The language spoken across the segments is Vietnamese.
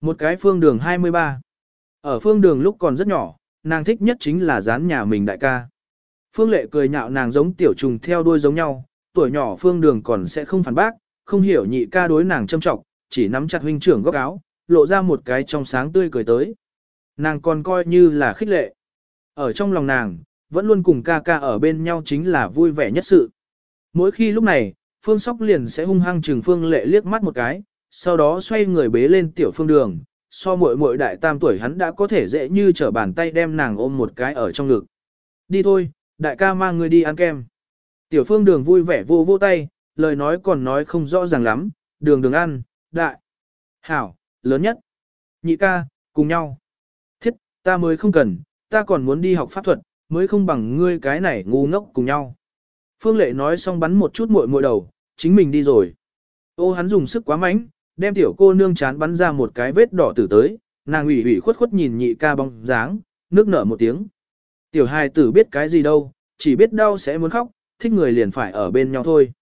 Một cái phương đường 23. Ở phương đường lúc còn rất nhỏ, nàng thích nhất chính là dán nhà mình đại ca. Phương lệ cười nhạo nàng giống tiểu trùng theo đuôi giống nhau, tuổi nhỏ phương đường còn sẽ không phản bác, không hiểu nhị ca đối nàng châm trọng, chỉ nắm chặt huynh trưởng góc áo, lộ ra một cái trong sáng tươi cười tới. Nàng còn coi như là khích lệ. Ở trong lòng nàng, vẫn luôn cùng ca ca ở bên nhau chính là vui vẻ nhất sự. Mỗi khi lúc này, Phương Sóc liền sẽ hung hăng trừng Phương Lệ liếc mắt một cái, sau đó xoay người bế lên tiểu phương đường, so muội muội đại tam tuổi hắn đã có thể dễ như trở bàn tay đem nàng ôm một cái ở trong ngực. Đi thôi, đại ca mang ngươi đi ăn kem. Tiểu phương đường vui vẻ vô vô tay, lời nói còn nói không rõ ràng lắm, đường đường ăn, đại, hảo, lớn nhất, nhị ca, cùng nhau. Thiết, ta mới không cần, ta còn muốn đi học pháp thuật, mới không bằng ngươi cái này ngu ngốc cùng nhau. Phương Lệ nói xong bắn một chút muội muội đầu, chính mình đi rồi. Ô hắn dùng sức quá mạnh, đem tiểu cô nương chán bắn ra một cái vết đỏ tử tới, nàng ủy ủy khuất khuất nhìn nhị ca bóng dáng, nước nở một tiếng. Tiểu hài tử biết cái gì đâu, chỉ biết đau sẽ muốn khóc, thích người liền phải ở bên nhau thôi.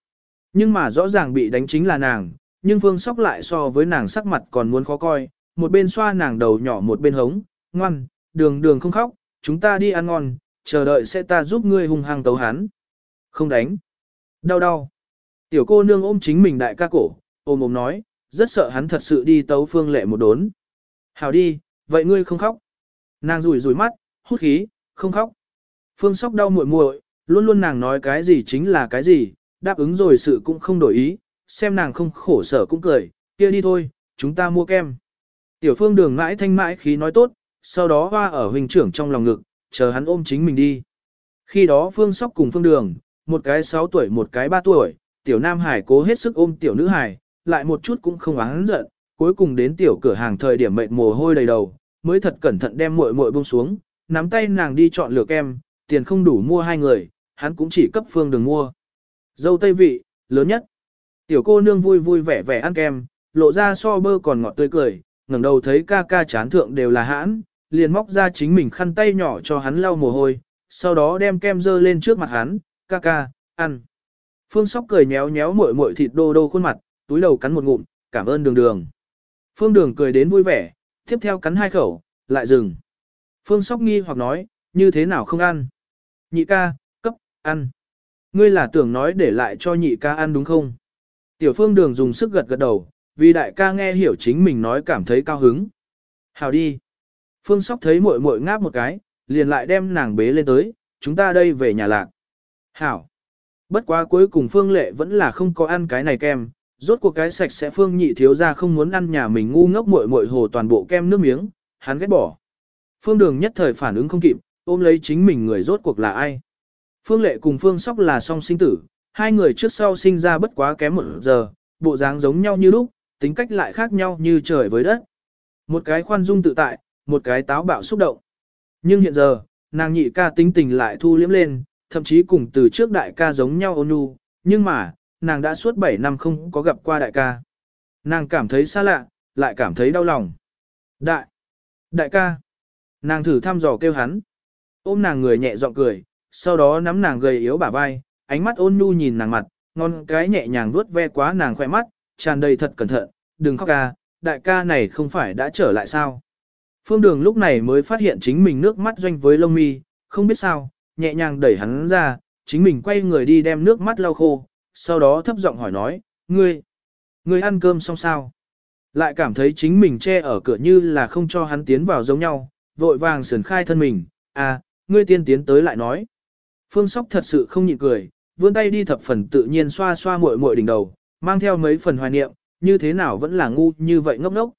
Nhưng mà rõ ràng bị đánh chính là nàng, nhưng Phương Sóc lại so với nàng sắc mặt còn muốn khó coi, một bên xoa nàng đầu nhỏ một bên hống, ngoan, đường đường không khóc, chúng ta đi ăn ngon, chờ đợi sẽ ta giúp ngươi hung hăng tấu hắn. Không đánh. Đau đau. Tiểu cô nương ôm chính mình đại ca cổ, ôm ôm nói, rất sợ hắn thật sự đi tấu phương lệ một đốn. Hảo đi, vậy ngươi không khóc. Nàng rủi rủi mắt, hút khí, không khóc. Phương sóc đau muội muội, luôn luôn nàng nói cái gì chính là cái gì, đáp ứng rồi sự cũng không đổi ý, xem nàng không khổ sở cũng cười, kia đi thôi, chúng ta mua kem. Tiểu phương đường mãi thanh mãi khí nói tốt, sau đó hoa ở huynh trưởng trong lòng ngực, chờ hắn ôm chính mình đi. Khi đó phương sóc cùng phương đường, một cái 6 tuổi một cái 3 tuổi, tiểu nam hải cố hết sức ôm tiểu nữ hải, lại một chút cũng không oán giận, cuối cùng đến tiểu cửa hàng thời điểm mệt mồ hôi đầy đầu, mới thật cẩn thận đem muội muội buông xuống, nắm tay nàng đi chọn lựa kem, tiền không đủ mua hai người, hắn cũng chỉ cấp phương đường mua. Dâu tây vị, lớn nhất. Tiểu cô nương vui vui vẻ vẻ ăn kem, lộ ra so bơ còn ngọt tươi cười, ngẩng đầu thấy ca ca chán thượng đều là hãn, liền móc ra chính mình khăn tay nhỏ cho hắn lau mồ hôi, sau đó đem kem dơ lên trước mặt hắn, ca ca, ăn. Phương Sóc cười nhéo nhéo muội muội thịt đô đô khuôn mặt, túi đầu cắn một ngụm, cảm ơn đường đường. Phương đường cười đến vui vẻ, tiếp theo cắn hai khẩu, lại dừng. Phương Sóc nghi hoặc nói, như thế nào không ăn? Nhị ca, cấp, ăn. Ngươi là tưởng nói để lại cho nhị ca ăn đúng không? Tiểu phương đường dùng sức gật gật đầu, vì đại ca nghe hiểu chính mình nói cảm thấy cao hứng. Hào đi. Phương Sóc thấy muội muội ngáp một cái, liền lại đem nàng bế lên tới, chúng ta đây về nhà lạc. Hảo. Bất quá cuối cùng Phương Lệ vẫn là không có ăn cái này kem, rốt cuộc cái sạch sẽ Phương nhị thiếu ra không muốn ăn nhà mình ngu ngốc muội muội hồ toàn bộ kem nước miếng, hắn ghét bỏ. Phương Đường nhất thời phản ứng không kịp, ôm lấy chính mình người rốt cuộc là ai. Phương Lệ cùng Phương Sóc là song sinh tử, hai người trước sau sinh ra bất quá kém một giờ, bộ dáng giống nhau như lúc, tính cách lại khác nhau như trời với đất. Một cái khoan dung tự tại, một cái táo bạo xúc động. Nhưng hiện giờ, nàng nhị ca tính tình lại thu liếm lên, thậm chí cùng từ trước đại ca giống nhau ôn nhu, nhưng mà, nàng đã suốt 7 năm không có gặp qua đại ca. Nàng cảm thấy xa lạ, lại cảm thấy đau lòng. Đại! Đại ca! Nàng thử thăm dò kêu hắn. Ôm nàng người nhẹ giọng cười, sau đó nắm nàng gầy yếu bả vai, ánh mắt ôn nhu nhìn nàng mặt, ngon cái nhẹ nhàng vuốt ve quá nàng khỏe mắt, tràn đầy thật cẩn thận, đừng khóc ca, đại ca này không phải đã trở lại sao. Phương Đường lúc này mới phát hiện chính mình nước mắt doanh với lông mi, không biết sao, nhẹ nhàng đẩy hắn ra, chính mình quay người đi đem nước mắt lau khô, sau đó thấp giọng hỏi nói, ngươi, ngươi ăn cơm xong sao? Lại cảm thấy chính mình che ở cửa như là không cho hắn tiến vào giống nhau, vội vàng sườn khai thân mình, à, ngươi tiên tiến tới lại nói. Phương Sóc thật sự không nhịn cười, vươn tay đi thập phần tự nhiên xoa xoa muội muội đỉnh đầu, mang theo mấy phần hoài niệm, như thế nào vẫn là ngu như vậy ngốc ngốc.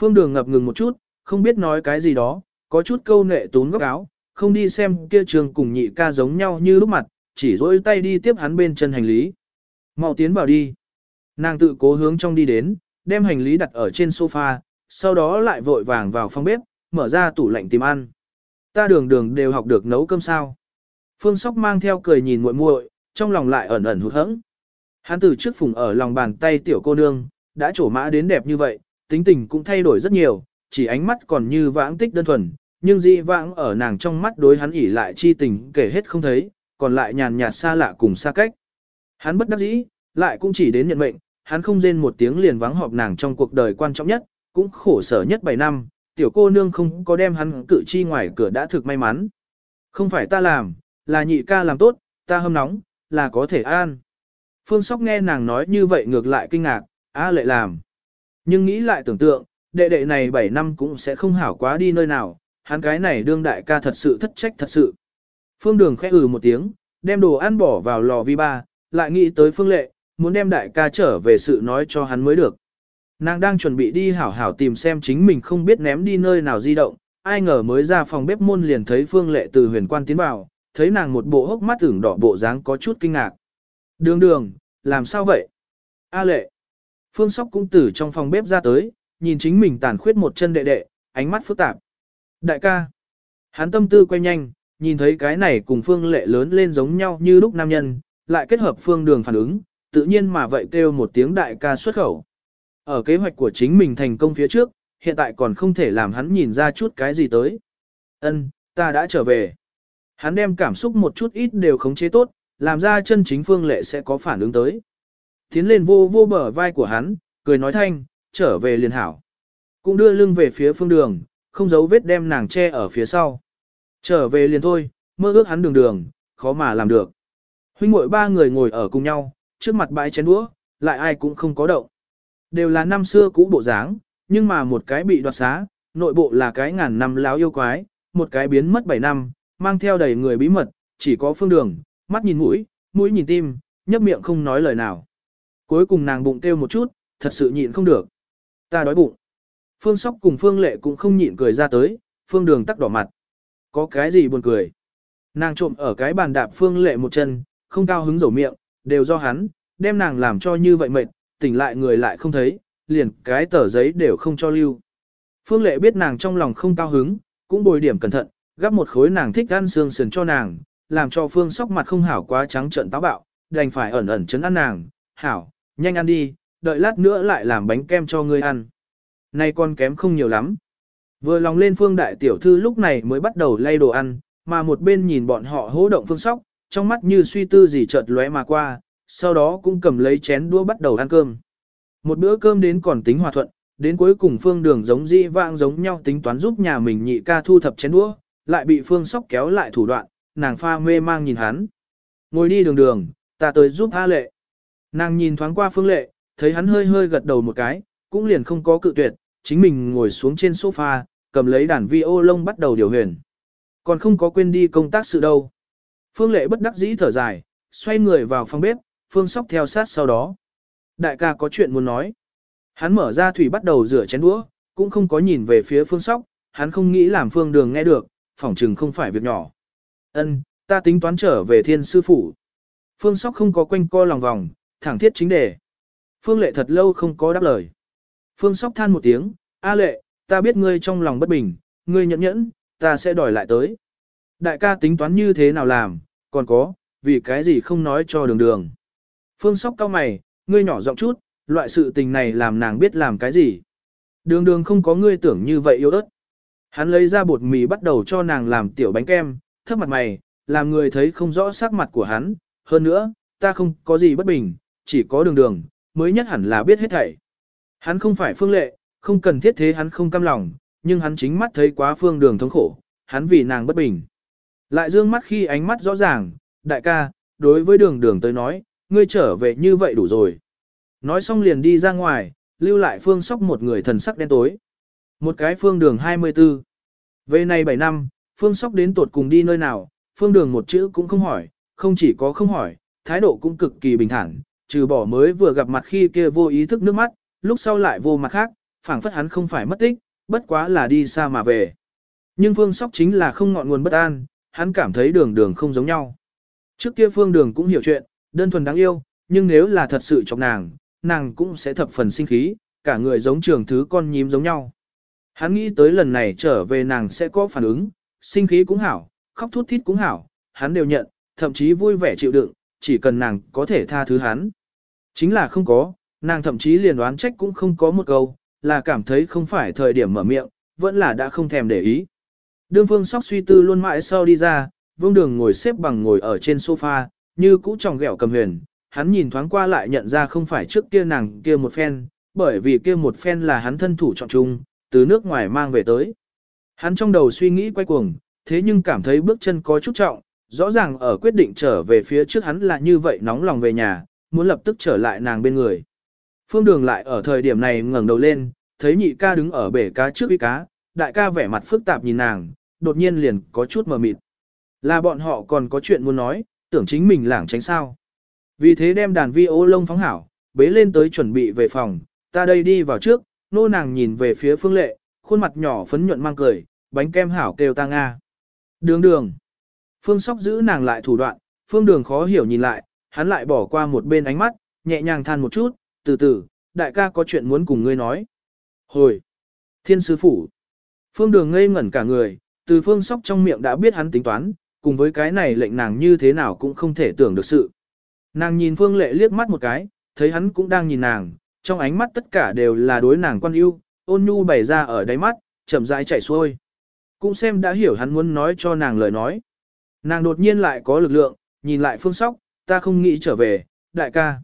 Phương Đường ngập ngừng một chút, không biết nói cái gì đó, có chút câu nệ tốn góc áo, không đi xem kia trường cùng nhị ca giống nhau như lúc mặt, chỉ dỗi tay đi tiếp hắn bên chân hành lý. Mau tiến vào đi. Nàng tự cố hướng trong đi đến, đem hành lý đặt ở trên sofa, sau đó lại vội vàng vào phòng bếp, mở ra tủ lạnh tìm ăn. Ta đường đường đều học được nấu cơm sao. Phương Sóc mang theo cười nhìn muội muội, trong lòng lại ẩn ẩn hụt hẫng. Hắn từ trước phùng ở lòng bàn tay tiểu cô nương, đã trổ mã đến đẹp như vậy, tính tình cũng thay đổi rất nhiều, chỉ ánh mắt còn như vãng tích đơn thuần, nhưng dị vãng ở nàng trong mắt đối hắn ỉ lại chi tình kể hết không thấy, còn lại nhàn nhạt xa lạ cùng xa cách. Hắn bất đắc dĩ, lại cũng chỉ đến nhận mệnh, hắn không rên một tiếng liền vắng họp nàng trong cuộc đời quan trọng nhất, cũng khổ sở nhất 7 năm, tiểu cô nương không có đem hắn cự chi ngoài cửa đã thực may mắn. Không phải ta làm, là nhị ca làm tốt, ta hâm nóng, là có thể an. Phương Sóc nghe nàng nói như vậy ngược lại kinh ngạc, á lệ làm. Nhưng nghĩ lại tưởng tượng, đệ đệ này 7 năm cũng sẽ không hảo quá đi nơi nào, hắn cái này đương đại ca thật sự thất trách thật sự. Phương Đường khẽ ừ một tiếng, đem đồ ăn bỏ vào lò vi ba, lại nghĩ tới Phương Lệ, muốn đem đại ca trở về sự nói cho hắn mới được. Nàng đang chuẩn bị đi hảo hảo tìm xem chính mình không biết ném đi nơi nào di động, ai ngờ mới ra phòng bếp môn liền thấy Phương Lệ từ huyền quan tiến vào, thấy nàng một bộ hốc mắt ửng đỏ bộ dáng có chút kinh ngạc. Đường đường, làm sao vậy? A lệ. Phương Sóc cũng từ trong phòng bếp ra tới, nhìn chính mình tàn khuyết một chân đệ đệ, ánh mắt phức tạp. Đại ca. Hắn tâm tư quay nhanh, nhìn thấy cái này cùng Phương lệ lớn lên giống nhau như lúc nam nhân, lại kết hợp Phương đường phản ứng, tự nhiên mà vậy kêu một tiếng đại ca xuất khẩu. Ở kế hoạch của chính mình thành công phía trước, hiện tại còn không thể làm hắn nhìn ra chút cái gì tới. Ân, ta đã trở về. Hắn đem cảm xúc một chút ít đều khống chế tốt, làm ra chân chính phương lệ sẽ có phản ứng tới. Tiến lên vô vô bờ vai của hắn, cười nói thanh, trở về liền hảo. Cũng đưa lưng về phía phương đường, không giấu vết đem nàng che ở phía sau. Trở về liền thôi, mơ ước hắn đường đường, khó mà làm được. Huynh muội ba người ngồi ở cùng nhau, trước mặt bãi chén đũa, lại ai cũng không có động. Đều là năm xưa cũ bộ dáng, nhưng mà một cái bị đoạt xá, nội bộ là cái ngàn năm láo yêu quái, một cái biến mất 7 năm, mang theo đầy người bí mật, chỉ có phương đường, mắt nhìn mũi, mũi nhìn tim, nhấp miệng không nói lời nào. Cuối cùng nàng bụng kêu một chút, thật sự nhịn không được. Ta đói bụng. Phương Sóc cùng Phương Lệ cũng không nhịn cười ra tới, Phương Đường tắc đỏ mặt. Có cái gì buồn cười. Nàng trộm ở cái bàn đạp Phương Lệ một chân, không cao hứng rổ miệng, đều do hắn, đem nàng làm cho như vậy mệt, tỉnh lại người lại không thấy, liền cái tờ giấy đều không cho lưu. Phương Lệ biết nàng trong lòng không cao hứng, cũng bồi điểm cẩn thận, gắp một khối nàng thích ăn xương sườn cho nàng, làm cho Phương Sóc mặt không hảo quá trắng trợn táo bạo, đành phải ẩn ẩn chấn ăn nàng, hảo, nhanh ăn đi, đợi lát nữa lại làm bánh kem cho ngươi ăn. Nay con kém không nhiều lắm. Vừa lòng lên Phương Đại Tiểu Thư lúc này mới bắt đầu lay đồ ăn, mà một bên nhìn bọn họ hố động Phương Sóc, trong mắt như suy tư gì chợt lóe mà qua, sau đó cũng cầm lấy chén đũa bắt đầu ăn cơm. Một bữa cơm đến còn tính hòa thuận, đến cuối cùng Phương Đường giống dĩ vãng giống nhau tính toán giúp nhà mình nhị ca thu thập chén đũa, lại bị Phương Sóc kéo lại thủ đoạn, nàng pha mê mang nhìn hắn. Ngồi đi đường đường, ta tới giúp A Lệ. Nàng nhìn thoáng qua Phương Lệ, thấy hắn hơi hơi gật đầu một cái, cũng liền không có cự tuyệt, chính mình ngồi xuống trên sofa, cầm lấy đàn vi ô lông bắt đầu điều huyền. Còn không có quên đi công tác sự đâu. Phương Lệ bất đắc dĩ thở dài, xoay người vào phòng bếp, Phương Sóc theo sát sau đó. Đại ca có chuyện muốn nói. Hắn mở ra thủy bắt đầu rửa chén đũa, cũng không có nhìn về phía Phương Sóc, hắn không nghĩ làm Phương Đường nghe được, phỏng chừng không phải việc nhỏ. Ân, ta tính toán trở về thiên sư phủ. Phương Sóc không có quanh co lòng vòng, thẳng thiết chính đề. Phương Lệ thật lâu không có đáp lời. Phương Sóc than một tiếng, A Lệ, ta biết ngươi trong lòng bất bình, ngươi nhẫn nhẫn, ta sẽ đòi lại tới. Đại ca tính toán như thế nào làm, còn có, vì cái gì không nói cho đường đường. Phương Sóc cao mày, ngươi nhỏ giọng chút, loại sự tình này làm nàng biết làm cái gì. Đường đường không có ngươi tưởng như vậy yếu ớt. Hắn lấy ra bột mì bắt đầu cho nàng làm tiểu bánh kem, thấp mặt mày, làm người thấy không rõ sắc mặt của hắn. Hơn nữa, ta không có gì bất bình, chỉ có đường đường, mới nhất hẳn là biết hết thảy. Hắn không phải phương lệ, không cần thiết thế hắn không cam lòng, nhưng hắn chính mắt thấy quá phương đường thống khổ, hắn vì nàng bất bình. Lại dương mắt khi ánh mắt rõ ràng, đại ca, đối với đường đường tới nói, ngươi trở về như vậy đủ rồi. Nói xong liền đi ra ngoài, lưu lại phương sóc một người thần sắc đen tối. Một cái phương đường 24. Về này 7 năm, phương sóc đến tột cùng đi nơi nào, phương đường một chữ cũng không hỏi, không chỉ có không hỏi, thái độ cũng cực kỳ bình thản, trừ bỏ mới vừa gặp mặt khi kia vô ý thức nước mắt, lúc sau lại vô mặt khác, phảng phất hắn không phải mất tích, bất quá là đi xa mà về. Nhưng phương sóc chính là không ngọn nguồn bất an, hắn cảm thấy đường đường không giống nhau. Trước kia phương đường cũng hiểu chuyện, đơn thuần đáng yêu, nhưng nếu là thật sự chọc nàng, nàng cũng sẽ thập phần sinh khí, cả người giống trường thứ con nhím giống nhau. Hắn nghĩ tới lần này trở về nàng sẽ có phản ứng, sinh khí cũng hảo, khóc thút thít cũng hảo, hắn đều nhận, thậm chí vui vẻ chịu đựng, chỉ cần nàng có thể tha thứ hắn. Chính là không có, nàng thậm chí liền đoán trách cũng không có một câu, là cảm thấy không phải thời điểm mở miệng, vẫn là đã không thèm để ý. Đương phương sóc suy tư luôn mãi sau đi ra, vương đường ngồi xếp bằng ngồi ở trên sofa, như cũ tròng ghẹo cầm huyền, hắn nhìn thoáng qua lại nhận ra không phải trước kia nàng kia một phen, bởi vì kia một phen là hắn thân thủ chọn chung, từ nước ngoài mang về tới. Hắn trong đầu suy nghĩ quay cuồng, thế nhưng cảm thấy bước chân có chút trọng, rõ ràng ở quyết định trở về phía trước hắn là như vậy nóng lòng về nhà, muốn lập tức trở lại nàng bên người. Phương Đường lại ở thời điểm này ngẩng đầu lên, thấy nhị ca đứng ở bể cá trước uy cá, đại ca vẻ mặt phức tạp nhìn nàng, đột nhiên liền có chút mờ mịt. Là bọn họ còn có chuyện muốn nói, tưởng chính mình lảng tránh sao. Vì thế đem đàn vi ô lông phóng hảo, bế lên tới chuẩn bị về phòng, ta đây đi vào trước, nô nàng nhìn về phía phương lệ, khuôn mặt nhỏ phấn nhuận mang cười, bánh kem hảo kêu ta Nga. Đường đường. Phương sóc giữ nàng lại thủ đoạn, phương đường khó hiểu nhìn lại, hắn lại bỏ qua một bên ánh mắt, nhẹ nhàng than một chút, từ từ, đại ca có chuyện muốn cùng ngươi nói. Hồi. Thiên sư phủ. Phương đường ngây ngẩn cả người, từ phương sóc trong miệng đã biết hắn tính toán, cùng với cái này lệnh nàng như thế nào cũng không thể tưởng được sự. Nàng nhìn phương lệ liếc mắt một cái, thấy hắn cũng đang nhìn nàng, trong ánh mắt tất cả đều là đối nàng quan yêu, ôn nhu bày ra ở đáy mắt, chậm rãi chảy xuôi. Cũng xem đã hiểu hắn muốn nói cho nàng lời nói. Nàng đột nhiên lại có lực lượng, nhìn lại phương sóc, ta không nghĩ trở về, đại ca.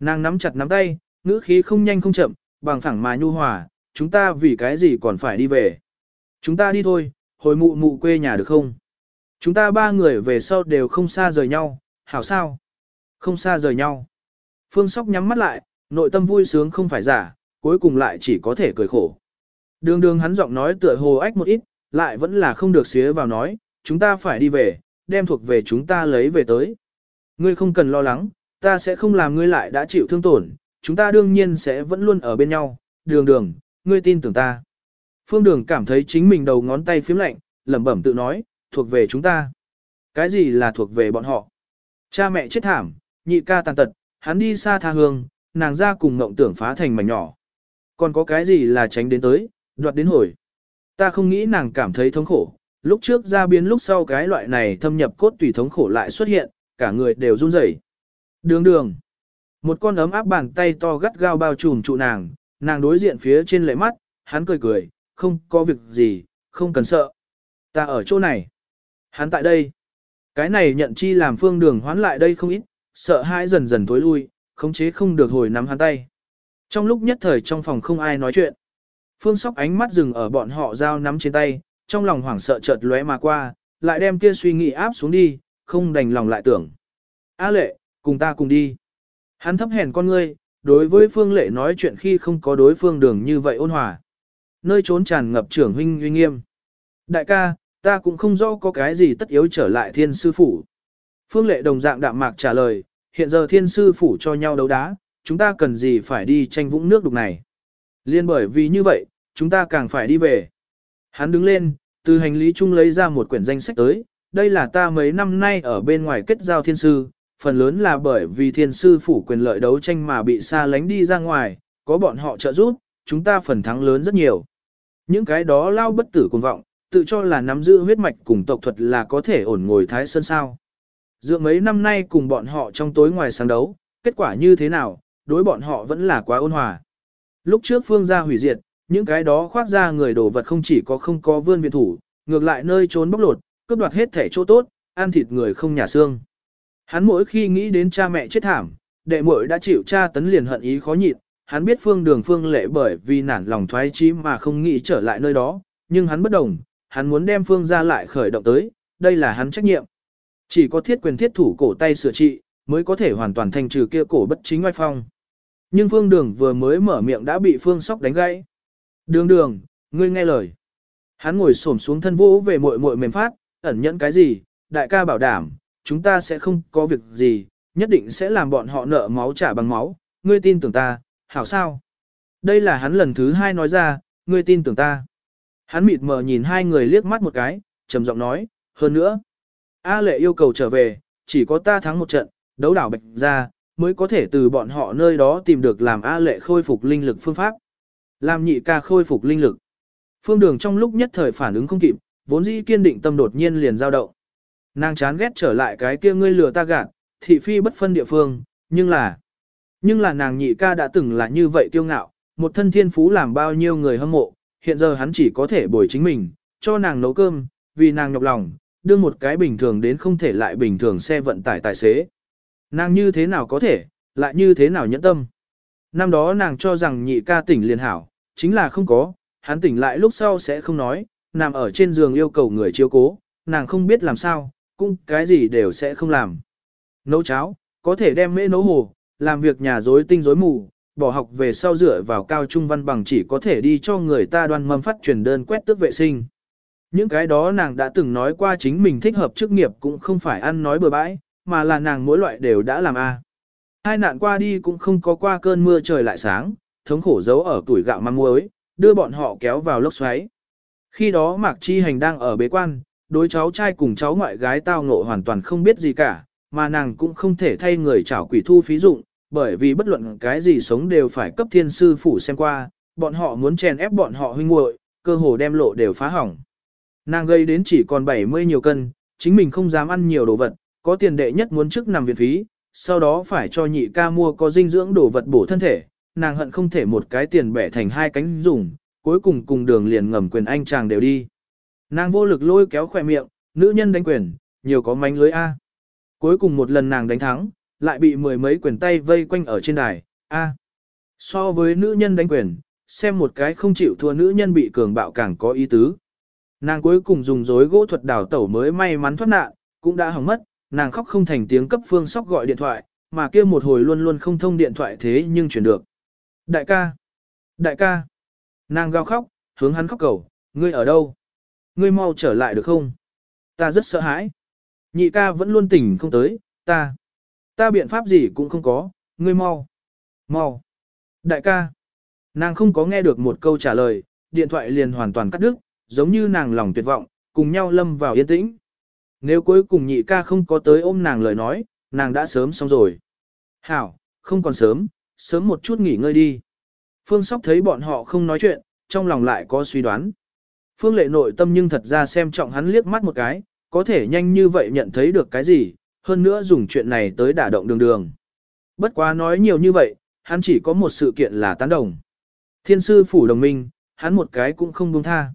Nàng nắm chặt nắm tay, ngữ khí không nhanh không chậm, bằng phẳng mà nhu hòa, chúng ta vì cái gì còn phải đi về. Chúng ta đi thôi, hồi mụ mụ quê nhà được không? Chúng ta ba người về sau đều không xa rời nhau, hảo sao? Không xa rời nhau. Phương Sóc nhắm mắt lại, nội tâm vui sướng không phải giả, cuối cùng lại chỉ có thể cười khổ. Đường đường hắn giọng nói tựa hồ ách một ít, lại vẫn là không được xía vào nói, chúng ta phải đi về, đem thuộc về chúng ta lấy về tới. Ngươi không cần lo lắng, ta sẽ không làm ngươi lại đã chịu thương tổn, chúng ta đương nhiên sẽ vẫn luôn ở bên nhau, đường đường, ngươi tin tưởng ta. Phương đường cảm thấy chính mình đầu ngón tay phím lạnh, lẩm bẩm tự nói, thuộc về chúng ta. Cái gì là thuộc về bọn họ? Cha mẹ chết thảm, nhị ca tàn tật, hắn đi xa tha hương, nàng ra cùng ngộng tưởng phá thành mảnh nhỏ. Còn có cái gì là tránh đến tới, đoạt đến hồi. Ta không nghĩ nàng cảm thấy thống khổ, lúc trước ra biến lúc sau cái loại này thâm nhập cốt tùy thống khổ lại xuất hiện, cả người đều run rẩy. Đường đường. Một con ấm áp bàn tay to gắt gao bao trùm trụ nàng, nàng đối diện phía trên lệ mắt, hắn cười cười, không có việc gì, không cần sợ. Ta ở chỗ này. Hắn tại đây. Cái này nhận chi làm phương đường hoán lại đây không ít, sợ hãi dần dần tối lui, khống chế không được hồi nắm hắn tay. Trong lúc nhất thời trong phòng không ai nói chuyện. Phương sóc ánh mắt dừng ở bọn họ giao nắm trên tay, trong lòng hoảng sợ chợt lóe mà qua, lại đem kia suy nghĩ áp xuống đi, không đành lòng lại tưởng. A lệ, cùng ta cùng đi. Hắn thấp hèn con ngươi, đối với phương lệ nói chuyện khi không có đối phương đường như vậy ôn hòa. Nơi trốn tràn ngập trưởng huynh uy nghiêm. Đại ca, ta cũng không rõ có cái gì tất yếu trở lại thiên sư phủ. Phương lệ đồng dạng đạm mạc trả lời, hiện giờ thiên sư phủ cho nhau đấu đá, chúng ta cần gì phải đi tranh vũng nước đục này. Liên bởi vì như vậy, chúng ta càng phải đi về. Hắn đứng lên, từ hành lý chung lấy ra một quyển danh sách tới, đây là ta mấy năm nay ở bên ngoài kết giao thiên sư, phần lớn là bởi vì thiên sư phủ quyền lợi đấu tranh mà bị xa lánh đi ra ngoài, có bọn họ trợ giúp, chúng ta phần thắng lớn rất nhiều. Những cái đó lao bất tử cuồng vọng, tự cho là nắm giữ huyết mạch cùng tộc thuật là có thể ổn ngồi thái sơn sao. Dựa mấy năm nay cùng bọn họ trong tối ngoài sáng đấu, kết quả như thế nào, đối bọn họ vẫn là quá ôn hòa. Lúc trước phương gia hủy diệt, những cái đó khoác ra người đổ vật không chỉ có không có vươn viện thủ, ngược lại nơi trốn bóc lột, cướp đoạt hết thể chỗ tốt, ăn thịt người không nhà xương. Hắn mỗi khi nghĩ đến cha mẹ chết thảm, đệ muội đã chịu cha tấn liền hận ý khó nhịn, hắn biết phương đường phương lệ bởi vì nản lòng thoái chí mà không nghĩ trở lại nơi đó, nhưng hắn bất đồng, hắn muốn đem phương ra lại khởi động tới, đây là hắn trách nhiệm. Chỉ có thiết quyền thiết thủ cổ tay sửa trị, mới có thể hoàn toàn thành trừ kia cổ bất chính ngoại phong. Nhưng phương đường vừa mới mở miệng đã bị phương sóc đánh gãy. Đường đường, ngươi nghe lời. Hắn ngồi xổm xuống thân vũ về muội muội mềm phát, ẩn nhẫn cái gì, đại ca bảo đảm, chúng ta sẽ không có việc gì, nhất định sẽ làm bọn họ nợ máu trả bằng máu, ngươi tin tưởng ta, hảo sao? Đây là hắn lần thứ hai nói ra, ngươi tin tưởng ta. Hắn mịt mờ nhìn hai người liếc mắt một cái, trầm giọng nói, hơn nữa. A lệ yêu cầu trở về, chỉ có ta thắng một trận, đấu đảo bạch ra, mới có thể từ bọn họ nơi đó tìm được làm A lệ khôi phục linh lực phương pháp. Làm nhị ca khôi phục linh lực. Phương đường trong lúc nhất thời phản ứng không kịp, vốn dĩ kiên định tâm đột nhiên liền dao động. Nàng chán ghét trở lại cái kia ngươi lừa ta gạt, thị phi bất phân địa phương, nhưng là... Nhưng là nàng nhị ca đã từng là như vậy kiêu ngạo, một thân thiên phú làm bao nhiêu người hâm mộ, hiện giờ hắn chỉ có thể bồi chính mình, cho nàng nấu cơm, vì nàng nhọc lòng, đưa một cái bình thường đến không thể lại bình thường xe vận tải tài xế. Nàng như thế nào có thể, lại như thế nào nhẫn tâm. Năm đó nàng cho rằng nhị ca tỉnh liền hảo, chính là không có, hắn tỉnh lại lúc sau sẽ không nói, nằm ở trên giường yêu cầu người chiếu cố, nàng không biết làm sao, cũng cái gì đều sẽ không làm. Nấu cháo, có thể đem mễ nấu hồ, làm việc nhà rối tinh rối mù, bỏ học về sau dựa vào cao trung văn bằng chỉ có thể đi cho người ta đoan mâm phát truyền đơn quét tước vệ sinh. Những cái đó nàng đã từng nói qua chính mình thích hợp chức nghiệp cũng không phải ăn nói bừa bãi, mà là nàng mỗi loại đều đã làm a. Hai nạn qua đi cũng không có qua cơn mưa trời lại sáng, thống khổ giấu ở tuổi gạo măng muối, đưa bọn họ kéo vào lốc xoáy. Khi đó Mạc Chi Hành đang ở bế quan, đối cháu trai cùng cháu ngoại gái tao ngộ hoàn toàn không biết gì cả, mà nàng cũng không thể thay người chảo quỷ thu phí dụng, bởi vì bất luận cái gì sống đều phải cấp thiên sư phủ xem qua, bọn họ muốn chèn ép bọn họ huynh muội, cơ hồ đem lộ đều phá hỏng. Nàng gây đến chỉ còn 70 nhiều cân, chính mình không dám ăn nhiều đồ vật, có tiền đệ nhất muốn trước nằm viện phí, sau đó phải cho nhị ca mua có dinh dưỡng đồ vật bổ thân thể, nàng hận không thể một cái tiền bẻ thành hai cánh dùng, cuối cùng cùng đường liền ngầm quyền anh chàng đều đi. Nàng vô lực lôi kéo khỏe miệng, nữ nhân đánh quyền, nhiều có mánh lưới A. Cuối cùng một lần nàng đánh thắng, lại bị mười mấy quyền tay vây quanh ở trên đài, A. So với nữ nhân đánh quyền, xem một cái không chịu thua nữ nhân bị cường bạo càng có ý tứ. Nàng cuối cùng dùng dối gỗ thuật đào tẩu mới may mắn thoát nạn, cũng đã hỏng mất, nàng khóc không thành tiếng cấp phương sóc gọi điện thoại, mà kia một hồi luôn luôn không thông điện thoại thế nhưng chuyển được. Đại ca! Đại ca! Nàng gào khóc, hướng hắn khóc cầu, ngươi ở đâu? Ngươi mau trở lại được không? Ta rất sợ hãi. Nhị ca vẫn luôn tỉnh không tới, ta. Ta biện pháp gì cũng không có, ngươi mau. Mau. Đại ca. Nàng không có nghe được một câu trả lời, điện thoại liền hoàn toàn cắt đứt, giống như nàng lòng tuyệt vọng, cùng nhau lâm vào yên tĩnh. Nếu cuối cùng nhị ca không có tới ôm nàng lời nói, nàng đã sớm xong rồi. Hảo, không còn sớm, sớm một chút nghỉ ngơi đi. Phương Sóc thấy bọn họ không nói chuyện, trong lòng lại có suy đoán. Phương lệ nội tâm nhưng thật ra xem trọng hắn liếc mắt một cái, có thể nhanh như vậy nhận thấy được cái gì, hơn nữa dùng chuyện này tới đả động đường đường. Bất quá nói nhiều như vậy, hắn chỉ có một sự kiện là tán đồng. Thiên sư phủ đồng minh, hắn một cái cũng không buông tha.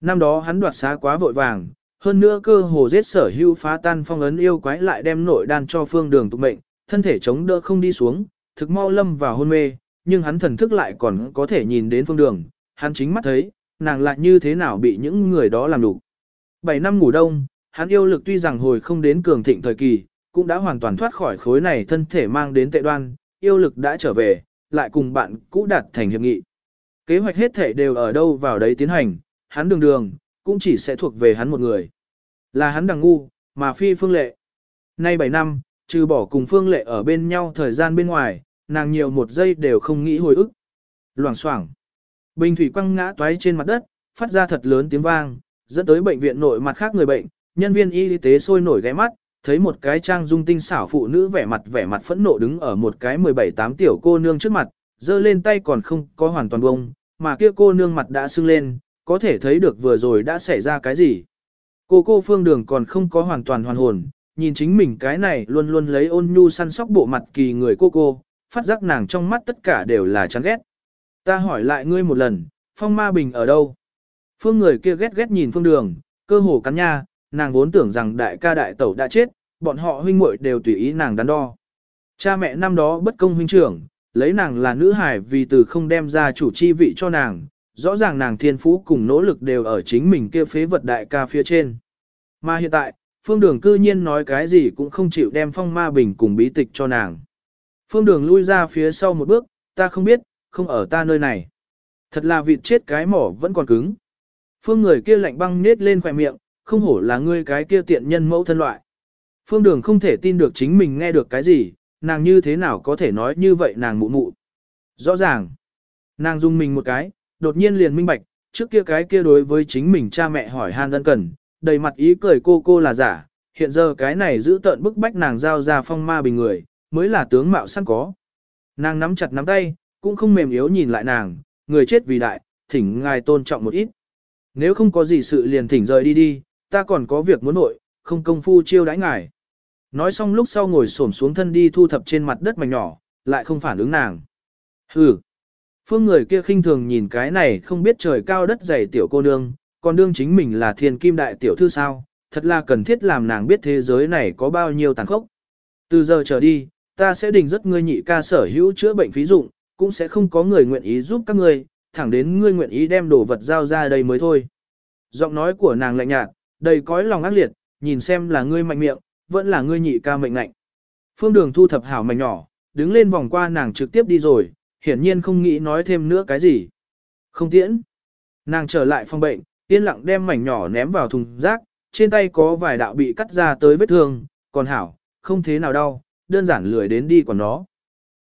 Năm đó hắn đoạt xá quá vội vàng, hơn nữa cơ hồ giết sở hưu phá tan phong ấn yêu quái lại đem nội đan cho phương đường tục mệnh, thân thể chống đỡ không đi xuống, thực mau lâm vào hôn mê, nhưng hắn thần thức lại còn có thể nhìn đến phương đường, hắn chính mắt thấy, nàng lại như thế nào bị những người đó làm đủ. Bảy năm ngủ đông, hắn yêu lực tuy rằng hồi không đến cường thịnh thời kỳ, cũng đã hoàn toàn thoát khỏi khối này thân thể mang đến tệ đoan, yêu lực đã trở về, lại cùng bạn cũ đạt thành hiệp nghị. Kế hoạch hết thể đều ở đâu vào đấy tiến hành, hắn đường đường, cũng chỉ sẽ thuộc về hắn một người. Là hắn đằng ngu, mà phi phương lệ. Nay 7 năm, trừ bỏ cùng phương lệ ở bên nhau thời gian bên ngoài, nàng nhiều một giây đều không nghĩ hồi ức. Loảng xoảng Bình thủy quăng ngã toái trên mặt đất, phát ra thật lớn tiếng vang, dẫn tới bệnh viện nội mặt khác người bệnh, nhân viên y tế sôi nổi ghé mắt, thấy một cái trang dung tinh xảo phụ nữ vẻ mặt vẻ mặt phẫn nộ đứng ở một cái 17-8 tiểu cô nương trước mặt, giơ lên tay còn không có hoàn toàn bông, mà kia cô nương mặt đã sưng lên, có thể thấy được vừa rồi đã xảy ra cái gì. Cô cô phương đường còn không có hoàn toàn hoàn hồn, nhìn chính mình cái này luôn luôn lấy ôn nhu săn sóc bộ mặt kỳ người cô cô, phát giác nàng trong mắt tất cả đều là chán ghét. Ta hỏi lại ngươi một lần, phong ma bình ở đâu? Phương người kia ghét ghét nhìn phương đường, cơ hồ cắn nha, nàng vốn tưởng rằng đại ca đại tẩu đã chết, bọn họ huynh muội đều tùy ý nàng đắn đo. Cha mẹ năm đó bất công huynh trưởng, lấy nàng là nữ hài vì từ không đem ra chủ chi vị cho nàng, rõ ràng nàng thiên phú cùng nỗ lực đều ở chính mình kia phế vật đại ca phía trên. Mà hiện tại, phương đường cư nhiên nói cái gì cũng không chịu đem phong ma bình cùng bí tịch cho nàng. Phương đường lui ra phía sau một bước, ta không biết, không ở ta nơi này. Thật là vịt chết cái mỏ vẫn còn cứng. Phương người kia lạnh băng nết lên khỏe miệng, không hổ là ngươi cái kia tiện nhân mẫu thân loại. Phương đường không thể tin được chính mình nghe được cái gì, nàng như thế nào có thể nói như vậy nàng mụ mụ. Rõ ràng, nàng dung mình một cái, đột nhiên liền minh bạch, trước kia cái kia đối với chính mình cha mẹ hỏi han đơn cần, đầy mặt ý cười cô cô là giả, hiện giờ cái này giữ tợn bức bách nàng giao ra phong ma bình người, mới là tướng mạo sẵn có. Nàng nắm chặt nắm tay, cũng không mềm yếu nhìn lại nàng, người chết vì đại, thỉnh ngài tôn trọng một ít. Nếu không có gì sự liền thỉnh rời đi đi, ta còn có việc muốn nội, không công phu chiêu đãi ngài. Nói xong lúc sau ngồi xổm xuống thân đi thu thập trên mặt đất mảnh nhỏ, lại không phản ứng nàng. Hừ. Phương người kia khinh thường nhìn cái này không biết trời cao đất dày tiểu cô nương, còn đương chính mình là thiên kim đại tiểu thư sao, thật là cần thiết làm nàng biết thế giới này có bao nhiêu tàn khốc. Từ giờ trở đi, ta sẽ đình rất ngươi nhị ca sở hữu chữa bệnh phí dụng, cũng sẽ không có người nguyện ý giúp các ngươi, thẳng đến ngươi nguyện ý đem đồ vật giao ra đây mới thôi. Giọng nói của nàng lạnh nhạt, đầy cõi lòng ác liệt, nhìn xem là ngươi mạnh miệng, vẫn là ngươi nhị ca mệnh lạnh. Phương đường thu thập hảo mảnh nhỏ, đứng lên vòng qua nàng trực tiếp đi rồi, hiển nhiên không nghĩ nói thêm nữa cái gì. Không tiễn. Nàng trở lại phòng bệnh, yên lặng đem mảnh nhỏ ném vào thùng rác, trên tay có vài đạo bị cắt ra tới vết thương, còn hảo, không thế nào đau, đơn giản lười đến đi còn nó.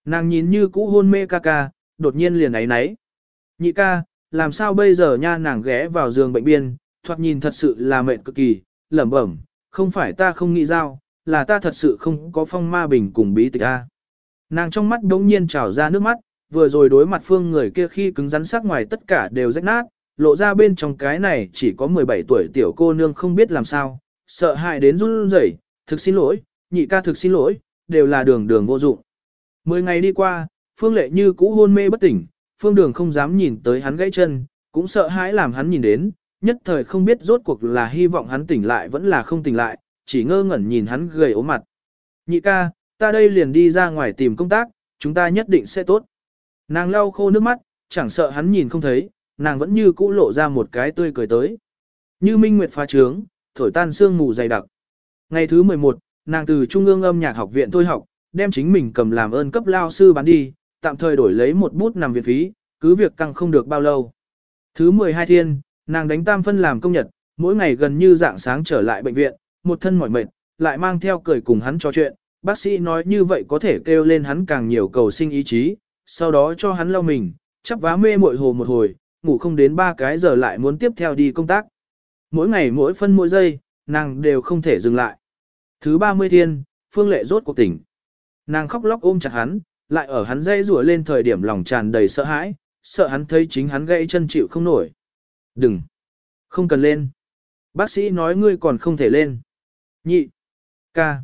Nàng nhìn như cũ hôn mê ca ca, đột nhiên liền ấy náy. Nhị ca, làm sao bây giờ nha nàng ghé vào giường bệnh biên, thoạt nhìn thật sự là mệt cực kỳ, lẩm bẩm, không phải ta không nghĩ giao, là ta thật sự không có phong ma bình cùng bí tịch a. Nàng trong mắt đống nhiên trào ra nước mắt, vừa rồi đối mặt phương người kia khi cứng rắn sắc ngoài tất cả đều rách nát, lộ ra bên trong cái này chỉ có 17 tuổi tiểu cô nương không biết làm sao, sợ hãi đến run rẩy, thực xin lỗi, nhị ca thực xin lỗi, đều là đường đường vô dụng. Mười ngày đi qua, phương lệ như cũ hôn mê bất tỉnh, phương đường không dám nhìn tới hắn gãy chân, cũng sợ hãi làm hắn nhìn đến, nhất thời không biết rốt cuộc là hy vọng hắn tỉnh lại vẫn là không tỉnh lại, chỉ ngơ ngẩn nhìn hắn gầy ốm mặt. Nhị ca, ta đây liền đi ra ngoài tìm công tác, chúng ta nhất định sẽ tốt. Nàng lau khô nước mắt, chẳng sợ hắn nhìn không thấy, nàng vẫn như cũ lộ ra một cái tươi cười tới. Như minh nguyệt phá trướng, thổi tan sương mù dày đặc. Ngày thứ 11, nàng từ Trung ương âm nhạc học viện tôi học, đem chính mình cầm làm ơn cấp lao sư bán đi, tạm thời đổi lấy một bút nằm viện phí, cứ việc căng không được bao lâu. Thứ 12 thiên, nàng đánh tam phân làm công nhật, mỗi ngày gần như dạng sáng trở lại bệnh viện, một thân mỏi mệt, lại mang theo cười cùng hắn trò chuyện, bác sĩ nói như vậy có thể kêu lên hắn càng nhiều cầu sinh ý chí, sau đó cho hắn lau mình, chắp vá mê mội hồ một hồi, ngủ không đến ba cái giờ lại muốn tiếp theo đi công tác. Mỗi ngày mỗi phân mỗi giây, nàng đều không thể dừng lại. Thứ 30 thiên, Phương Lệ rốt cuộc tỉnh. Nàng khóc lóc ôm chặt hắn, lại ở hắn dây rủa lên thời điểm lòng tràn đầy sợ hãi, sợ hắn thấy chính hắn gãy chân chịu không nổi. Đừng! Không cần lên. Bác sĩ nói ngươi còn không thể lên. Nhị! Ca!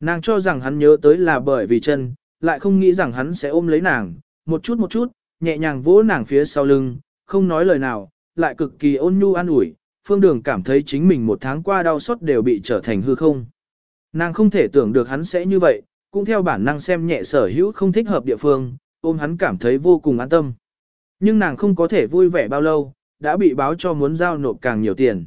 Nàng cho rằng hắn nhớ tới là bởi vì chân, lại không nghĩ rằng hắn sẽ ôm lấy nàng, một chút một chút, nhẹ nhàng vỗ nàng phía sau lưng, không nói lời nào, lại cực kỳ ôn nhu an ủi, phương đường cảm thấy chính mình một tháng qua đau xót đều bị trở thành hư không. Nàng không thể tưởng được hắn sẽ như vậy, cũng theo bản năng xem nhẹ sở hữu không thích hợp địa phương, ôm hắn cảm thấy vô cùng an tâm. Nhưng nàng không có thể vui vẻ bao lâu, đã bị báo cho muốn giao nộp càng nhiều tiền.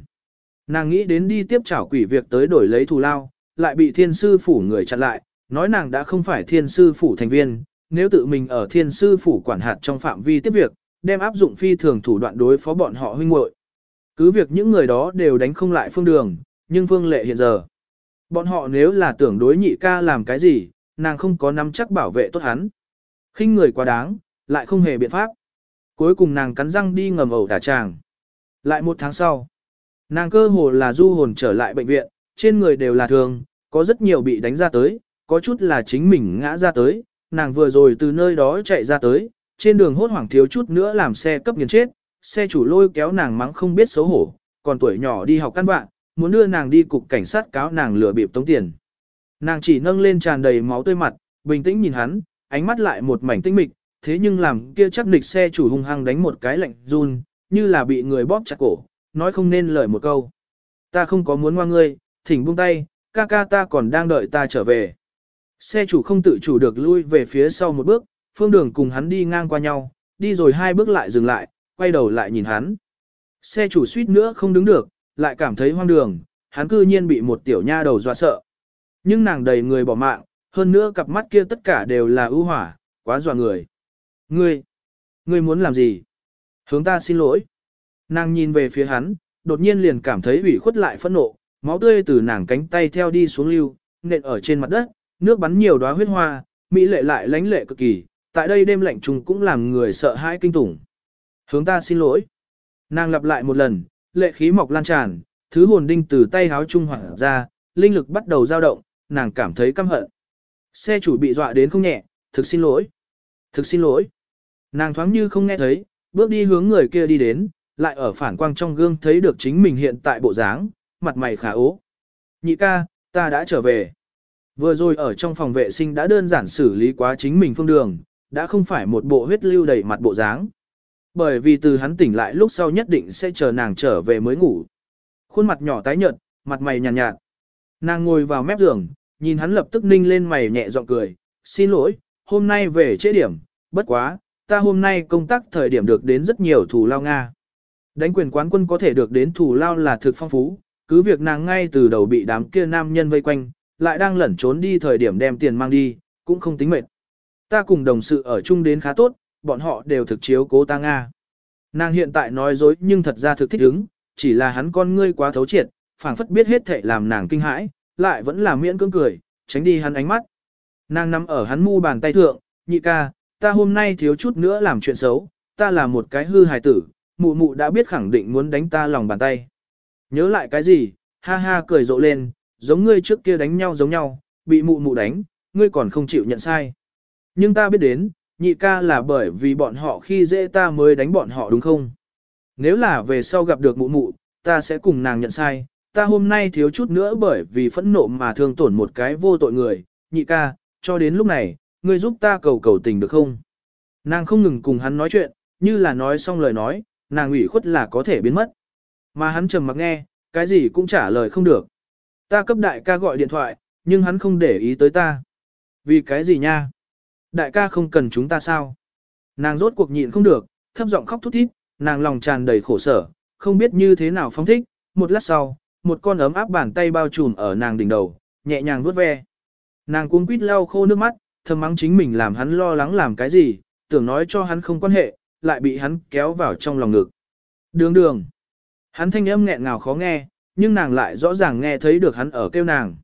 Nàng nghĩ đến đi tiếp trảo quỷ việc tới đổi lấy thù lao, lại bị thiên sư phủ người chặn lại, nói nàng đã không phải thiên sư phủ thành viên, nếu tự mình ở thiên sư phủ quản hạt trong phạm vi tiếp việc, đem áp dụng phi thường thủ đoạn đối phó bọn họ huynh muội. Cứ việc những người đó đều đánh không lại phương đường, nhưng phương lệ hiện giờ. Bọn họ nếu là tưởng đối nhị ca làm cái gì, nàng không có nắm chắc bảo vệ tốt hắn. khinh người quá đáng, lại không hề biện pháp. Cuối cùng nàng cắn răng đi ngầm ẩu đả tràng. Lại một tháng sau, nàng cơ hồ là du hồn trở lại bệnh viện, trên người đều là thương, có rất nhiều bị đánh ra tới, có chút là chính mình ngã ra tới, nàng vừa rồi từ nơi đó chạy ra tới, trên đường hốt hoảng thiếu chút nữa làm xe cấp nghiền chết, xe chủ lôi kéo nàng mắng không biết xấu hổ, còn tuổi nhỏ đi học căn bạn, muốn đưa nàng đi cục cảnh sát cáo nàng lừa bịp tống tiền. Nàng chỉ nâng lên tràn đầy máu tươi mặt, bình tĩnh nhìn hắn, ánh mắt lại một mảnh tinh mịch, thế nhưng làm kia chắc nịch xe chủ hung hăng đánh một cái lạnh run, như là bị người bóp chặt cổ, nói không nên lời một câu. Ta không có muốn ngoan ngươi, thỉnh buông tay, ca ca ta còn đang đợi ta trở về. Xe chủ không tự chủ được lui về phía sau một bước, phương đường cùng hắn đi ngang qua nhau, đi rồi hai bước lại dừng lại, quay đầu lại nhìn hắn. Xe chủ suýt nữa không đứng được, lại cảm thấy hoang đường, hắn cư nhiên bị một tiểu nha đầu dọa sợ. Nhưng nàng đầy người bỏ mạng, hơn nữa cặp mắt kia tất cả đều là ưu hỏa, quá dọa người. Ngươi, ngươi muốn làm gì? Hướng ta xin lỗi. Nàng nhìn về phía hắn, đột nhiên liền cảm thấy ủy khuất lại phẫn nộ, máu tươi từ nàng cánh tay theo đi xuống lưu, nện ở trên mặt đất, nước bắn nhiều đóa huyết hoa, mỹ lệ lại lánh lệ cực kỳ, tại đây đêm lạnh trùng cũng làm người sợ hãi kinh tủng. Hướng ta xin lỗi. Nàng lặp lại một lần, lệ khí mọc lan tràn, thứ hồn đinh từ tay háo trung hoảng ra, linh lực bắt đầu dao động, nàng cảm thấy căm hận. Xe chủ bị dọa đến không nhẹ, thực xin lỗi. Thực xin lỗi. Nàng thoáng như không nghe thấy, bước đi hướng người kia đi đến, lại ở phản quang trong gương thấy được chính mình hiện tại bộ dáng, mặt mày khả ố. Nhị ca, ta đã trở về. Vừa rồi ở trong phòng vệ sinh đã đơn giản xử lý quá chính mình phương đường, đã không phải một bộ huyết lưu đầy mặt bộ dáng. Bởi vì từ hắn tỉnh lại lúc sau nhất định sẽ chờ nàng trở về mới ngủ. Khuôn mặt nhỏ tái nhợt, mặt mày nhàn nhạt, nhạt. Nàng ngồi vào mép giường, nhìn hắn lập tức ninh lên mày nhẹ giọng cười, xin lỗi, hôm nay về trễ điểm, bất quá, ta hôm nay công tác thời điểm được đến rất nhiều thù lao Nga. Đánh quyền quán quân có thể được đến thù lao là thực phong phú, cứ việc nàng ngay từ đầu bị đám kia nam nhân vây quanh, lại đang lẩn trốn đi thời điểm đem tiền mang đi, cũng không tính mệt. Ta cùng đồng sự ở chung đến khá tốt, bọn họ đều thực chiếu cố ta Nga. Nàng hiện tại nói dối nhưng thật ra thực thích ứng, chỉ là hắn con ngươi quá thấu triệt, phảng phất biết hết thể làm nàng kinh hãi, lại vẫn là miễn cưỡng cười, tránh đi hắn ánh mắt. Nàng nằm ở hắn mu bàn tay thượng, nhị ca, ta hôm nay thiếu chút nữa làm chuyện xấu, ta là một cái hư hài tử, mụ mụ đã biết khẳng định muốn đánh ta lòng bàn tay. Nhớ lại cái gì, ha ha cười rộ lên, giống ngươi trước kia đánh nhau giống nhau, bị mụ mụ đánh, ngươi còn không chịu nhận sai. Nhưng ta biết đến, nhị ca là bởi vì bọn họ khi dễ ta mới đánh bọn họ đúng không? Nếu là về sau gặp được mụ mụ, ta sẽ cùng nàng nhận sai, ta hôm nay thiếu chút nữa bởi vì phẫn nộ mà thương tổn một cái vô tội người, nhị ca, cho đến lúc này, ngươi giúp ta cầu cầu tình được không? Nàng không ngừng cùng hắn nói chuyện, như là nói xong lời nói, nàng ủy khuất là có thể biến mất. Mà hắn trầm mặc nghe, cái gì cũng trả lời không được. Ta cấp đại ca gọi điện thoại, nhưng hắn không để ý tới ta. Vì cái gì nha? Đại ca không cần chúng ta sao? Nàng rốt cuộc nhịn không được, thấp giọng khóc thút thít, nàng lòng tràn đầy khổ sở, không biết như thế nào phóng thích. Một lát sau, một con ấm áp bàn tay bao trùm ở nàng đỉnh đầu, nhẹ nhàng vuốt ve. Nàng cuống quýt lau khô nước mắt, thầm mắng chính mình làm hắn lo lắng làm cái gì, tưởng nói cho hắn không quan hệ, lại bị hắn kéo vào trong lòng ngực. Đường đường. Hắn thanh âm nghẹn ngào khó nghe, nhưng nàng lại rõ ràng nghe thấy được hắn ở kêu nàng.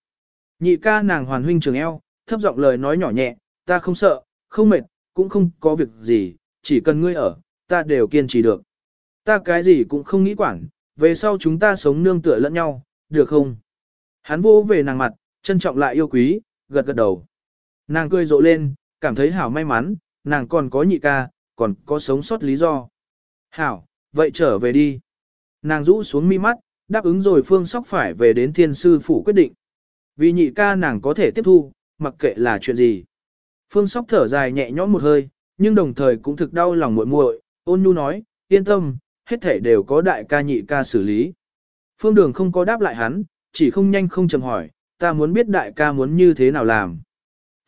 Nhị ca nàng hoàn huynh trường eo, thấp giọng lời nói nhỏ nhẹ, ta không sợ, không mệt, cũng không có việc gì, chỉ cần ngươi ở, ta đều kiên trì được. Ta cái gì cũng không nghĩ quản, về sau chúng ta sống nương tựa lẫn nhau, được không? Hắn vô về nàng mặt, trân trọng lại yêu quý, gật gật đầu. Nàng cười rộ lên, cảm thấy hảo may mắn, nàng còn có nhị ca, còn có sống sót lý do. Hảo, vậy trở về đi. Nàng rũ xuống mi mắt, đáp ứng rồi phương sóc phải về đến thiên sư phủ quyết định. Vì nhị ca nàng có thể tiếp thu, mặc kệ là chuyện gì. Phương sóc thở dài nhẹ nhõm một hơi, nhưng đồng thời cũng thực đau lòng muội muội. ôn nhu nói, yên tâm, hết thể đều có đại ca nhị ca xử lý. Phương đường không có đáp lại hắn, chỉ không nhanh không chậm hỏi, ta muốn biết đại ca muốn như thế nào làm.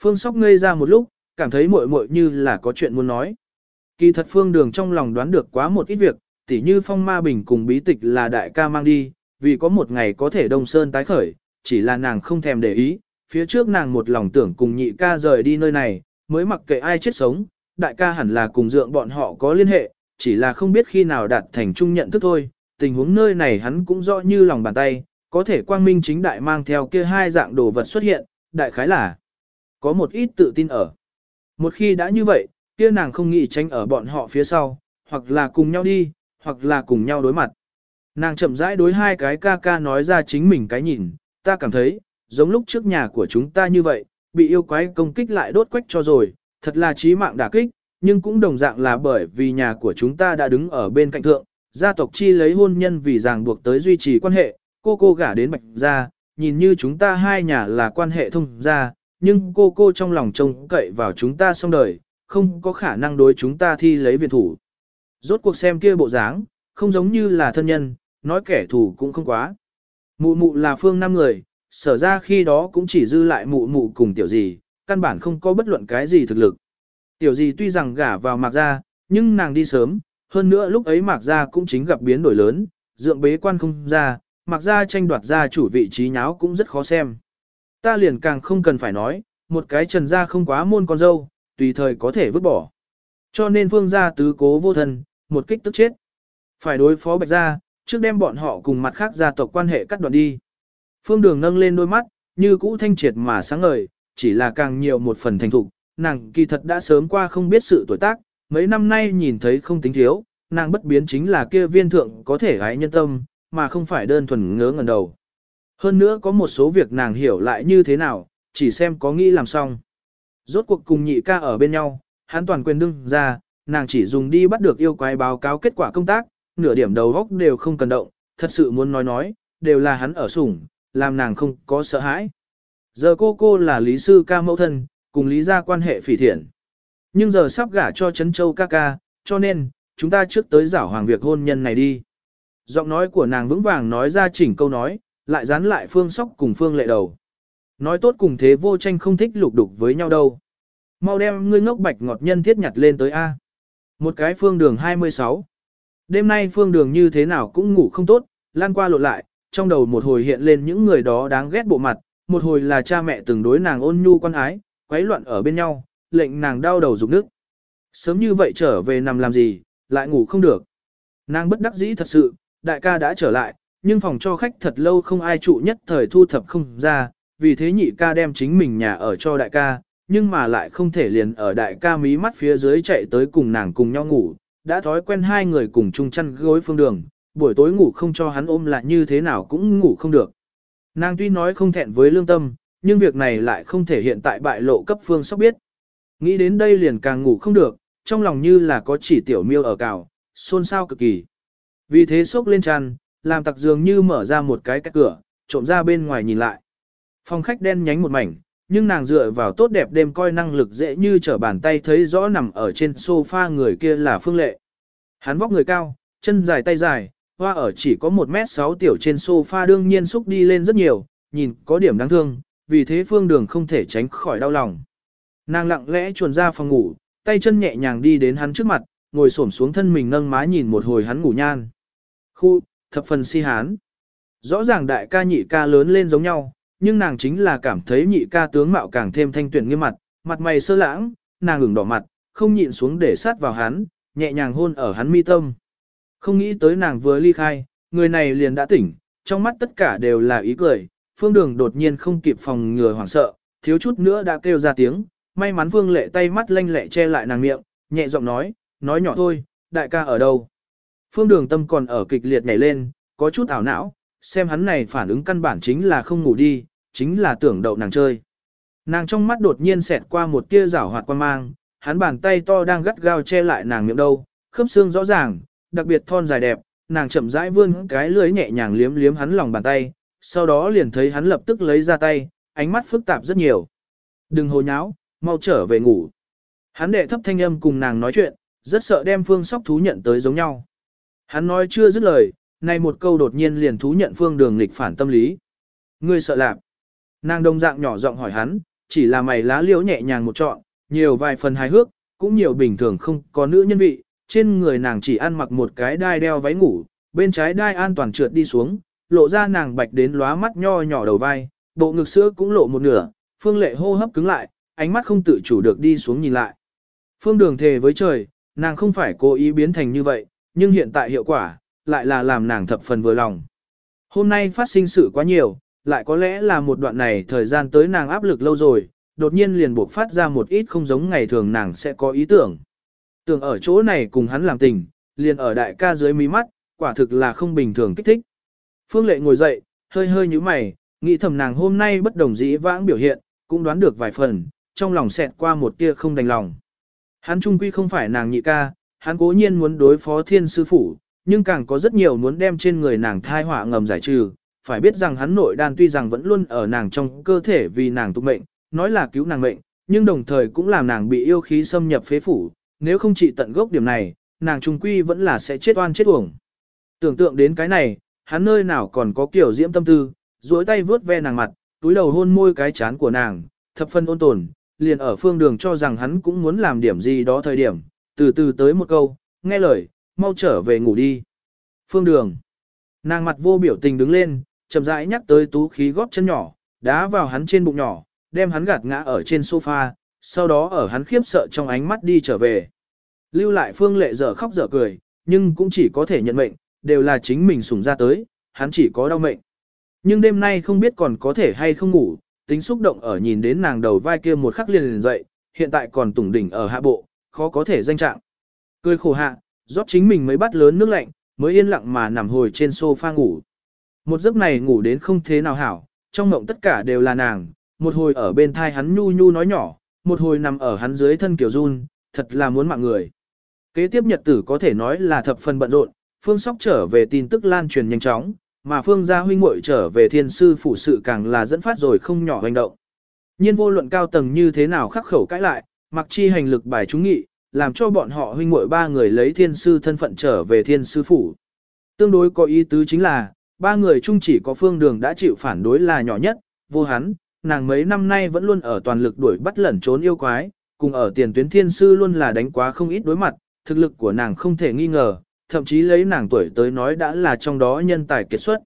Phương sóc ngây ra một lúc, cảm thấy muội muội như là có chuyện muốn nói. Kỳ thật phương đường trong lòng đoán được quá một ít việc, tỉ như phong ma bình cùng bí tịch là đại ca mang đi, vì có một ngày có thể đông sơn tái khởi, chỉ là nàng không thèm để ý, phía trước nàng một lòng tưởng cùng nhị ca rời đi nơi này, mới mặc kệ ai chết sống, đại ca hẳn là cùng dượng bọn họ có liên hệ, chỉ là không biết khi nào đạt thành chung nhận thức thôi, tình huống nơi này hắn cũng rõ như lòng bàn tay, có thể quang minh chính đại mang theo kia hai dạng đồ vật xuất hiện, đại khái là có một ít tự tin ở. Một khi đã như vậy, kia nàng không nghĩ tránh ở bọn họ phía sau, hoặc là cùng nhau đi, hoặc là cùng nhau đối mặt. Nàng chậm rãi đối hai cái ca ca nói ra chính mình cái nhìn, ta cảm thấy, giống lúc trước nhà của chúng ta như vậy, bị yêu quái công kích lại đốt quách cho rồi, thật là chí mạng đả kích, nhưng cũng đồng dạng là bởi vì nhà của chúng ta đã đứng ở bên cạnh thượng, gia tộc chi lấy hôn nhân vì ràng buộc tới duy trì quan hệ, cô cô gả đến bạch gia, nhìn như chúng ta hai nhà là quan hệ thông gia, nhưng cô cô trong lòng trông cậy vào chúng ta xong đời, không có khả năng đối chúng ta thi lấy viện thủ. Rốt cuộc xem kia bộ dáng, không giống như là thân nhân, nói kẻ thù cũng không quá. Mụ mụ là phương năm người, sở ra khi đó cũng chỉ dư lại mụ mụ cùng tiểu gì, căn bản không có bất luận cái gì thực lực. Tiểu gì tuy rằng gả vào mạc gia, nhưng nàng đi sớm, hơn nữa lúc ấy mạc gia cũng chính gặp biến đổi lớn, dượng bế quan không ra, mạc gia tranh đoạt gia chủ vị trí nháo cũng rất khó xem. Ta liền càng không cần phải nói, một cái trần gia không quá môn con dâu, tùy thời có thể vứt bỏ. Cho nên phương gia tứ cố vô thân, một kích tức chết. Phải đối phó bạch gia, trước đem bọn họ cùng mặt khác gia tộc quan hệ cắt đoạn đi. Phương đường nâng lên đôi mắt, như cũ thanh triệt mà sáng ngời, chỉ là càng nhiều một phần thành thục, nàng kỳ thật đã sớm qua không biết sự tuổi tác, mấy năm nay nhìn thấy không tính thiếu, nàng bất biến chính là kia viên thượng có thể gái nhân tâm, mà không phải đơn thuần ngớ ngẩn đầu. Hơn nữa có một số việc nàng hiểu lại như thế nào, chỉ xem có nghĩ làm xong. Rốt cuộc cùng nhị ca ở bên nhau, hắn toàn quyền đương ra, nàng chỉ dùng đi bắt được yêu quái báo cáo kết quả công tác, nửa điểm đầu góc đều không cần động, thật sự muốn nói nói, đều là hắn ở sủng, làm nàng không có sợ hãi. Giờ cô cô là lý sư ca mẫu thân, cùng lý gia quan hệ phỉ thiện. Nhưng giờ sắp gả cho Trấn Châu ca ca, cho nên, chúng ta trước tới giảo hoàng việc hôn nhân này đi. Giọng nói của nàng vững vàng nói ra chỉnh câu nói, lại dán lại phương sóc cùng phương lệ đầu. Nói tốt cùng thế vô tranh không thích lục đục với nhau đâu. Mau đem ngươi ngốc bạch ngọt nhân thiết nhặt lên tới A. Một cái phương đường 26. Đêm nay phương đường như thế nào cũng ngủ không tốt, lan qua lộn lại, trong đầu một hồi hiện lên những người đó đáng ghét bộ mặt, một hồi là cha mẹ từng đối nàng ôn nhu quan ái, quấy loạn ở bên nhau, lệnh nàng đau đầu rụng nước. Sớm như vậy trở về nằm làm gì, lại ngủ không được. Nàng bất đắc dĩ thật sự, đại ca đã trở lại, nhưng phòng cho khách thật lâu không ai trụ nhất thời thu thập không ra, vì thế nhị ca đem chính mình nhà ở cho đại ca, nhưng mà lại không thể liền ở đại ca mí mắt phía dưới chạy tới cùng nàng cùng nhau ngủ, đã thói quen hai người cùng chung chăn gối phương đường, buổi tối ngủ không cho hắn ôm lại như thế nào cũng ngủ không được. Nàng tuy nói không thẹn với lương tâm, nhưng việc này lại không thể hiện tại bại lộ cấp phương sóc biết. Nghĩ đến đây liền càng ngủ không được, trong lòng như là có chỉ tiểu miêu ở cào, xôn xao cực kỳ. Vì thế sốc lên tràn, làm tặc dường như mở ra một cái cách cửa, trộm ra bên ngoài nhìn lại. Phòng khách đen nhánh một mảnh, nhưng nàng dựa vào tốt đẹp đêm coi năng lực dễ như trở bàn tay thấy rõ nằm ở trên sofa người kia là Phương Lệ. Hắn vóc người cao, chân dài tay dài, hoa ở chỉ có 1m6 tiểu trên sofa đương nhiên xúc đi lên rất nhiều, nhìn có điểm đáng thương, vì thế Phương Đường không thể tránh khỏi đau lòng. Nàng lặng lẽ chuồn ra phòng ngủ, tay chân nhẹ nhàng đi đến hắn trước mặt, ngồi xổm xuống thân mình nâng má nhìn một hồi hắn ngủ nhan. Khu, thập phần si hán. Rõ ràng đại ca nhị ca lớn lên giống nhau, nhưng nàng chính là cảm thấy nhị ca tướng mạo càng thêm thanh tuyển nghiêm mặt, mặt mày sơ lãng, nàng ửng đỏ mặt, không nhịn xuống để sát vào hắn, nhẹ nhàng hôn ở hắn mi tâm. Không nghĩ tới nàng vừa ly khai, người này liền đã tỉnh, trong mắt tất cả đều là ý cười, phương đường đột nhiên không kịp phòng ngừa hoảng sợ, thiếu chút nữa đã kêu ra tiếng, may mắn phương lệ tay mắt lanh lẹ che lại nàng miệng, nhẹ giọng nói, nói nhỏ thôi, đại ca ở đâu. Phương đường tâm còn ở kịch liệt nhảy lên, có chút ảo não, xem hắn này phản ứng căn bản chính là không ngủ đi, chính là tưởng đậu nàng chơi. Nàng trong mắt đột nhiên xẹt qua một tia rảo hoạt quan mang, hắn bàn tay to đang gắt gao che lại nàng miệng đâu, khớp xương rõ ràng, đặc biệt thon dài đẹp, nàng chậm rãi vươn cái lưới nhẹ nhàng liếm liếm hắn lòng bàn tay, sau đó liền thấy hắn lập tức lấy ra tay, ánh mắt phức tạp rất nhiều. Đừng hồ nháo, mau trở về ngủ. Hắn đệ thấp thanh âm cùng nàng nói chuyện, rất sợ đem phương sóc thú nhận tới giống nhau. Hắn nói chưa dứt lời, nay một câu đột nhiên liền thú nhận phương đường nghịch phản tâm lý. Ngươi sợ lạc. Nàng đông dạng nhỏ giọng hỏi hắn, chỉ là mày lá liễu nhẹ nhàng một trọn, nhiều vài phần hài hước, cũng nhiều bình thường không có nữ nhân vị, trên người nàng chỉ ăn mặc một cái đai đeo váy ngủ, bên trái đai an toàn trượt đi xuống, lộ ra nàng bạch đến lóa mắt nho nhỏ đầu vai, bộ ngực sữa cũng lộ một nửa, phương lệ hô hấp cứng lại, ánh mắt không tự chủ được đi xuống nhìn lại. Phương đường thề với trời, nàng không phải cố ý biến thành như vậy, nhưng hiện tại hiệu quả, lại là làm nàng thập phần vừa lòng. Hôm nay phát sinh sự quá nhiều, lại có lẽ là một đoạn này thời gian tới nàng áp lực lâu rồi, đột nhiên liền buộc phát ra một ít không giống ngày thường nàng sẽ có ý tưởng. Tưởng ở chỗ này cùng hắn làm tình, liền ở đại ca dưới mí mắt, quả thực là không bình thường kích thích. Phương Lệ ngồi dậy, hơi hơi như mày, nghĩ thầm nàng hôm nay bất đồng dĩ vãng biểu hiện, cũng đoán được vài phần, trong lòng xẹt qua một tia không đành lòng. Hắn trung quy không phải nàng nhị ca, hắn cố nhiên muốn đối phó thiên sư phủ, nhưng càng có rất nhiều muốn đem trên người nàng thai họa ngầm giải trừ. Phải biết rằng hắn nội đan tuy rằng vẫn luôn ở nàng trong cơ thể vì nàng tục mệnh, nói là cứu nàng mệnh, nhưng đồng thời cũng làm nàng bị yêu khí xâm nhập phế phủ, nếu không trị tận gốc điểm này, nàng trung quy vẫn là sẽ chết oan chết uổng. Tưởng tượng đến cái này, hắn nơi nào còn có kiểu diễm tâm tư, duỗi tay vướt ve nàng mặt, túi đầu hôn môi cái chán của nàng, thập phân ôn tồn, liền ở phương đường cho rằng hắn cũng muốn làm điểm gì đó thời điểm, từ từ tới một câu, nghe lời, mau trở về ngủ đi. Phương đường. Nàng mặt vô biểu tình đứng lên, chậm rãi nhắc tới tú khí góp chân nhỏ, đá vào hắn trên bụng nhỏ, đem hắn gạt ngã ở trên sofa, sau đó ở hắn khiếp sợ trong ánh mắt đi trở về. Lưu lại phương lệ dở khóc dở cười, nhưng cũng chỉ có thể nhận mệnh, đều là chính mình sủng ra tới, hắn chỉ có đau mệnh. Nhưng đêm nay không biết còn có thể hay không ngủ, tính xúc động ở nhìn đến nàng đầu vai kia một khắc liền liền dậy, hiện tại còn tủng đỉnh ở hạ bộ, khó có thể danh trạng. Cười khổ hạ, rót chính mình mới bắt lớn nước lạnh, mới yên lặng mà nằm hồi trên sofa ngủ. Một giấc này ngủ đến không thế nào hảo, trong mộng tất cả đều là nàng, một hồi ở bên thai hắn nhu nhu nói nhỏ, một hồi nằm ở hắn dưới thân kiểu run, thật là muốn mạng người. Kế tiếp nhật tử có thể nói là thập phần bận rộn, Phương Sóc trở về tin tức lan truyền nhanh chóng, mà Phương gia huynh muội trở về thiên sư phủ sự càng là dẫn phát rồi không nhỏ hành động. Nhiên vô luận cao tầng như thế nào khắc khẩu cãi lại, mặc chi hành lực bài chúng nghị, làm cho bọn họ huynh muội ba người lấy thiên sư thân phận trở về thiên sư phủ. Tương đối có ý tứ chính là, ba người chung chỉ có phương đường đã chịu phản đối là nhỏ nhất, vô hắn, nàng mấy năm nay vẫn luôn ở toàn lực đuổi bắt lẩn trốn yêu quái, cùng ở tiền tuyến thiên sư luôn là đánh quá không ít đối mặt, thực lực của nàng không thể nghi ngờ, thậm chí lấy nàng tuổi tới nói đã là trong đó nhân tài kiệt xuất.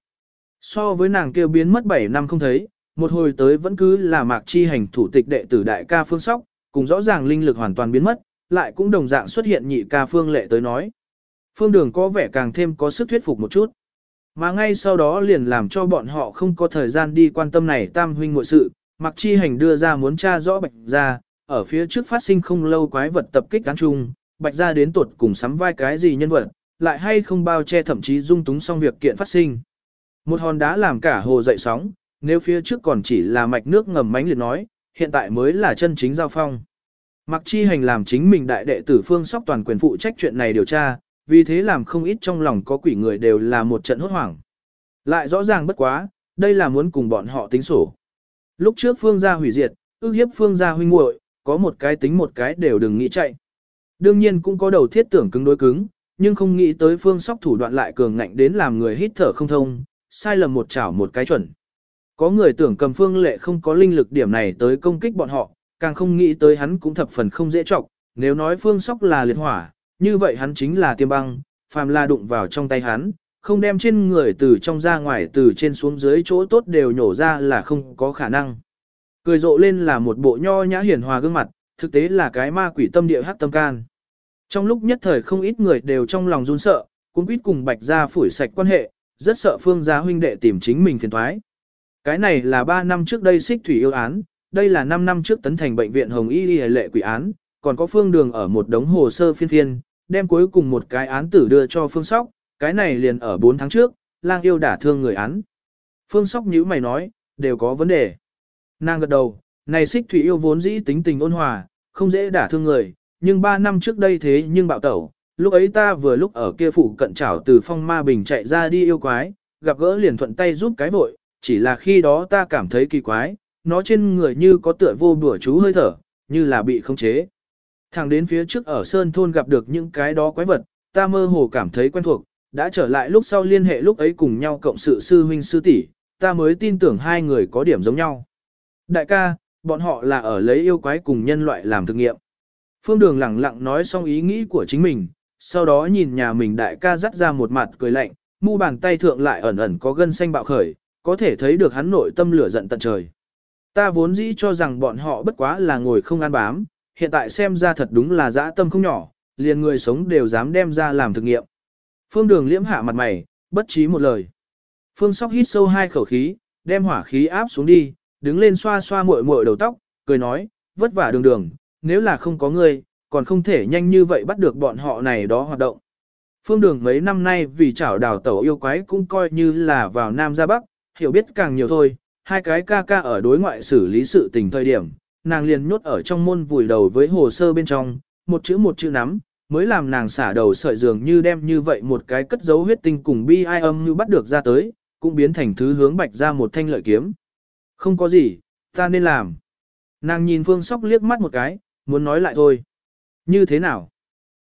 So với nàng kêu biến mất 7 năm không thấy, một hồi tới vẫn cứ là mạc chi hành thủ tịch đệ tử đại ca phương sóc, cùng rõ ràng linh lực hoàn toàn biến mất, lại cũng đồng dạng xuất hiện nhị ca phương lệ tới nói. Phương đường có vẻ càng thêm có sức thuyết phục một chút. Mà ngay sau đó liền làm cho bọn họ không có thời gian đi quan tâm này tam huynh ngội sự, mặc Chi Hành đưa ra muốn tra rõ Bạch Gia, ở phía trước phát sinh không lâu quái vật tập kích cán chung, Bạch Gia đến tuột cùng sắm vai cái gì nhân vật, lại hay không bao che thậm chí dung túng xong việc kiện phát sinh. Một hòn đá làm cả hồ dậy sóng, nếu phía trước còn chỉ là mạch nước ngầm mánh liền nói, hiện tại mới là chân chính giao phong. Mặc Chi Hành làm chính mình đại đệ tử Phương Sóc toàn quyền phụ trách chuyện này điều tra, vì thế làm không ít trong lòng có quỷ người đều là một trận hốt hoảng. Lại rõ ràng bất quá, đây là muốn cùng bọn họ tính sổ. Lúc trước Phương gia hủy diệt, ước hiếp Phương gia huynh muội, có một cái tính một cái đều đừng nghĩ chạy. Đương nhiên cũng có đầu thiết tưởng cứng đối cứng, nhưng không nghĩ tới Phương Sóc thủ đoạn lại cường ngạnh đến làm người hít thở không thông, sai lầm một chảo một cái chuẩn. Có người tưởng cầm Phương Lệ không có linh lực điểm này tới công kích bọn họ, càng không nghĩ tới hắn cũng thập phần không dễ trọng, nếu nói Phương Sóc là liệt hỏa, như vậy hắn chính là tiêm băng, phàm là đụng vào trong tay hắn, không đem trên người từ trong ra ngoài từ trên xuống dưới chỗ tốt đều nhổ ra là không có khả năng. Cười rộ lên là một bộ nho nhã hiền hòa gương mặt, thực tế là cái ma quỷ tâm địa hắc tâm can. Trong lúc nhất thời không ít người đều trong lòng run sợ, cũng quýt cùng bạch ra phủi sạch quan hệ, rất sợ phương gia huynh đệ tìm chính mình phiền thoái. Cái này là 3 năm trước đây xích thủy yêu án, đây là 5 năm trước tấn thành bệnh viện Hồng Y Y lệ quỷ án, còn có phương đường ở một đống hồ sơ phiên phiên, đem cuối cùng một cái án tử đưa cho Phương Sóc, cái này liền ở 4 tháng trước, lang yêu đả thương người án. Phương Sóc nhíu mày nói, đều có vấn đề. Nàng gật đầu, này xích thủy yêu vốn dĩ tính tình ôn hòa, không dễ đả thương người, nhưng 3 năm trước đây thế nhưng bạo tẩu, lúc ấy ta vừa lúc ở kia phủ cận trảo từ phong ma bình chạy ra đi yêu quái, gặp gỡ liền thuận tay giúp cái vội, chỉ là khi đó ta cảm thấy kỳ quái, nó trên người như có tựa vô bùa chú hơi thở, như là bị khống chế. Thẳng đến phía trước ở Sơn Thôn gặp được những cái đó quái vật, ta mơ hồ cảm thấy quen thuộc, đã trở lại lúc sau liên hệ lúc ấy cùng nhau cộng sự sư huynh sư tỷ, ta mới tin tưởng hai người có điểm giống nhau. Đại ca, bọn họ là ở lấy yêu quái cùng nhân loại làm thực nghiệm. Phương Đường lẳng lặng nói xong ý nghĩ của chính mình, sau đó nhìn nhà mình đại ca dắt ra một mặt cười lạnh, mu bàn tay thượng lại ẩn ẩn có gân xanh bạo khởi, có thể thấy được hắn nội tâm lửa giận tận trời. Ta vốn dĩ cho rằng bọn họ bất quá là ngồi không ăn bám, hiện tại xem ra thật đúng là dã tâm không nhỏ, liền người sống đều dám đem ra làm thực nghiệm. Phương Đường liễm hạ mặt mày, bất trí một lời. Phương Sóc hít sâu hai khẩu khí, đem hỏa khí áp xuống đi, đứng lên xoa xoa muội muội đầu tóc, cười nói, vất vả đường đường, nếu là không có ngươi, còn không thể nhanh như vậy bắt được bọn họ này đó hoạt động. Phương Đường mấy năm nay vì chảo đào tẩu yêu quái cũng coi như là vào Nam ra Bắc, hiểu biết càng nhiều thôi, hai cái ca ca ở đối ngoại xử lý sự tình thời điểm, nàng liền nhốt ở trong môn vùi đầu với hồ sơ bên trong, một chữ một chữ nắm, mới làm nàng xả đầu sợi dường như đem như vậy một cái cất dấu huyết tinh cùng bi ai âm như bắt được ra tới, cũng biến thành thứ hướng bạch ra một thanh lợi kiếm. Không có gì, ta nên làm. Nàng nhìn Phương Sóc liếc mắt một cái, muốn nói lại thôi. Như thế nào?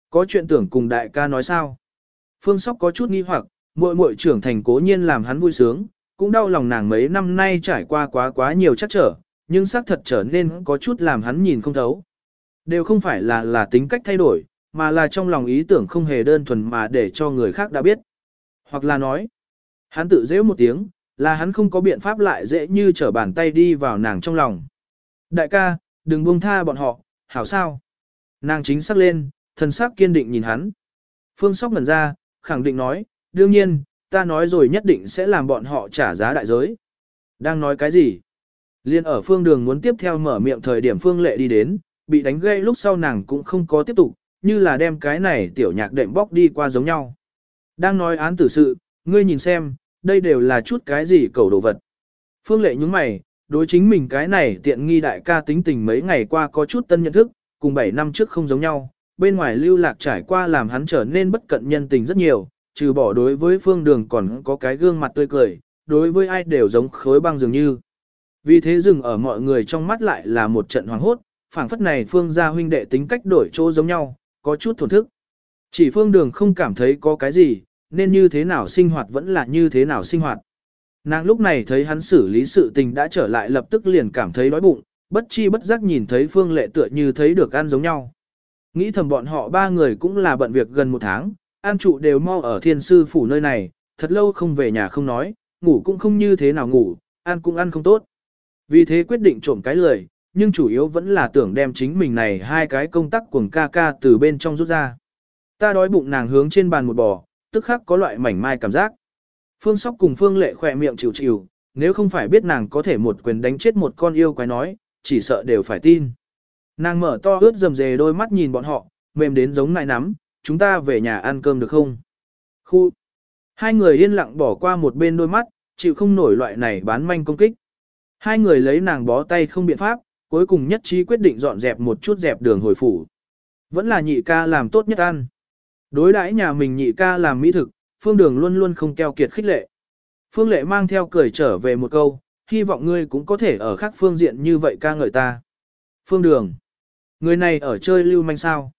Có chuyện tưởng cùng đại ca nói sao? Phương Sóc có chút nghi hoặc, muội muội trưởng thành cố nhiên làm hắn vui sướng, cũng đau lòng nàng mấy năm nay trải qua quá quá nhiều chắc trở, nhưng xác thật trở nên có chút làm hắn nhìn không thấu. Đều không phải là là tính cách thay đổi, mà là trong lòng ý tưởng không hề đơn thuần mà để cho người khác đã biết. Hoặc là nói, hắn tự dễ một tiếng, là hắn không có biện pháp lại dễ như trở bàn tay đi vào nàng trong lòng. Đại ca, đừng buông tha bọn họ, hảo sao? Nàng chính sắc lên, thần sắc kiên định nhìn hắn. Phương Sóc ngẩn ra, khẳng định nói, đương nhiên, ta nói rồi nhất định sẽ làm bọn họ trả giá đại giới. Đang nói cái gì? Liên ở phương đường muốn tiếp theo mở miệng thời điểm phương lệ đi đến, bị đánh gây lúc sau nàng cũng không có tiếp tục, như là đem cái này tiểu nhạc đệm bóc đi qua giống nhau. Đang nói án tử sự, ngươi nhìn xem, đây đều là chút cái gì cầu đồ vật. Phương lệ nhúng mày, đối chính mình cái này tiện nghi đại ca tính tình mấy ngày qua có chút tân nhận thức, cùng 7 năm trước không giống nhau, bên ngoài lưu lạc trải qua làm hắn trở nên bất cận nhân tình rất nhiều, trừ bỏ đối với phương đường còn có cái gương mặt tươi cười, đối với ai đều giống khối băng dường như. Vì thế dừng ở mọi người trong mắt lại là một trận hoàng hốt, phảng phất này phương gia huynh đệ tính cách đổi chỗ giống nhau, có chút thổn thức. Chỉ phương đường không cảm thấy có cái gì, nên như thế nào sinh hoạt vẫn là như thế nào sinh hoạt. Nàng lúc này thấy hắn xử lý sự tình đã trở lại lập tức liền cảm thấy đói bụng, bất chi bất giác nhìn thấy phương lệ tựa như thấy được ăn giống nhau. Nghĩ thầm bọn họ ba người cũng là bận việc gần một tháng, an trụ đều mau ở thiên sư phủ nơi này, thật lâu không về nhà không nói, ngủ cũng không như thế nào ngủ, ăn cũng ăn không tốt. Vì thế quyết định trộm cái lười, nhưng chủ yếu vẫn là tưởng đem chính mình này hai cái công tắc cuồng ca ca từ bên trong rút ra. Ta đói bụng nàng hướng trên bàn một bò, tức khắc có loại mảnh mai cảm giác. Phương Sóc cùng Phương Lệ khỏe miệng chịu chịu, nếu không phải biết nàng có thể một quyền đánh chết một con yêu quái nói, chỉ sợ đều phải tin. Nàng mở to ướt dầm dề đôi mắt nhìn bọn họ, mềm đến giống nại nắm, chúng ta về nhà ăn cơm được không? Khu! Hai người yên lặng bỏ qua một bên đôi mắt, chịu không nổi loại này bán manh công kích. Hai người lấy nàng bó tay không biện pháp, cuối cùng nhất trí quyết định dọn dẹp một chút dẹp đường hồi phủ. Vẫn là nhị ca làm tốt nhất ăn. Đối đãi nhà mình nhị ca làm mỹ thực, phương đường luôn luôn không keo kiệt khích lệ. Phương lệ mang theo cười trở về một câu, hy vọng ngươi cũng có thể ở khác phương diện như vậy ca ngợi ta. Phương đường. Người này ở chơi lưu manh sao.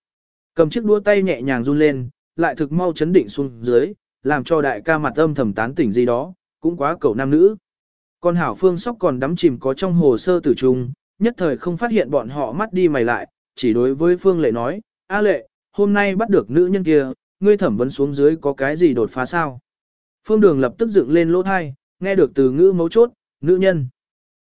Cầm chiếc đũa tay nhẹ nhàng run lên, lại thực mau chấn định xuống dưới, làm cho đại ca mặt âm thầm tán tỉnh gì đó, cũng quá cầu nam nữ. Còn hảo phương sóc còn đắm chìm có trong hồ sơ tử trung, nhất thời không phát hiện bọn họ mắt đi mày lại, chỉ đối với phương lệ nói, A lệ, hôm nay bắt được nữ nhân kia, ngươi thẩm vấn xuống dưới có cái gì đột phá sao? Phương đường lập tức dựng lên lỗ thai, nghe được từ ngữ mấu chốt, nữ nhân.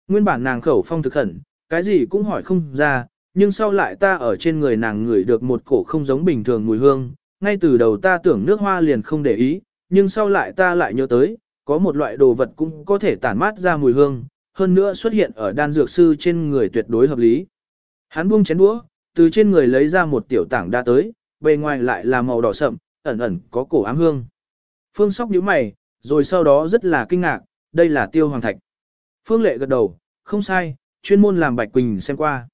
Nguyên bản nàng khẩu phong thực khẩn, cái gì cũng hỏi không ra, nhưng sau lại ta ở trên người nàng ngửi được một cổ không giống bình thường mùi hương, ngay từ đầu ta tưởng nước hoa liền không để ý, nhưng sau lại ta lại nhớ tới, có một loại đồ vật cũng có thể tản mát ra mùi hương, hơn nữa xuất hiện ở đan dược sư trên người tuyệt đối hợp lý. Hắn buông chén đũa, từ trên người lấy ra một tiểu tảng đa tới, bề ngoài lại là màu đỏ sậm, ẩn ẩn có cổ ám hương. Phương sóc nhíu mày, rồi sau đó rất là kinh ngạc, đây là tiêu hoàng thạch. Phương lệ gật đầu, không sai, chuyên môn làm Bạch Quỳnh xem qua.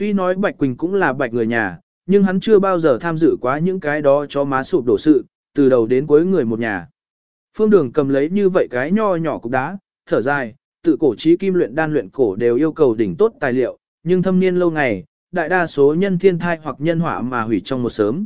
Tuy nói Bạch Quỳnh cũng là Bạch người nhà, nhưng hắn chưa bao giờ tham dự quá những cái đó cho má sụp đổ sự, từ đầu đến cuối người một nhà. Phương Đường cầm lấy như vậy cái nho nhỏ cục đá, thở dài, tự cổ trí kim luyện đan luyện cổ đều yêu cầu đỉnh tốt tài liệu, nhưng thâm niên lâu ngày, đại đa số nhân thiên thai hoặc nhân họa mà hủy trong một sớm.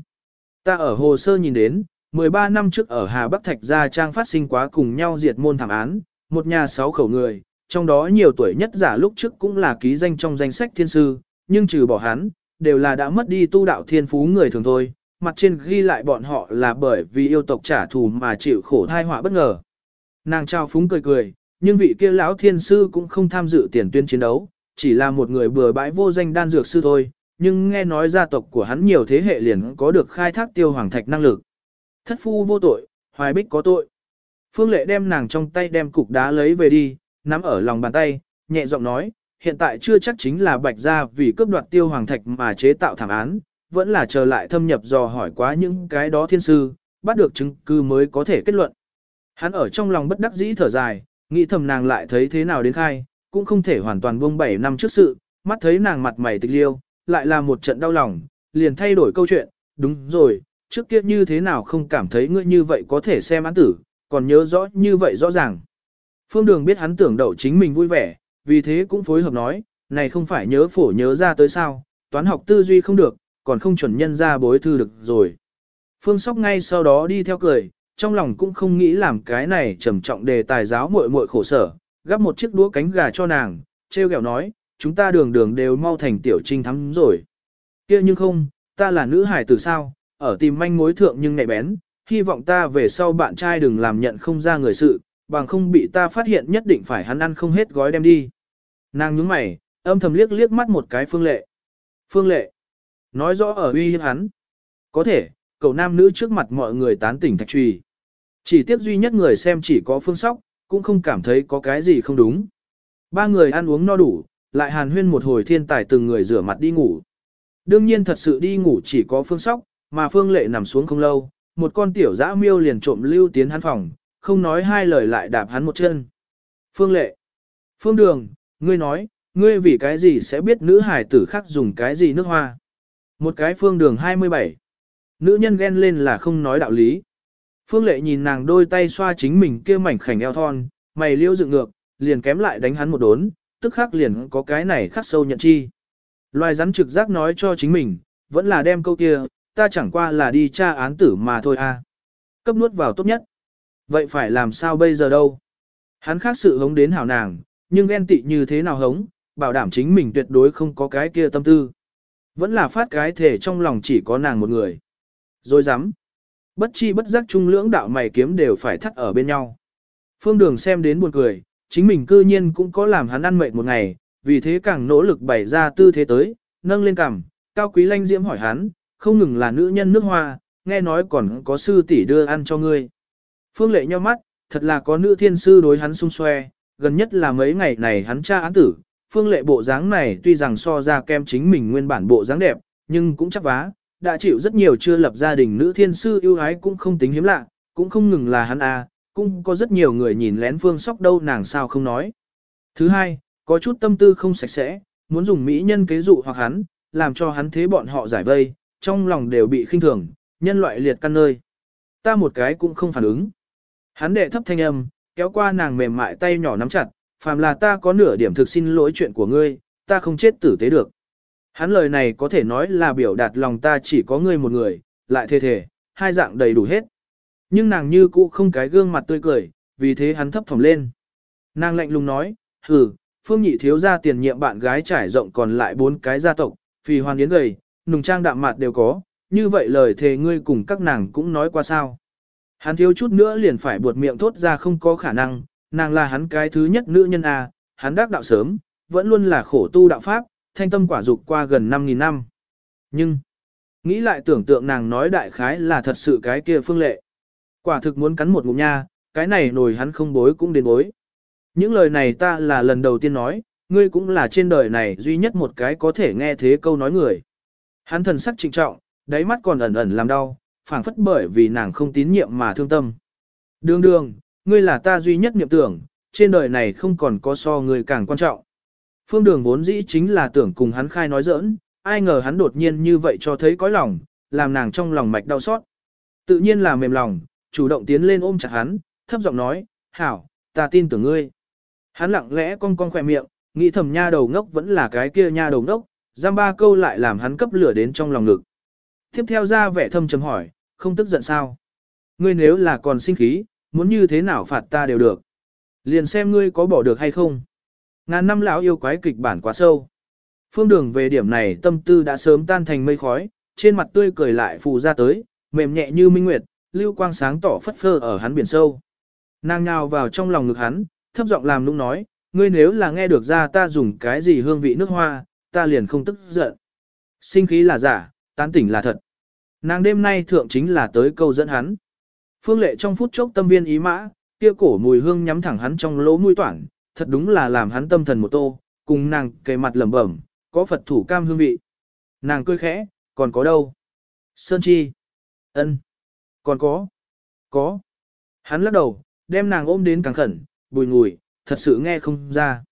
Ta ở hồ sơ nhìn đến, 13 năm trước ở Hà Bắc Thạch Gia Trang phát sinh quá cùng nhau diệt môn thảm án, một nhà sáu khẩu người, trong đó nhiều tuổi nhất giả lúc trước cũng là ký danh trong danh sách thiên sư, nhưng trừ bỏ hắn, đều là đã mất đi tu đạo thiên phú người thường thôi, mặt trên ghi lại bọn họ là bởi vì yêu tộc trả thù mà chịu khổ thai họa bất ngờ. Nàng trao phúng cười cười, nhưng vị kia lão thiên sư cũng không tham dự tiền tuyên chiến đấu, chỉ là một người bừa bãi vô danh đan dược sư thôi, nhưng nghe nói gia tộc của hắn nhiều thế hệ liền có được khai thác tiêu hoàng thạch năng lực. Thất phu vô tội, hoài bích có tội. Phương lệ đem nàng trong tay đem cục đá lấy về đi, nắm ở lòng bàn tay, nhẹ giọng nói, hiện tại chưa chắc chính là bạch gia vì cướp đoạt tiêu hoàng thạch mà chế tạo thảm án, vẫn là chờ lại thâm nhập dò hỏi quá những cái đó thiên sư, bắt được chứng cứ mới có thể kết luận. Hắn ở trong lòng bất đắc dĩ thở dài, nghĩ thầm nàng lại thấy thế nào đến khai, cũng không thể hoàn toàn buông 7 năm trước sự, mắt thấy nàng mặt mày tịch liêu, lại là một trận đau lòng, liền thay đổi câu chuyện, đúng rồi, trước kia như thế nào không cảm thấy ngươi như vậy có thể xem án tử, còn nhớ rõ như vậy rõ ràng. Phương Đường biết hắn tưởng đậu chính mình vui vẻ, vì thế cũng phối hợp nói, này không phải nhớ phổ nhớ ra tới sao, toán học tư duy không được, còn không chuẩn nhân ra bối thư được rồi. Phương Sóc ngay sau đó đi theo cười, trong lòng cũng không nghĩ làm cái này trầm trọng đề tài giáo muội muội khổ sở, gắp một chiếc đũa cánh gà cho nàng, treo kẹo nói, chúng ta đường đường đều mau thành tiểu trinh thắng rồi. kia nhưng không, ta là nữ hải tử sao, ở tìm manh mối thượng nhưng nhạy bén, hy vọng ta về sau bạn trai đừng làm nhận không ra người sự, bằng không bị ta phát hiện nhất định phải hắn ăn không hết gói đem đi. Nàng nhướng mày, âm thầm liếc liếc mắt một cái phương lệ. Phương lệ, nói rõ ở uy hiếp hắn. Có thể, cậu nam nữ trước mặt mọi người tán tỉnh thạch trùy. Chỉ tiếp duy nhất người xem chỉ có phương sóc, cũng không cảm thấy có cái gì không đúng. Ba người ăn uống no đủ, lại hàn huyên một hồi thiên tài từng người rửa mặt đi ngủ. Đương nhiên thật sự đi ngủ chỉ có phương sóc, mà phương lệ nằm xuống không lâu, một con tiểu dã miêu liền trộm lưu tiến hắn phòng, không nói hai lời lại đạp hắn một chân. Phương lệ, phương đường, ngươi nói, ngươi vì cái gì sẽ biết nữ hải tử khác dùng cái gì nước hoa. Một cái phương đường 27. Nữ nhân ghen lên là không nói đạo lý. Phương lệ nhìn nàng đôi tay xoa chính mình kia mảnh khảnh eo thon, mày liêu dựng ngược, liền kém lại đánh hắn một đốn, tức khắc liền có cái này khắc sâu nhận chi. Loài rắn trực giác nói cho chính mình, vẫn là đem câu kia, ta chẳng qua là đi tra án tử mà thôi a. Cấp nuốt vào tốt nhất. Vậy phải làm sao bây giờ đâu? Hắn khác sự hống đến hảo nàng, nhưng ghen tị như thế nào hống, bảo đảm chính mình tuyệt đối không có cái kia tâm tư. Vẫn là phát cái thể trong lòng chỉ có nàng một người. Rồi dám. Bất chi bất giác trung lưỡng đạo mày kiếm đều phải thắt ở bên nhau. Phương Đường xem đến buồn cười, chính mình cư nhiên cũng có làm hắn ăn mệt một ngày, vì thế càng nỗ lực bày ra tư thế tới, nâng lên cằm, cao quý lanh diễm hỏi hắn, không ngừng là nữ nhân nước hoa, nghe nói còn có sư tỷ đưa ăn cho ngươi. Phương lệ nhau mắt, thật là có nữ thiên sư đối hắn sung xoe, gần nhất là mấy ngày này hắn tra án tử, phương lệ bộ dáng này tuy rằng so ra kem chính mình nguyên bản bộ dáng đẹp, nhưng cũng chắc vá, đã chịu rất nhiều chưa lập gia đình nữ thiên sư yêu ái cũng không tính hiếm lạ, cũng không ngừng là hắn à, cũng có rất nhiều người nhìn lén phương sóc đâu nàng sao không nói. Thứ hai, có chút tâm tư không sạch sẽ, muốn dùng mỹ nhân kế dụ hoặc hắn, làm cho hắn thế bọn họ giải vây, trong lòng đều bị khinh thường, nhân loại liệt căn nơi. Ta một cái cũng không phản ứng. Hắn đệ thấp thanh âm, kéo qua nàng mềm mại tay nhỏ nắm chặt, phàm là ta có nửa điểm thực xin lỗi chuyện của ngươi, ta không chết tử tế được. Hắn lời này có thể nói là biểu đạt lòng ta chỉ có ngươi một người, lại thề thề, hai dạng đầy đủ hết. Nhưng nàng như cũ không cái gương mặt tươi cười, vì thế hắn thấp thỏm lên. Nàng lạnh lùng nói, hừ, phương nhị thiếu gia tiền nhiệm bạn gái trải rộng còn lại bốn cái gia tộc, phì hoàn yến gầy, nùng trang đạm mạt đều có, như vậy lời thề ngươi cùng các nàng cũng nói qua sao. Hắn thiếu chút nữa liền phải buột miệng thốt ra không có khả năng, nàng là hắn cái thứ nhất nữ nhân à, hắn đắc đạo sớm, vẫn luôn là khổ tu đạo pháp, thanh tâm quả dục qua gần 5.000 năm. Nhưng, nghĩ lại tưởng tượng nàng nói đại khái là thật sự cái kia phương lệ. Quả thực muốn cắn một ngụm nha, cái này nổi hắn không bối cũng đến bối. Những lời này ta là lần đầu tiên nói, ngươi cũng là trên đời này duy nhất một cái có thể nghe thế câu nói người. Hắn thần sắc trịnh trọng, đáy mắt còn ẩn ẩn làm đau, phảng phất bởi vì nàng không tín nhiệm mà thương tâm. Đường đường, ngươi là ta duy nhất niệm tưởng, trên đời này không còn có so ngươi càng quan trọng. Phương đường vốn dĩ chính là tưởng cùng hắn khai nói giỡn, ai ngờ hắn đột nhiên như vậy cho thấy cõi lòng, làm nàng trong lòng mạch đau xót. Tự nhiên là mềm lòng, chủ động tiến lên ôm chặt hắn, thấp giọng nói, hảo, ta tin tưởng ngươi. Hắn lặng lẽ cong cong khỏe miệng, nghĩ thầm nha đầu ngốc vẫn là cái kia nha đầu ngốc, giam ba câu lại làm hắn cấp lửa đến trong lòng ngực. Tiếp theo ra vẻ thâm trầm hỏi, không tức giận sao? Ngươi nếu là còn sinh khí, muốn như thế nào phạt ta đều được. Liền xem ngươi có bỏ được hay không. Ngàn năm lão yêu quái kịch bản quá sâu. Phương đường về điểm này tâm tư đã sớm tan thành mây khói, trên mặt tươi cười lại phù ra tới, mềm nhẹ như minh nguyệt, lưu quang sáng tỏ phất phơ ở hắn biển sâu. Nàng nhào vào trong lòng ngực hắn, thấp giọng làm nũng nói, ngươi nếu là nghe được ra ta dùng cái gì hương vị nước hoa, ta liền không tức giận. Sinh khí là giả, tán tỉnh là thật. Nàng đêm nay thượng chính là tới câu dẫn hắn. Phương lệ trong phút chốc tâm viên ý mã, kia cổ mùi hương nhắm thẳng hắn trong lỗ mũi toản, thật đúng là làm hắn tâm thần một tô, cùng nàng kề mặt lẩm bẩm, có Phật thủ cam hương vị. Nàng cười khẽ, còn có đâu? Sơn Chi. ân, Còn có. Có. Hắn lắc đầu, đem nàng ôm đến càng khẩn, bùi ngùi, thật sự nghe không ra.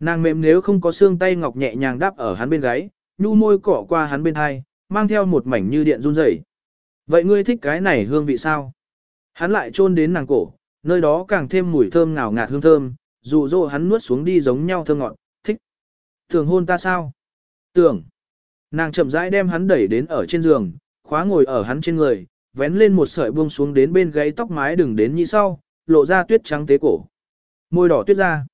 Nàng mềm nếu không có xương tay ngọc nhẹ nhàng đáp ở hắn bên gáy, nhu môi cỏ qua hắn bên hai, mang theo một mảnh như điện run rẩy. Vậy ngươi thích cái này hương vị sao? Hắn lại chôn đến nàng cổ, nơi đó càng thêm mùi thơm ngào ngạt hương thơm, dù dỗ hắn nuốt xuống đi giống nhau thơm ngọt, thích. Tưởng hôn ta sao? Tưởng. Nàng chậm rãi đem hắn đẩy đến ở trên giường, khóa ngồi ở hắn trên người, vén lên một sợi buông xuống đến bên gáy tóc mái đừng đến như sau, lộ ra tuyết trắng tế cổ. Môi đỏ tuyết ra.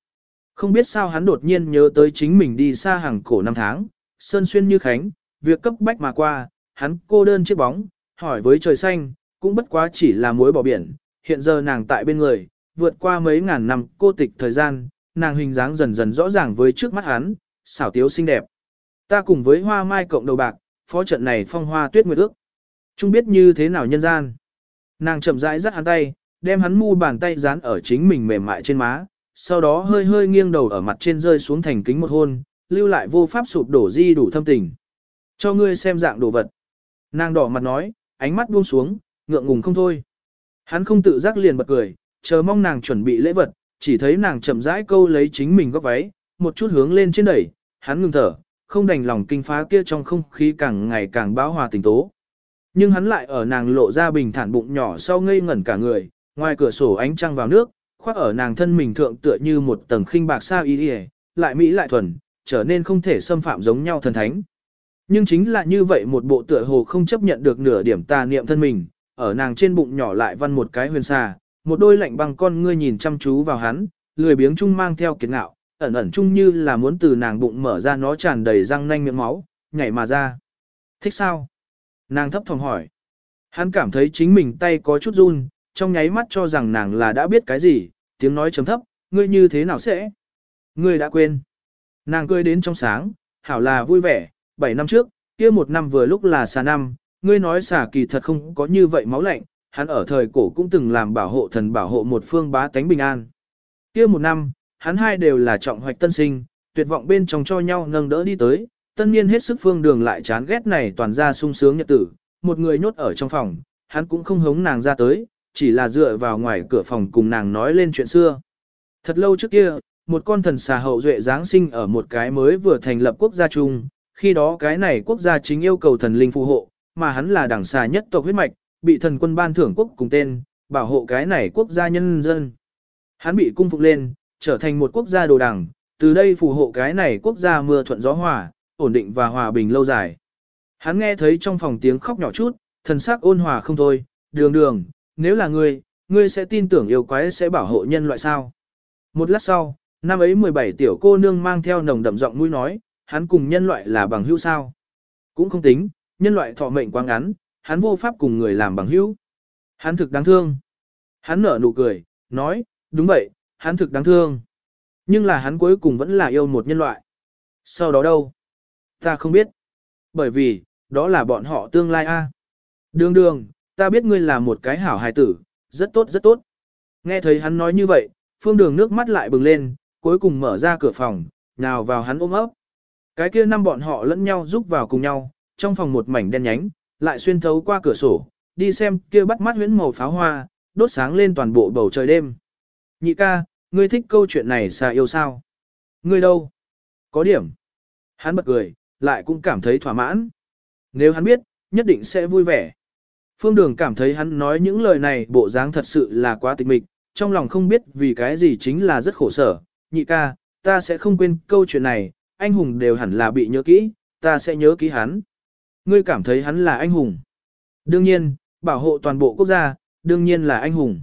Không biết sao hắn đột nhiên nhớ tới chính mình đi xa hàng cổ năm tháng, sơn xuyên như khánh, việc cấp bách mà qua, hắn cô đơn chiếc bóng, hỏi với trời xanh, cũng bất quá chỉ là muối bỏ biển, hiện giờ nàng tại bên người, vượt qua mấy ngàn năm cô tịch thời gian, nàng hình dáng dần dần rõ ràng với trước mắt hắn, xảo tiếu xinh đẹp. Ta cùng với hoa mai cộng đầu bạc, phó trận này phong hoa tuyết nguyệt ước. Chung biết như thế nào nhân gian. Nàng chậm rãi dắt hắn tay, đem hắn mu bàn tay dán ở chính mình mềm mại trên má, sau đó hơi hơi nghiêng đầu ở mặt trên rơi xuống thành kính một hôn, lưu lại vô pháp sụp đổ di đủ thâm tình. Cho ngươi xem dạng đồ vật. Nàng đỏ mặt nói, ánh mắt buông xuống, ngượng ngùng không thôi. Hắn không tự giác liền bật cười, chờ mong nàng chuẩn bị lễ vật, chỉ thấy nàng chậm rãi câu lấy chính mình góc váy, một chút hướng lên trên đẩy, hắn ngừng thở, không đành lòng kinh phá kia trong không khí càng ngày càng bão hòa tình tố. Nhưng hắn lại ở nàng lộ ra bình thản bụng nhỏ sau ngây ngẩn cả người, ngoài cửa sổ ánh trăng vào nước, khoác ở nàng thân mình thượng tựa như một tầng khinh bạc sa y y, lại mỹ lại thuần, trở nên không thể xâm phạm giống nhau thần thánh. Nhưng chính là như vậy một bộ tựa hồ không chấp nhận được nửa điểm tà niệm thân mình, ở nàng trên bụng nhỏ lại văn một cái huyền xà, một đôi lạnh băng con ngươi nhìn chăm chú vào hắn, lười biếng chung mang theo kiệt ngạo, ẩn ẩn chung như là muốn từ nàng bụng mở ra nó tràn đầy răng nanh miệng máu, nhảy mà ra. Thích sao? Nàng thấp thỏm hỏi. Hắn cảm thấy chính mình tay có chút run, trong nháy mắt cho rằng nàng là đã biết cái gì, tiếng nói chấm thấp, ngươi như thế nào sẽ? Ngươi đã quên. Nàng cười đến trong sáng, hảo là vui vẻ, 7 năm trước, kia một năm vừa lúc là xà năm, ngươi nói xà kỳ thật không có như vậy máu lạnh, hắn ở thời cổ cũng từng làm bảo hộ thần bảo hộ một phương bá tánh bình an. Kia một năm, hắn hai đều là trọng hoạch tân sinh, tuyệt vọng bên trong cho nhau nâng đỡ đi tới, tân niên hết sức phương đường lại chán ghét này toàn ra sung sướng nhật tử, một người nhốt ở trong phòng, hắn cũng không hống nàng ra tới, chỉ là dựa vào ngoài cửa phòng cùng nàng nói lên chuyện xưa. Thật lâu trước kia, một con thần xà hậu duệ Giáng sinh ở một cái mới vừa thành lập quốc gia chung, khi đó cái này quốc gia chính yêu cầu thần linh phù hộ, mà hắn là đảng xà nhất tộc huyết mạch, bị thần quân ban thưởng quốc cùng tên, bảo hộ cái này quốc gia nhân dân. Hắn bị cung phục lên, trở thành một quốc gia đồ đảng, từ đây phù hộ cái này quốc gia mưa thuận gió hòa, ổn định và hòa bình lâu dài. Hắn nghe thấy trong phòng tiếng khóc nhỏ chút, thần sắc ôn hòa không thôi, đường đường, nếu là ngươi, ngươi sẽ tin tưởng yêu quái sẽ bảo hộ nhân loại sao. Một lát sau, năm ấy 17 tiểu cô nương mang theo nồng đậm giọng mũi nói, hắn cùng nhân loại là bằng hữu sao. Cũng không tính, nhân loại thọ mệnh quá ngắn, hắn vô pháp cùng người làm bằng hữu. Hắn thực đáng thương. Hắn nở nụ cười, nói, đúng vậy, hắn thực đáng thương. Nhưng là hắn cuối cùng vẫn là yêu một nhân loại. Sau đó đâu? Ta không biết. Bởi vì, đó là bọn họ tương lai a. Đường đường, ta biết ngươi là một cái hảo hài tử, rất tốt rất tốt. Nghe thấy hắn nói như vậy, phương đường nước mắt lại bừng lên, cuối cùng mở ra cửa phòng, nào vào hắn ôm ấp. Cái kia năm bọn họ lẫn nhau giúp vào cùng nhau, trong phòng một mảnh đen nhánh, lại xuyên thấu qua cửa sổ, đi xem kia bắt mắt huyễn màu pháo hoa, đốt sáng lên toàn bộ bầu trời đêm. Nhị ca, ngươi thích câu chuyện này xà yêu sao? Ngươi đâu? Có điểm. Hắn bật cười, lại cũng cảm thấy thỏa mãn. Nếu hắn biết, nhất định sẽ vui vẻ. Phương Đường cảm thấy hắn nói những lời này bộ dáng thật sự là quá tịch mịch, trong lòng không biết vì cái gì chính là rất khổ sở. Nhị ca, ta sẽ không quên câu chuyện này, anh hùng đều hẳn là bị nhớ kỹ, ta sẽ nhớ kỹ hắn. Ngươi cảm thấy hắn là anh hùng. Đương nhiên, bảo hộ toàn bộ quốc gia, đương nhiên là anh hùng.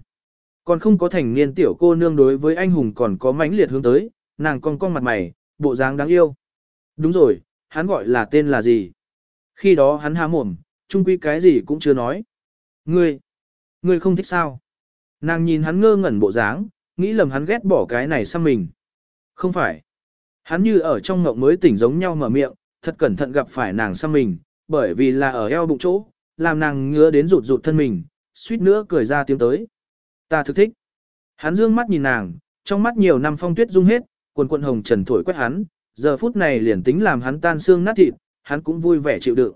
Còn không có thành niên tiểu cô nương đối với anh hùng còn có mãnh liệt hướng tới, nàng con con mặt mày, bộ dáng đáng yêu. Đúng rồi, hắn gọi là tên là gì? Khi đó hắn há mồm, chung quy cái gì cũng chưa nói. Ngươi, ngươi không thích sao? Nàng nhìn hắn ngơ ngẩn bộ dáng, nghĩ lầm hắn ghét bỏ cái này sang mình. Không phải. Hắn như ở trong ngộng mới tỉnh giống nhau mở miệng, thật cẩn thận gặp phải nàng sang mình, bởi vì là ở eo bụng chỗ, làm nàng ngứa đến rụt rụt thân mình, suýt nữa cười ra tiếng tới. Ta thực thích. Hắn dương mắt nhìn nàng, trong mắt nhiều năm phong tuyết rung hết, quần quần hồng trần thổi quét hắn, giờ phút này liền tính làm hắn tan xương nát thịt, hắn cũng vui vẻ chịu đựng.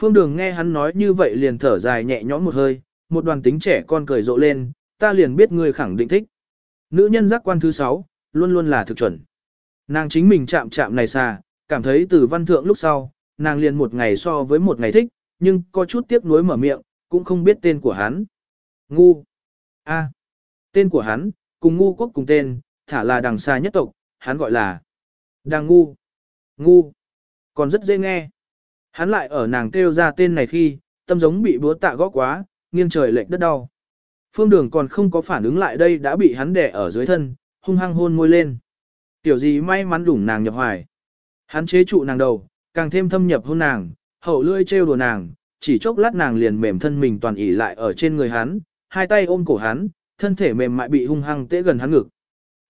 Phương Đường nghe hắn nói như vậy liền thở dài nhẹ nhõm một hơi, một đoàn tính trẻ con cười rộ lên, ta liền biết ngươi khẳng định thích. Nữ nhân giác quan thứ sáu, luôn luôn là thực chuẩn. Nàng chính mình chạm chạm này xa, cảm thấy từ văn thượng lúc sau, nàng liền một ngày so với một ngày thích, nhưng có chút tiếc nuối mở miệng, cũng không biết tên của hắn. Ngu. A. Tên của hắn, cùng ngu quốc cùng tên, thả là đằng xa nhất tộc, hắn gọi là Đằng ngu. Ngu. Còn rất dễ nghe. Hắn lại ở nàng kêu ra tên này khi, tâm giống bị búa tạ gõ quá, nghiêng trời lệch đất đau. Phương đường còn không có phản ứng lại đây đã bị hắn đè ở dưới thân, hung hăng hôn môi lên. Tiểu gì may mắn đủng nàng nhập hoài. Hắn chế trụ nàng đầu, càng thêm thâm nhập hôn nàng, hậu lưỡi trêu đùa nàng, chỉ chốc lát nàng liền mềm thân mình toàn ỉ lại ở trên người hắn, hai tay ôm cổ hắn, thân thể mềm mại bị hung hăng tễ gần hắn ngực.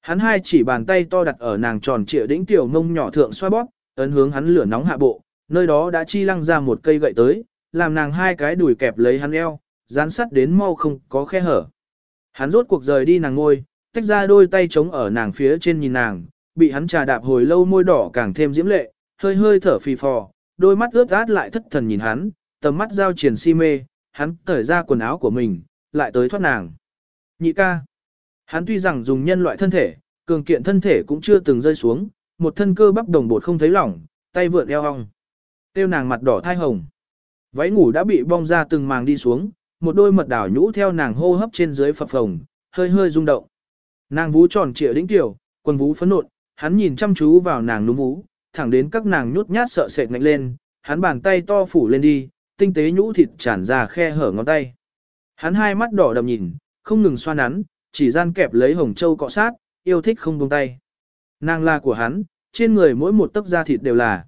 Hắn hai chỉ bàn tay to đặt ở nàng tròn trịa đĩnh tiểu mông nhỏ thượng xoa bóp, ấn hướng hắn lửa nóng hạ bộ, nơi đó đã chi lăng ra một cây gậy tới, làm nàng hai cái đùi kẹp lấy hắn eo, dán sắt đến mau không có khe hở. Hắn rốt cuộc rời đi nàng ngôi, tách ra đôi tay chống ở nàng phía trên nhìn nàng, bị hắn trà đạp hồi lâu môi đỏ càng thêm diễm lệ, hơi hơi thở phì phò, đôi mắt ướt át lại thất thần nhìn hắn, tầm mắt giao triển si mê, hắn cởi ra quần áo của mình, lại tới thoát nàng. Nhị ca. Hắn tuy rằng dùng nhân loại thân thể, cường kiện thân thể cũng chưa từng rơi xuống, một thân cơ bắp đồng bột không thấy lỏng, tay vượn eo hong. Tiêu nàng mặt đỏ thai hồng. Váy ngủ đã bị bong ra từng màng đi xuống, một đôi mật đảo nhũ theo nàng hô hấp trên dưới phập phồng, hơi hơi rung động. Nàng vú tròn trịa đĩnh tiểu, quần vú phấn nộn, hắn nhìn chăm chú vào nàng núm vú, thẳng đến các nàng nhút nhát sợ sệt ngạnh lên, hắn bàn tay to phủ lên đi, tinh tế nhũ thịt tràn ra khe hở ngón tay. Hắn hai mắt đỏ đầm nhìn, không ngừng xoa nắn, chỉ gian kẹp lấy hồng châu cọ sát, yêu thích không buông tay. Nàng là của hắn, trên người mỗi một tấc da thịt đều là.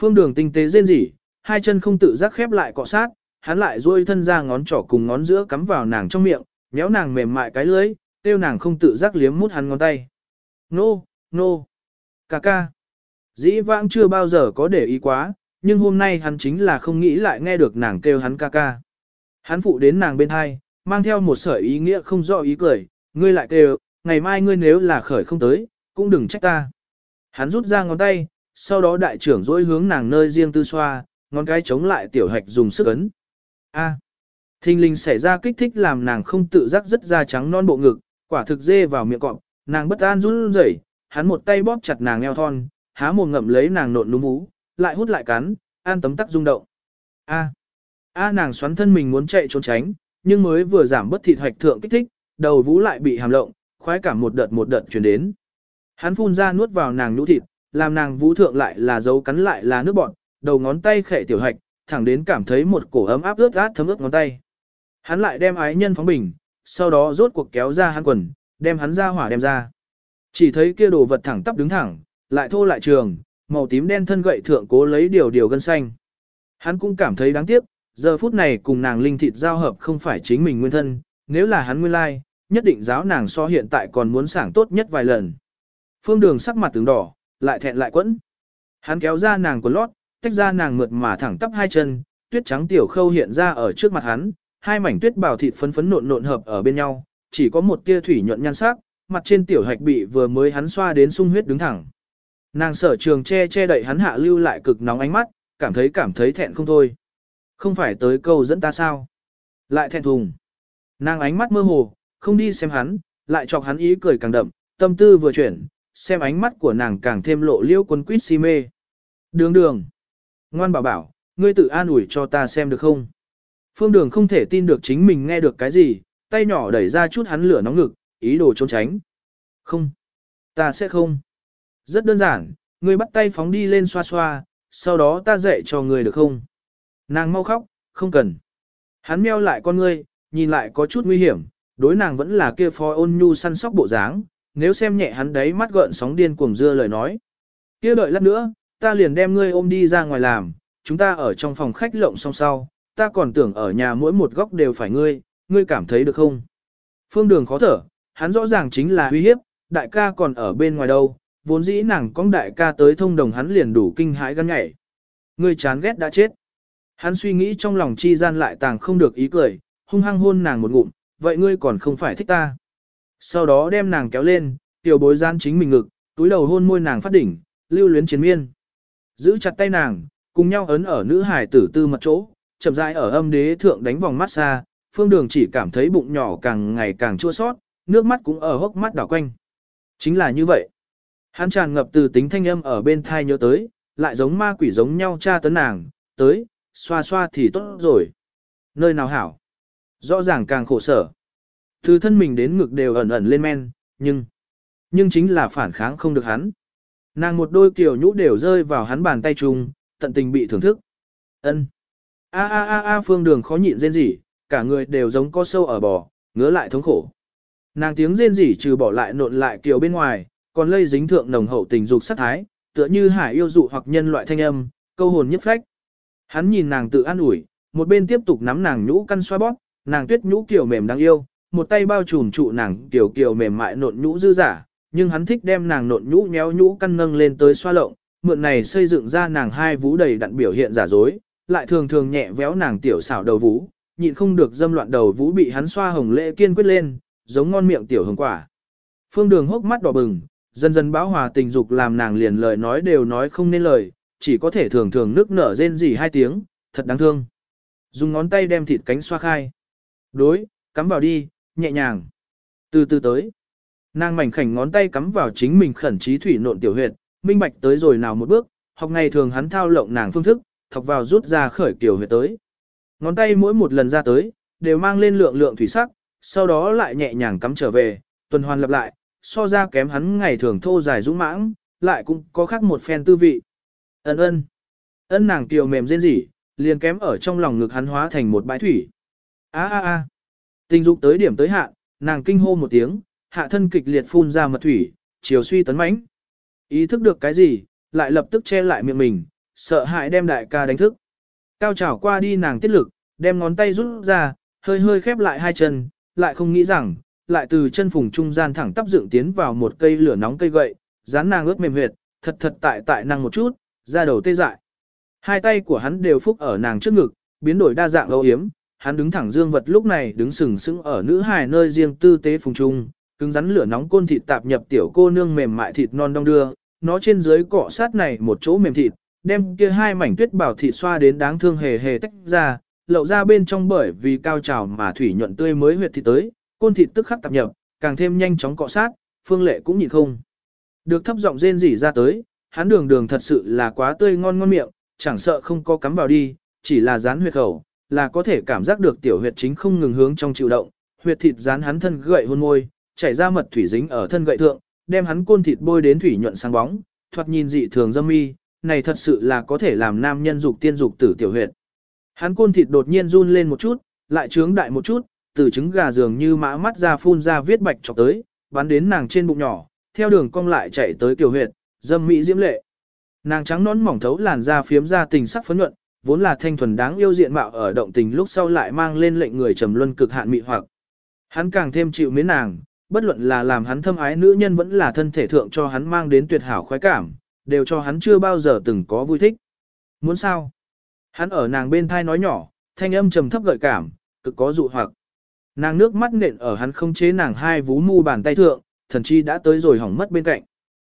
Phương đường tinh tế rên rỉ, hai chân không tự giác khép lại cọ sát, hắn lại duỗi thân ra ngón trỏ cùng ngón giữa cắm vào nàng trong miệng, méo nàng mềm mại cái lưới, tiêu nàng không tự giác liếm mút hắn ngón tay. Nô, nô, ca ca. Dĩ vãng chưa bao giờ có để ý quá, nhưng hôm nay hắn chính là không nghĩ lại nghe được nàng kêu hắn ca ca. Hắn phụ đến nàng bên hai, mang theo một sợi ý nghĩa không rõ ý cười, ngươi lại kêu, ngày mai ngươi nếu là khởi không tới, cũng đừng trách ta. Hắn rút ra ngón tay, sau đó đại trưởng dỗi hướng nàng nơi riêng tư xoa, ngón cái chống lại tiểu hạch dùng sức ấn. A. Thinh linh xảy ra kích thích làm nàng không tự giác rất da trắng non bộ ngực, quả thực dê vào miệng cọp, nàng bất an run rẩy, hắn một tay bóp chặt nàng eo thon, há mồm ngậm lấy nàng nộn núm vú, lại hút lại cắn, an tấm tắc rung động. A. A nàng xoắn thân mình muốn chạy trốn tránh, nhưng mới vừa giảm bất thịt hoạch thượng kích thích, đầu vú lại bị hàm lộng, khoái cảm một đợt một đợt truyền đến. Hắn phun ra nuốt vào nàng nhũ thịt, làm nàng vú thượng lại là dấu cắn lại là nước bọt, đầu ngón tay khệ tiểu hoạch, thẳng đến cảm thấy một cổ ấm áp ướt át thấm ướt ngón tay. Hắn lại đem ái nhân phóng bình, sau đó rốt cuộc kéo ra hắn quần, đem hắn ra hỏa đem ra. Chỉ thấy kia đồ vật thẳng tắp đứng thẳng, lại thô lại trường, màu tím đen thân gậy thượng cố lấy điều điều gân xanh. Hắn cũng cảm thấy đáng tiếc, giờ phút này cùng nàng linh thịt giao hợp không phải chính mình nguyên thân, nếu là hắn nguyên lai, nhất định giáo nàng so hiện tại còn muốn sảng tốt nhất vài lần. Phương đường sắc mặt tướng đỏ, lại thẹn lại quẫn. Hắn kéo ra nàng quần lót, tách ra nàng mượt mà thẳng tắp hai chân, tuyết trắng tiểu khâu hiện ra ở trước mặt hắn, hai mảnh tuyết bào thịt phấn phấn nộn nộn hợp ở bên nhau, chỉ có một tia thủy nhuận nhan sắc, mặt trên tiểu hạch bị vừa mới hắn xoa đến sung huyết đứng thẳng. Nàng sở trường che che đậy hắn hạ lưu lại cực nóng ánh mắt, cảm thấy cảm thấy thẹn không thôi. Không phải tới câu dẫn ta sao? Lại thẹn thùng. Nàng ánh mắt mơ hồ, không đi xem hắn, lại chọc hắn ý cười càng đậm, tâm tư vừa chuyển, xem ánh mắt của nàng càng thêm lộ liễu quân quýt si mê. Đường đường. Ngoan bảo bảo, ngươi tự an ủi cho ta xem được không? Phương đường không thể tin được chính mình nghe được cái gì, tay nhỏ đẩy ra chút hắn lửa nóng ngực, ý đồ trốn tránh. Không. Ta sẽ không. Rất đơn giản, ngươi bắt tay phóng đi lên xoa xoa, sau đó ta dạy cho ngươi được không? Nàng mau khóc, không cần. Hắn meo lại con ngươi, nhìn lại có chút nguy hiểm, đối nàng vẫn là kia phó ôn nhu săn sóc bộ dáng, nếu xem nhẹ hắn đấy mắt gợn sóng điên cuồng dưa lời nói. Kia đợi lát nữa, ta liền đem ngươi ôm đi ra ngoài làm, chúng ta ở trong phòng khách lộng song sau, ta còn tưởng ở nhà mỗi một góc đều phải ngươi, ngươi cảm thấy được không? Phương đường khó thở, hắn rõ ràng chính là uy hiếp, đại ca còn ở bên ngoài đâu, vốn dĩ nàng con đại ca tới thông đồng hắn liền đủ kinh hãi gan nhảy. Ngươi chán ghét đã chết. Hắn suy nghĩ trong lòng chi gian lại tàng không được ý cười, hung hăng hôn nàng một ngụm, vậy ngươi còn không phải thích ta. Sau đó đem nàng kéo lên, tiểu bối gian chính mình ngực, túi đầu hôn môi nàng phát đỉnh, lưu luyến chiến miên. Giữ chặt tay nàng, cùng nhau ấn ở nữ hải tử tư mật chỗ, chậm rãi ở âm đế thượng đánh vòng mát xa, phương đường chỉ cảm thấy bụng nhỏ càng ngày càng chua sót, nước mắt cũng ở hốc mắt đảo quanh. Chính là như vậy. Hắn tràn ngập từ tính thanh âm ở bên thai nhớ tới, lại giống ma quỷ giống nhau cha tấn nàng, tới, xoa xoa thì tốt rồi. Nơi nào hảo? Rõ ràng càng khổ sở. Từ thân mình đến ngực đều ẩn ẩn lên men, nhưng, nhưng chính là phản kháng không được hắn. Nàng một đôi kiểu nhũ đều rơi vào hắn bàn tay chung, tận tình bị thưởng thức. ân A a a a phương đường khó nhịn rên rỉ, cả người đều giống có sâu ở bò, ngứa lại thống khổ. Nàng tiếng rên rỉ trừ bỏ lại nộn lại kiều bên ngoài, còn lây dính thượng nồng hậu tình dục sát thái, tựa như hải yêu dụ hoặc nhân loại thanh âm, câu hồn nhất phách. Hắn nhìn nàng tự an ủi, một bên tiếp tục nắm nàng nhũ căn xoa bóp, nàng tuyết nhũ kiểu mềm đáng yêu, một tay bao trùm trụ nàng kiểu kiểu mềm mại nộn nhũ dư giả, nhưng hắn thích đem nàng nộn nhũ nhéo nhũ căn nâng lên tới xoa lộng, mượn này xây dựng ra nàng hai vú đầy đặn biểu hiện giả dối, lại thường thường nhẹ véo nàng tiểu xảo đầu vú, nhịn không được dâm loạn đầu vú bị hắn xoa hồng lệ kiên quyết lên, giống ngon miệng tiểu hồng quả. Phương Đường hốc mắt đỏ bừng, dần dần bão hòa tình dục làm nàng liền lời nói đều nói không nên lời, chỉ có thể thường thường nước nở rên rỉ hai tiếng, thật đáng thương. Dùng ngón tay đem thịt cánh xoa khai. Đối, cắm vào đi, nhẹ nhàng. Từ từ tới. Nàng mảnh khảnh ngón tay cắm vào chính mình khẩn trí thủy nộn tiểu huyệt, minh bạch tới rồi nào một bước, học ngày thường hắn thao lộng nàng phương thức, thọc vào rút ra khởi tiểu huyệt tới. Ngón tay mỗi một lần ra tới, đều mang lên lượng lượng thủy sắc, sau đó lại nhẹ nhàng cắm trở về, tuần hoàn lặp lại, so ra kém hắn ngày thường thô dài dũng mãng, lại cũng có khác một phen tư vị. Ân ân. Ân nàng kiều mềm rên rỉ, liền kém ở trong lòng ngực hắn hóa thành một bãi thủy. A a a. Tình dục tới điểm tới hạn nàng kinh hô một tiếng, hạ thân kịch liệt phun ra mật thủy, chiều suy tấn mãnh. Ý thức được cái gì, lại lập tức che lại miệng mình, sợ hãi đem đại ca đánh thức. Cao trảo qua đi nàng tiết lực, đem ngón tay rút ra, hơi hơi khép lại hai chân, lại không nghĩ rằng, lại từ chân phùng trung gian thẳng tắp dựng tiến vào một cây lửa nóng cây gậy, dán nàng ướt mềm huyệt, thật thật tại tại nàng một chút, ra đầu tê dại. Hai tay của hắn đều phúc ở nàng trước ngực, biến đổi đa dạng âu yếm, hắn đứng thẳng dương vật lúc này đứng sừng sững ở nữ hài nơi riêng tư tế phùng trung, cứng rắn lửa nóng côn thịt tạp nhập tiểu cô nương mềm mại thịt non đong đưa, nó trên dưới cọ sát này một chỗ mềm thịt, đem kia hai mảnh tuyết bảo thịt xoa đến đáng thương hề hề tách ra, lậu ra bên trong bởi vì cao trào mà thủy nhuận tươi mới huyệt thịt tới, côn thịt tức khắc tạp nhập, càng thêm nhanh chóng cọ sát, phương lệ cũng nhịn không. Được thấp giọng rên rỉ ra tới, hắn đường đường thật sự là quá tươi ngon ngon miệng, chẳng sợ không có cắm vào đi, chỉ là dán huyệt khẩu, là có thể cảm giác được tiểu huyệt chính không ngừng hướng trong chịu động, huyệt thịt dán hắn thân gậy hôn môi, chảy ra mật thủy dính ở thân gậy thượng, đem hắn côn thịt bôi đến thủy nhuận sáng bóng, thoạt nhìn dị thường dâm mi, này thật sự là có thể làm nam nhân dục tiên dục tử tiểu huyệt. Hắn côn thịt đột nhiên run lên một chút, lại trướng đại một chút, từ trứng gà dường như mã mắt ra phun ra viết bạch chọc tới, bắn đến nàng trên bụng nhỏ, theo đường cong lại chạy tới tiểu huyệt, dâm mỹ diễm lệ. Nàng trắng nón mỏng thấu làn da phiếm ra tình sắc phấn nhuận, vốn là thanh thuần đáng yêu diện mạo ở động tình lúc sau lại mang lên lệnh người trầm luân cực hạn mị hoặc. Hắn càng thêm chịu mến nàng, bất luận là làm hắn thâm ái nữ nhân vẫn là thân thể thượng cho hắn mang đến tuyệt hảo khoái cảm, đều cho hắn chưa bao giờ từng có vui thích. Muốn sao? Hắn ở nàng bên thai nói nhỏ, thanh âm trầm thấp gợi cảm, cực có dụ hoặc. Nàng nước mắt nện ở hắn không chế nàng hai vú mu bàn tay thượng, thần chi đã tới rồi hỏng mất bên cạnh.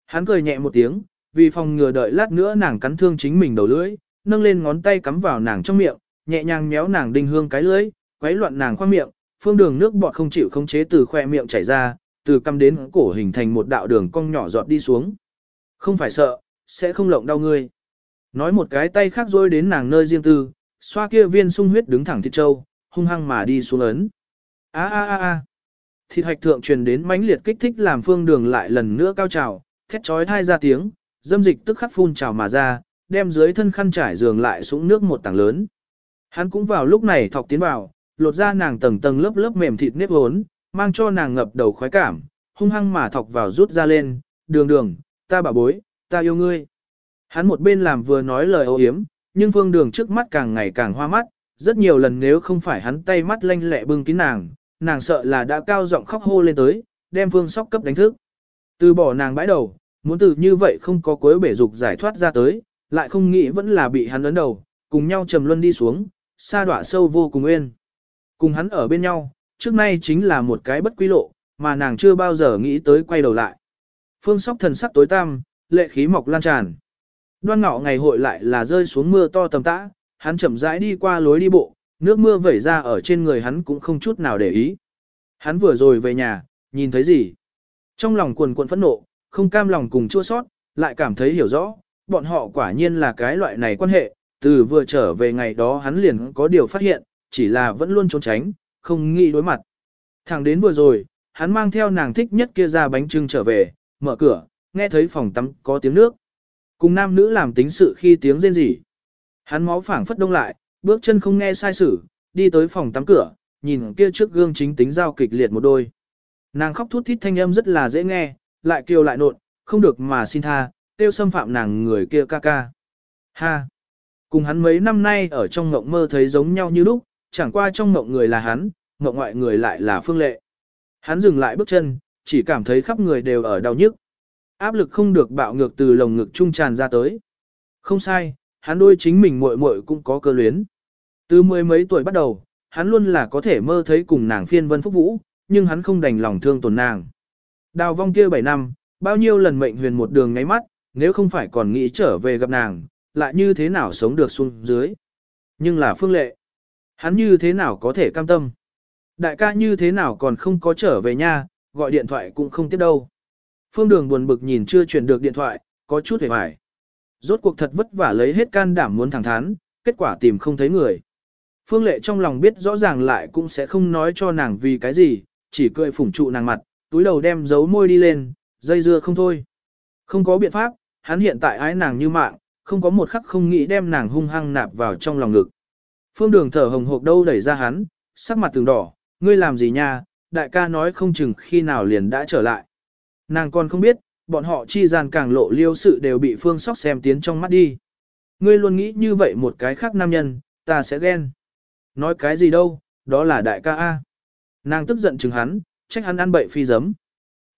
Hắn cười nhẹ một tiếng, vì phòng ngừa đợi lát nữa nàng cắn thương chính mình đầu lưỡi, nâng lên ngón tay cắm vào nàng trong miệng, nhẹ nhàng méo nàng đinh hương cái lưỡi, quấy loạn nàng khoang miệng, phương đường nước bọt không chịu khống chế từ khoe miệng chảy ra, từ cằm đến cổ hình thành một đạo đường cong nhỏ giọt đi xuống. Không phải sợ, sẽ không lộng đau ngươi. Nói một cái tay khác rôi đến nàng nơi riêng tư, xoa kia viên sung huyết đứng thẳng thịt trâu, hung hăng mà đi xuống ấn. A a a a. Thịt hạch thượng truyền đến mãnh liệt kích thích làm phương đường lại lần nữa cao trào, thét chói thai ra tiếng, dâm dịch tức khắc phun trào mà ra, đem dưới thân khăn trải giường lại xuống nước một tảng lớn. Hắn cũng vào lúc này thọc tiến vào, lột ra nàng tầng tầng lớp lớp mềm thịt nếp hốn, mang cho nàng ngập đầu khoái cảm, hung hăng mà thọc vào rút ra lên, đường đường, ta bảo bối, ta yêu ngươi. Hắn một bên làm vừa nói lời ô hiếm, nhưng phương đường trước mắt càng ngày càng hoa mắt, rất nhiều lần nếu không phải hắn tay mắt lanh lẹ bưng kín nàng, nàng sợ là đã cao giọng khóc hô lên tới, đem phương sóc cấp đánh thức. Từ bỏ nàng bãi đầu, muốn từ như vậy không có cuối bể dục giải thoát ra tới, lại không nghĩ vẫn là bị hắn ấn đầu, cùng nhau trầm luân đi xuống, xa đọa sâu vô cùng yên. Cùng hắn ở bên nhau, trước nay chính là một cái bất quy lộ, mà nàng chưa bao giờ nghĩ tới quay đầu lại. Phương sóc thần sắc tối tăm, lệ khí mọc lan tràn. Đoan ngọ ngày hội lại là rơi xuống mưa to tầm tã, hắn chậm rãi đi qua lối đi bộ, nước mưa vẩy ra ở trên người hắn cũng không chút nào để ý. Hắn vừa rồi về nhà, nhìn thấy gì? Trong lòng quần quần phẫn nộ, không cam lòng cùng chua sót, lại cảm thấy hiểu rõ, bọn họ quả nhiên là cái loại này quan hệ, từ vừa trở về ngày đó hắn liền có điều phát hiện, chỉ là vẫn luôn trốn tránh, không nghĩ đối mặt. Thẳng đến vừa rồi, hắn mang theo nàng thích nhất kia ra bánh trưng trở về, mở cửa, nghe thấy phòng tắm có tiếng nước. Cùng nam nữ làm tính sự khi tiếng rên rỉ. Hắn máu phảng phất đông lại, bước chân không nghe sai sử, đi tới phòng tắm cửa, nhìn kia trước gương chính tính giao kịch liệt một đôi. Nàng khóc thút thít thanh âm rất là dễ nghe, lại kêu lại nộn, không được mà xin tha, tiêu xâm phạm nàng người kia ca ca. Ha! Cùng hắn mấy năm nay ở trong ngộng mơ thấy giống nhau như lúc, chẳng qua trong ngộng người là hắn, ngộng ngoại người lại là phương lệ. Hắn dừng lại bước chân, chỉ cảm thấy khắp người đều ở đau nhức. Áp lực không được bạo ngược từ lồng ngực trung tràn ra tới. Không sai, hắn đôi chính mình muội muội cũng có cơ luyến. Từ mười mấy tuổi bắt đầu, hắn luôn là có thể mơ thấy cùng nàng phiên vân phúc vũ, nhưng hắn không đành lòng thương tổn nàng. Đào vong kia 7 năm, bao nhiêu lần mệnh huyền một đường ngáy mắt, nếu không phải còn nghĩ trở về gặp nàng, lại như thế nào sống được xuống dưới. Nhưng là phương lệ. Hắn như thế nào có thể cam tâm. Đại ca như thế nào còn không có trở về nha, gọi điện thoại cũng không tiếp đâu. Phương đường buồn bực nhìn chưa chuyển được điện thoại, có chút hề hoài. Rốt cuộc thật vất vả lấy hết can đảm muốn thẳng thắn, kết quả tìm không thấy người. Phương lệ trong lòng biết rõ ràng lại cũng sẽ không nói cho nàng vì cái gì, chỉ cười phủng trụ nàng mặt, túi đầu đem giấu môi đi lên, dây dưa không thôi. Không có biện pháp, hắn hiện tại ái nàng như mạng, không có một khắc không nghĩ đem nàng hung hăng nạp vào trong lòng ngực. Phương đường thở hồng hộc đâu đẩy ra hắn, sắc mặt từng đỏ, ngươi làm gì nha, đại ca nói không chừng khi nào liền đã trở lại. Nàng còn không biết, bọn họ chi gian càng lộ liêu sự đều bị phương sóc xem tiến trong mắt đi. Ngươi luôn nghĩ như vậy một cái khác nam nhân, ta sẽ ghen. Nói cái gì đâu, đó là đại ca A. Nàng tức giận chừng hắn, trách hắn ăn bậy phi giấm.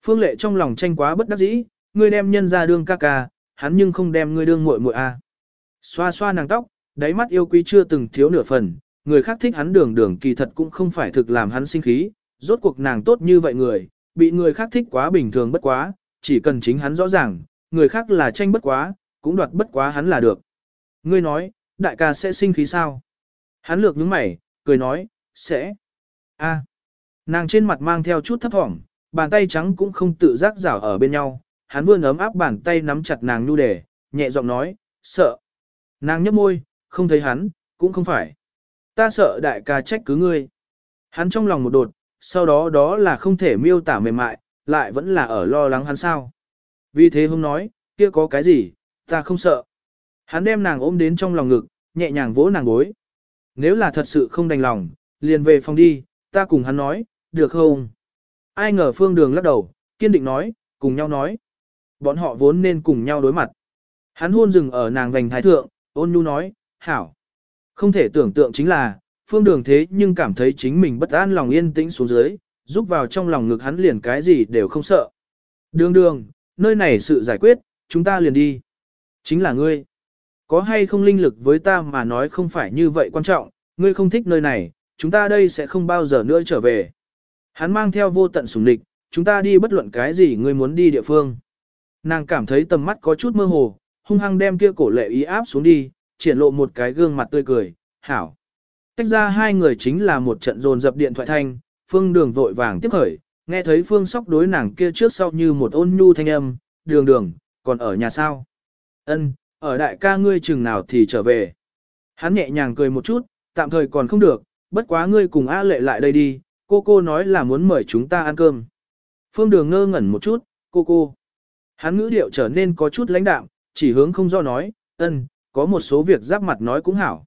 Phương lệ trong lòng tranh quá bất đắc dĩ, ngươi đem nhân ra đương ca ca, hắn nhưng không đem ngươi đương muội muội A. Xoa xoa nàng tóc, đáy mắt yêu quý chưa từng thiếu nửa phần, người khác thích hắn đường đường kỳ thật cũng không phải thực làm hắn sinh khí, rốt cuộc nàng tốt như vậy người, bị người khác thích quá bình thường bất quá, chỉ cần chính hắn rõ ràng, người khác là tranh bất quá, cũng đoạt bất quá hắn là được. Ngươi nói, đại ca sẽ sinh khí sao? Hắn lược nhướng mày, cười nói, sẽ. a nàng trên mặt mang theo chút thấp thỏm, bàn tay trắng cũng không tự giác rảo ở bên nhau, hắn vươn ấm áp bàn tay nắm chặt nàng nu đề, nhẹ giọng nói, sợ. Nàng nhấp môi, không thấy hắn, cũng không phải. Ta sợ đại ca trách cứ ngươi. Hắn trong lòng một đột, sau đó đó là không thể miêu tả mềm mại, lại vẫn là ở lo lắng hắn sao. Vì thế hôm nói, kia có cái gì, ta không sợ. Hắn đem nàng ôm đến trong lòng ngực, nhẹ nhàng vỗ nàng gối. Nếu là thật sự không đành lòng, liền về phòng đi, ta cùng hắn nói, được không? Ai ngờ phương đường lắc đầu, kiên định nói, cùng nhau nói. Bọn họ vốn nên cùng nhau đối mặt. Hắn hôn dừng ở nàng vành thái thượng, ôn nhu nói, hảo. Không thể tưởng tượng chính là, phương đường thế nhưng cảm thấy chính mình bất an lòng yên tĩnh xuống dưới, giúp vào trong lòng ngực hắn liền cái gì đều không sợ. Đường đường, nơi này sự giải quyết, chúng ta liền đi. Chính là ngươi. Có hay không linh lực với ta mà nói không phải như vậy quan trọng, ngươi không thích nơi này, chúng ta đây sẽ không bao giờ nữa trở về. Hắn mang theo vô tận sủng địch, chúng ta đi bất luận cái gì ngươi muốn đi địa phương. Nàng cảm thấy tầm mắt có chút mơ hồ, hung hăng đem kia cổ lệ ý áp xuống đi, triển lộ một cái gương mặt tươi cười, hảo. Tách ra hai người chính là một trận dồn dập điện thoại thanh, phương đường vội vàng tiếp khởi, nghe thấy phương sóc đối nàng kia trước sau như một ôn nhu thanh âm, đường đường, còn ở nhà sao? Ân, ở đại ca ngươi chừng nào thì trở về. Hắn nhẹ nhàng cười một chút, tạm thời còn không được, bất quá ngươi cùng A lệ lại đây đi, cô cô nói là muốn mời chúng ta ăn cơm. Phương đường ngơ ngẩn một chút, cô cô. Hắn ngữ điệu trở nên có chút lãnh đạm, chỉ hướng không do nói, ân, có một số việc giáp mặt nói cũng hảo.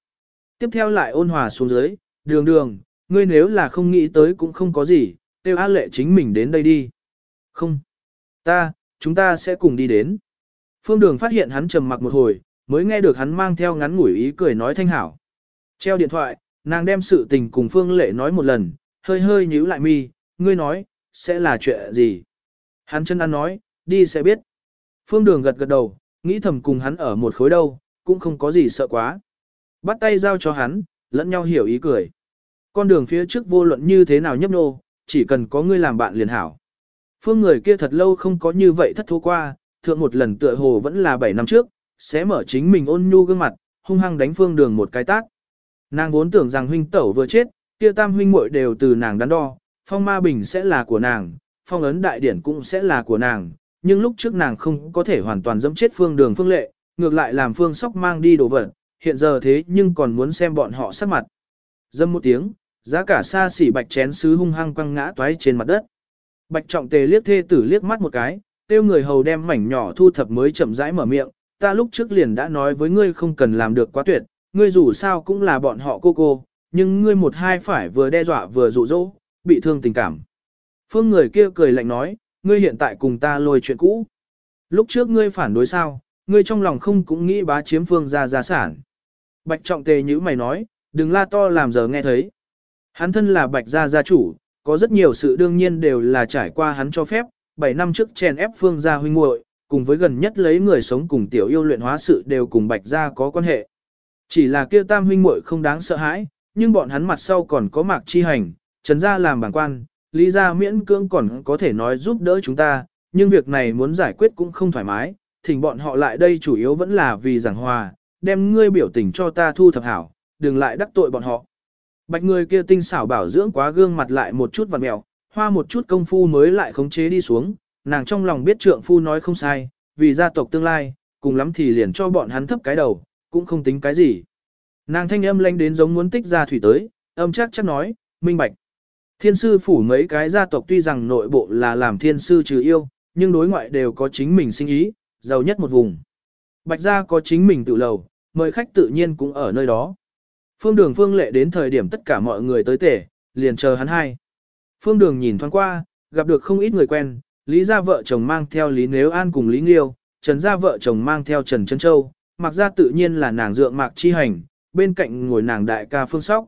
Tiếp theo lại ôn hòa xuống dưới, đường đường, ngươi nếu là không nghĩ tới cũng không có gì, tiêu á lệ chính mình đến đây đi. Không. Ta, chúng ta sẽ cùng đi đến. Phương đường phát hiện hắn trầm mặc một hồi, mới nghe được hắn mang theo ngắn ngủi ý cười nói thanh hảo. Treo điện thoại, nàng đem sự tình cùng Phương Lệ nói một lần, hơi hơi nhíu lại mi, ngươi nói, sẽ là chuyện gì? Hắn chân ăn nói, đi sẽ biết. Phương đường gật gật đầu, nghĩ thầm cùng hắn ở một khối đâu, cũng không có gì sợ quá. Bắt tay giao cho hắn, lẫn nhau hiểu ý cười. Con đường phía trước vô luận như thế nào nhấp nô, chỉ cần có ngươi làm bạn liền hảo. Phương người kia thật lâu không có như vậy thất thố qua, thượng một lần tựa hồ vẫn là 7 năm trước, sẽ mở chính mình ôn nhu gương mặt, hung hăng đánh phương đường một cái tác. Nàng vốn tưởng rằng huynh tẩu vừa chết, kia tam huynh muội đều từ nàng đắn đo, phong ma bình sẽ là của nàng, phong ấn đại điển cũng sẽ là của nàng, nhưng lúc trước nàng không có thể hoàn toàn dẫm chết phương đường phương lệ, ngược lại làm phương sóc mang đi đồ vật, hiện giờ thế nhưng còn muốn xem bọn họ sắc mặt. Dâm một tiếng, giá cả xa xỉ bạch chén sứ hung hăng quăng ngã toái trên mặt đất. Bạch trọng tề liếc thê tử liếc mắt một cái, tiêu người hầu đem mảnh nhỏ thu thập mới chậm rãi mở miệng, ta lúc trước liền đã nói với ngươi không cần làm được quá tuyệt, ngươi dù sao cũng là bọn họ cô cô, nhưng ngươi một hai phải vừa đe dọa vừa dụ dỗ, bị thương tình cảm. Phương người kia cười lạnh nói, ngươi hiện tại cùng ta lôi chuyện cũ. Lúc trước ngươi phản đối sao, ngươi trong lòng không cũng nghĩ bá chiếm phương ra gia sản. Bạch trọng tề như mày nói, đừng la to làm giờ nghe thấy. Hắn thân là bạch gia gia chủ, có rất nhiều sự đương nhiên đều là trải qua hắn cho phép, 7 năm trước chèn ép phương gia huynh muội, cùng với gần nhất lấy người sống cùng tiểu yêu luyện hóa sự đều cùng bạch gia có quan hệ. Chỉ là kia tam huynh muội không đáng sợ hãi, nhưng bọn hắn mặt sau còn có mạc chi hành, trần gia làm bảng quan, lý gia miễn cưỡng còn có thể nói giúp đỡ chúng ta, nhưng việc này muốn giải quyết cũng không thoải mái, thỉnh bọn họ lại đây chủ yếu vẫn là vì giảng hòa, đem ngươi biểu tình cho ta thu thập hảo, đừng lại đắc tội bọn họ. Bạch người kia tinh xảo bảo dưỡng quá gương mặt lại một chút vặn mèo, hoa một chút công phu mới lại khống chế đi xuống, nàng trong lòng biết trượng phu nói không sai, vì gia tộc tương lai, cùng lắm thì liền cho bọn hắn thấp cái đầu, cũng không tính cái gì. Nàng thanh âm lanh đến giống muốn tích ra thủy tới, âm chắc chắc nói, minh bạch. Thiên sư phủ mấy cái gia tộc tuy rằng nội bộ là làm thiên sư trừ yêu, nhưng đối ngoại đều có chính mình sinh ý, giàu nhất một vùng. Bạch gia có chính mình tự lầu, mời khách tự nhiên cũng ở nơi đó. Phương đường phương lệ đến thời điểm tất cả mọi người tới tể, liền chờ hắn hai. Phương đường nhìn thoáng qua, gặp được không ít người quen, Lý gia vợ chồng mang theo Lý Nếu An cùng Lý Nghiêu, Trần gia vợ chồng mang theo Trần Trân Châu, Mặc gia tự nhiên là nàng dượng Mạc Chi Hành, bên cạnh ngồi nàng đại ca phương sóc.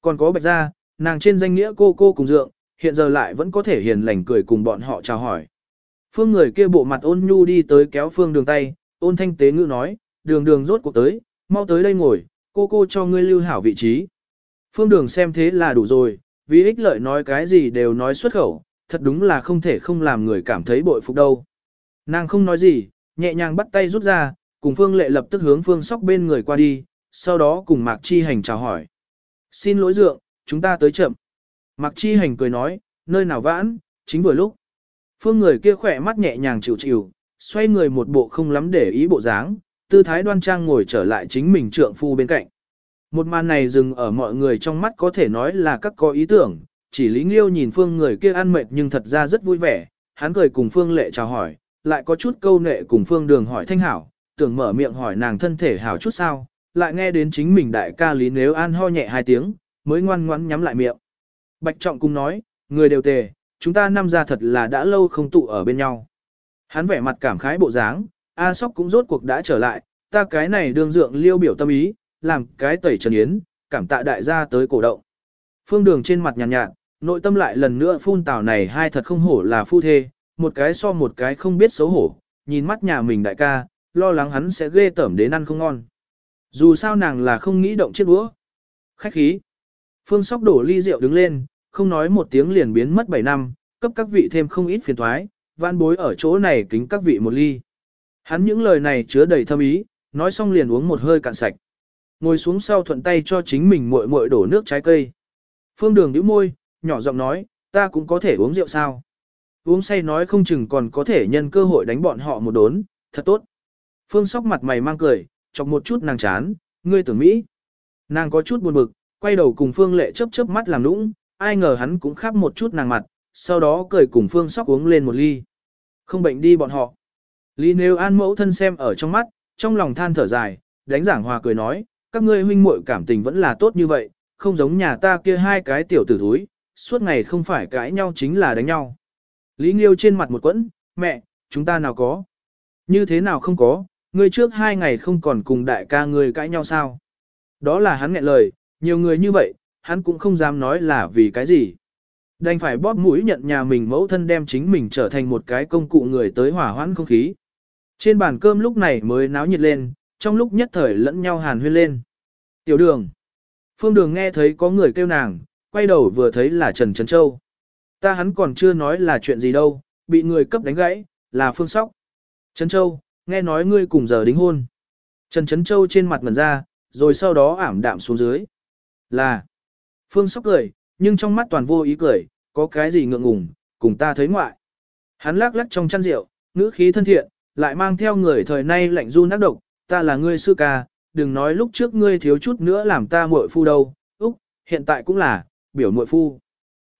Còn có bạch gia, nàng trên danh nghĩa cô cô cùng dượng, hiện giờ lại vẫn có thể hiền lành cười cùng bọn họ chào hỏi. Phương người kia bộ mặt ôn nhu đi tới kéo phương đường tay, ôn thanh tế ngữ nói, đường đường rốt cuộc tới, mau tới đây ngồi, cô cô cho ngươi lưu hảo vị trí. Phương đường xem thế là đủ rồi, vì ích lợi nói cái gì đều nói xuất khẩu, thật đúng là không thể không làm người cảm thấy bội phục đâu. Nàng không nói gì, nhẹ nhàng bắt tay rút ra, cùng Phương Lệ lập tức hướng Phương Sóc bên người qua đi, sau đó cùng Mạc Chi Hành chào hỏi. Xin lỗi dượng, chúng ta tới chậm. Mạc Chi Hành cười nói, nơi nào vãn, chính vừa lúc. Phương người kia khỏe mắt nhẹ nhàng chịu chịu, xoay người một bộ không lắm để ý bộ dáng, tư thái đoan trang ngồi trở lại chính mình trượng phu bên cạnh. Một màn này dừng ở mọi người trong mắt có thể nói là các có ý tưởng, chỉ Lý Nghiêu nhìn Phương người kia ăn mệt nhưng thật ra rất vui vẻ, hắn cười cùng Phương Lệ chào hỏi, lại có chút câu nệ cùng Phương Đường hỏi thanh hảo, tưởng mở miệng hỏi nàng thân thể hảo chút sao, lại nghe đến chính mình đại ca Lý Nếu An ho nhẹ hai tiếng, mới ngoan ngoãn nhắm lại miệng. Bạch Trọng cũng nói, người đều tề, chúng ta năm ra thật là đã lâu không tụ ở bên nhau. Hắn vẻ mặt cảm khái bộ dáng, A Sóc cũng rốt cuộc đã trở lại, ta cái này đương dượng liêu biểu tâm ý, làm cái tẩy trần yến, cảm tạ đại gia tới cổ động. Phương đường trên mặt nhàn nhạt, nhạt, nội tâm lại lần nữa phun tào này hai thật không hổ là phu thê, một cái so một cái không biết xấu hổ, nhìn mắt nhà mình đại ca, lo lắng hắn sẽ ghê tởm đến ăn không ngon. Dù sao nàng là không nghĩ động chiếc đũa. Khách khí. Phương Sóc đổ ly rượu đứng lên, không nói một tiếng liền biến mất 7 năm, cấp các vị thêm không ít phiền thoái, vãn bối ở chỗ này kính các vị một ly. Hắn những lời này chứa đầy thâm ý, nói xong liền uống một hơi cạn sạch. Ngồi xuống sau thuận tay cho chính mình muội muội đổ nước trái cây. Phương Đường nhíu môi, nhỏ giọng nói, ta cũng có thể uống rượu sao? Uống say nói không chừng còn có thể nhân cơ hội đánh bọn họ một đốn, thật tốt. Phương Sóc mặt mày mang cười, chọc một chút nàng chán, ngươi tưởng Mỹ. Nàng có chút buồn bực, quay đầu cùng Phương Lệ chớp chớp mắt làm nũng, ai ngờ hắn cũng khắp một chút nàng mặt, sau đó cười cùng Phương Sóc uống lên một ly. Không bệnh đi bọn họ. Lý Nêu an mẫu thân xem ở trong mắt, trong lòng than thở dài, đánh giảng hòa cười nói, các ngươi huynh muội cảm tình vẫn là tốt như vậy, không giống nhà ta kia hai cái tiểu tử thúi, suốt ngày không phải cãi nhau chính là đánh nhau. Lý Nghiêu trên mặt một quẫn, mẹ, chúng ta nào có? Như thế nào không có, ngươi trước hai ngày không còn cùng đại ca ngươi cãi nhau sao? Đó là hắn nghẹn lời, nhiều người như vậy, hắn cũng không dám nói là vì cái gì. Đành phải bóp mũi nhận nhà mình mẫu thân đem chính mình trở thành một cái công cụ người tới hỏa hoãn không khí. Trên bàn cơm lúc này mới náo nhiệt lên, trong lúc nhất thời lẫn nhau hàn huyên lên. Tiểu đường. Phương đường nghe thấy có người kêu nàng, quay đầu vừa thấy là Trần Trấn Châu. Ta hắn còn chưa nói là chuyện gì đâu, bị người cấp đánh gãy, là Phương Sóc. Trấn Châu, nghe nói ngươi cùng giờ đính hôn. Trần Trấn Châu trên mặt ngần ra, rồi sau đó ảm đạm xuống dưới. Là. Phương Sóc cười, nhưng trong mắt toàn vô ý cười, có cái gì ngượng ngùng, cùng ta thấy ngoại. Hắn lắc lắc trong chăn rượu, ngữ khí thân thiện, lại mang theo người thời nay lạnh run ác độc, ta là ngươi sư ca, đừng nói lúc trước ngươi thiếu chút nữa làm ta muội phu đâu, úc, hiện tại cũng là, biểu muội phu.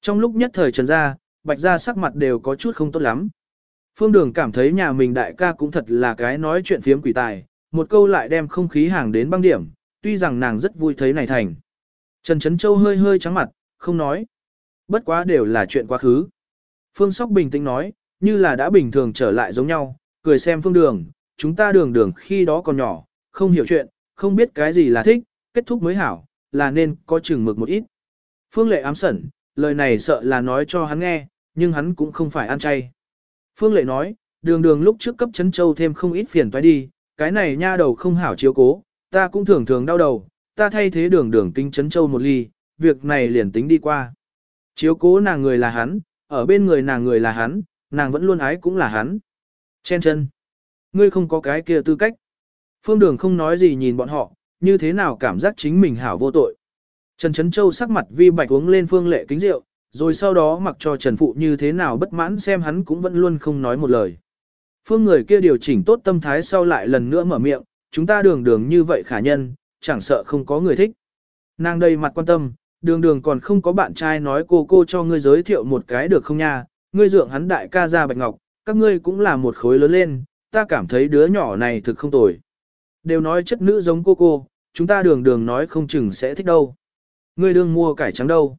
Trong lúc nhất thời trần ra, bạch ra sắc mặt đều có chút không tốt lắm. Phương Đường cảm thấy nhà mình đại ca cũng thật là cái nói chuyện phiếm quỷ tài, một câu lại đem không khí hàng đến băng điểm, tuy rằng nàng rất vui thấy này thành. Trần Trấn Châu hơi hơi trắng mặt, không nói. Bất quá đều là chuyện quá khứ. Phương Sóc bình tĩnh nói, như là đã bình thường trở lại giống nhau, cười xem Phương Đường, chúng ta đường đường khi đó còn nhỏ, không hiểu chuyện, không biết cái gì là thích, kết thúc mới hảo, là nên có chừng mực một ít. Phương Lệ ám sẩn, lời này sợ là nói cho hắn nghe, nhưng hắn cũng không phải ăn chay. Phương Lệ nói, đường đường lúc trước cấp chấn châu thêm không ít phiền toái đi, cái này nha đầu không hảo chiếu cố, ta cũng thường thường đau đầu, ta thay thế đường đường kinh chấn châu một ly, việc này liền tính đi qua. Chiếu cố nàng người là hắn, ở bên người nàng người là hắn, nàng vẫn luôn ái cũng là hắn. Chen chân. Ngươi không có cái kia tư cách. Phương đường không nói gì nhìn bọn họ, như thế nào cảm giác chính mình hảo vô tội. Trần Trấn Châu sắc mặt vi bạch uống lên phương lệ kính rượu, rồi sau đó mặc cho Trần Phụ như thế nào bất mãn xem hắn cũng vẫn luôn không nói một lời. Phương người kia điều chỉnh tốt tâm thái sau lại lần nữa mở miệng, chúng ta đường đường như vậy khả nhân, chẳng sợ không có người thích. Nàng đầy mặt quan tâm, đường đường còn không có bạn trai nói cô cô cho ngươi giới thiệu một cái được không nha, ngươi dượng hắn đại ca ra bạch ngọc, các ngươi cũng là một khối lớn lên, ta cảm thấy đứa nhỏ này thực không tồi. Đều nói chất nữ giống cô cô, chúng ta đường đường nói không chừng sẽ thích đâu. Ngươi đương mua cải trắng đâu.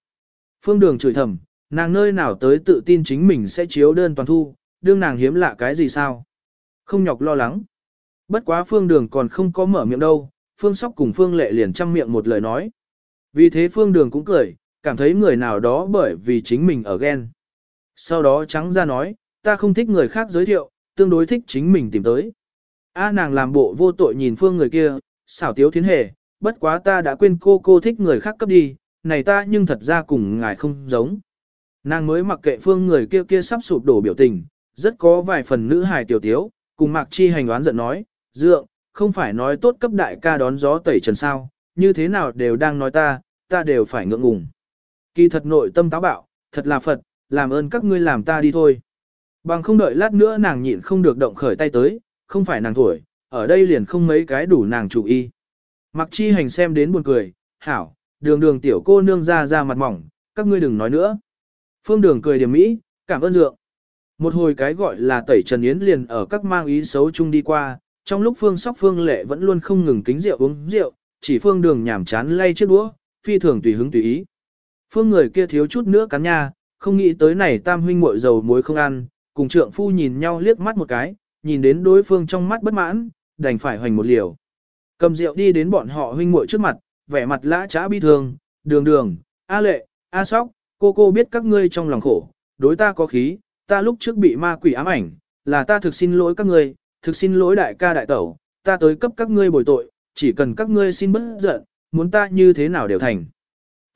Phương đường chửi thầm, nàng nơi nào tới tự tin chính mình sẽ chiếu đơn toàn thu, đương nàng hiếm lạ cái gì sao. Không nhọc lo lắng. Bất quá phương đường còn không có mở miệng đâu, Phương Sóc cùng Phương Lệ liền chăm miệng một lời nói. Vì thế Phương Đường cũng cười, cảm thấy người nào đó bởi vì chính mình ở ghen. Sau đó trắng ra nói, ta không thích người khác giới thiệu, tương đối thích chính mình tìm tới. A nàng làm bộ vô tội nhìn Phương người kia, xảo tiếu thiến hề, bất quá ta đã quên cô cô thích người khác cấp đi, này ta nhưng thật ra cùng ngài không giống. Nàng mới mặc kệ Phương người kia kia sắp sụp đổ biểu tình, rất có vài phần nữ hài tiểu tiếu, cùng Mạc Chi hành đoán giận nói, dượng, không phải nói tốt cấp đại ca đón gió tẩy trần sao, như thế nào đều đang nói ta, ta đều phải ngượng ngùng. Kỳ thật nội tâm táo bạo, thật là Phật, làm ơn các ngươi làm ta đi thôi. Bằng không đợi lát nữa nàng nhịn không được động khởi tay tới, không phải nàng tuổi, ở đây liền không mấy cái đủ nàng chủ y. Mặc chi hành xem đến buồn cười, hảo, đường đường tiểu cô nương ra ra mặt mỏng, các ngươi đừng nói nữa. Phương đường cười điểm mỹ, cảm ơn dượng. Một hồi cái gọi là tẩy trần yến liền ở các mang ý xấu chung đi qua, trong lúc phương sóc phương lệ vẫn luôn không ngừng kính rượu uống rượu, chỉ phương đường nhảm chán lay chiếc đũa, phi thường tùy hứng tùy ý. Phương người kia thiếu chút nữa cắn nha, không nghĩ tới này tam huynh muội dầu muối không ăn, cùng trượng phu nhìn nhau liếc mắt một cái, nhìn đến đối phương trong mắt bất mãn, đành phải hoành một liều. Cầm rượu đi đến bọn họ huynh muội trước mặt, vẻ mặt lã trá bi thường đường đường, a lệ, a sóc, cô cô biết các ngươi trong lòng khổ, đối ta có khí, ta lúc trước bị ma quỷ ám ảnh, là ta thực xin lỗi các ngươi, thực xin lỗi đại ca đại tẩu, ta tới cấp các ngươi bồi tội, chỉ cần các ngươi xin bớt giận, muốn ta như thế nào đều thành.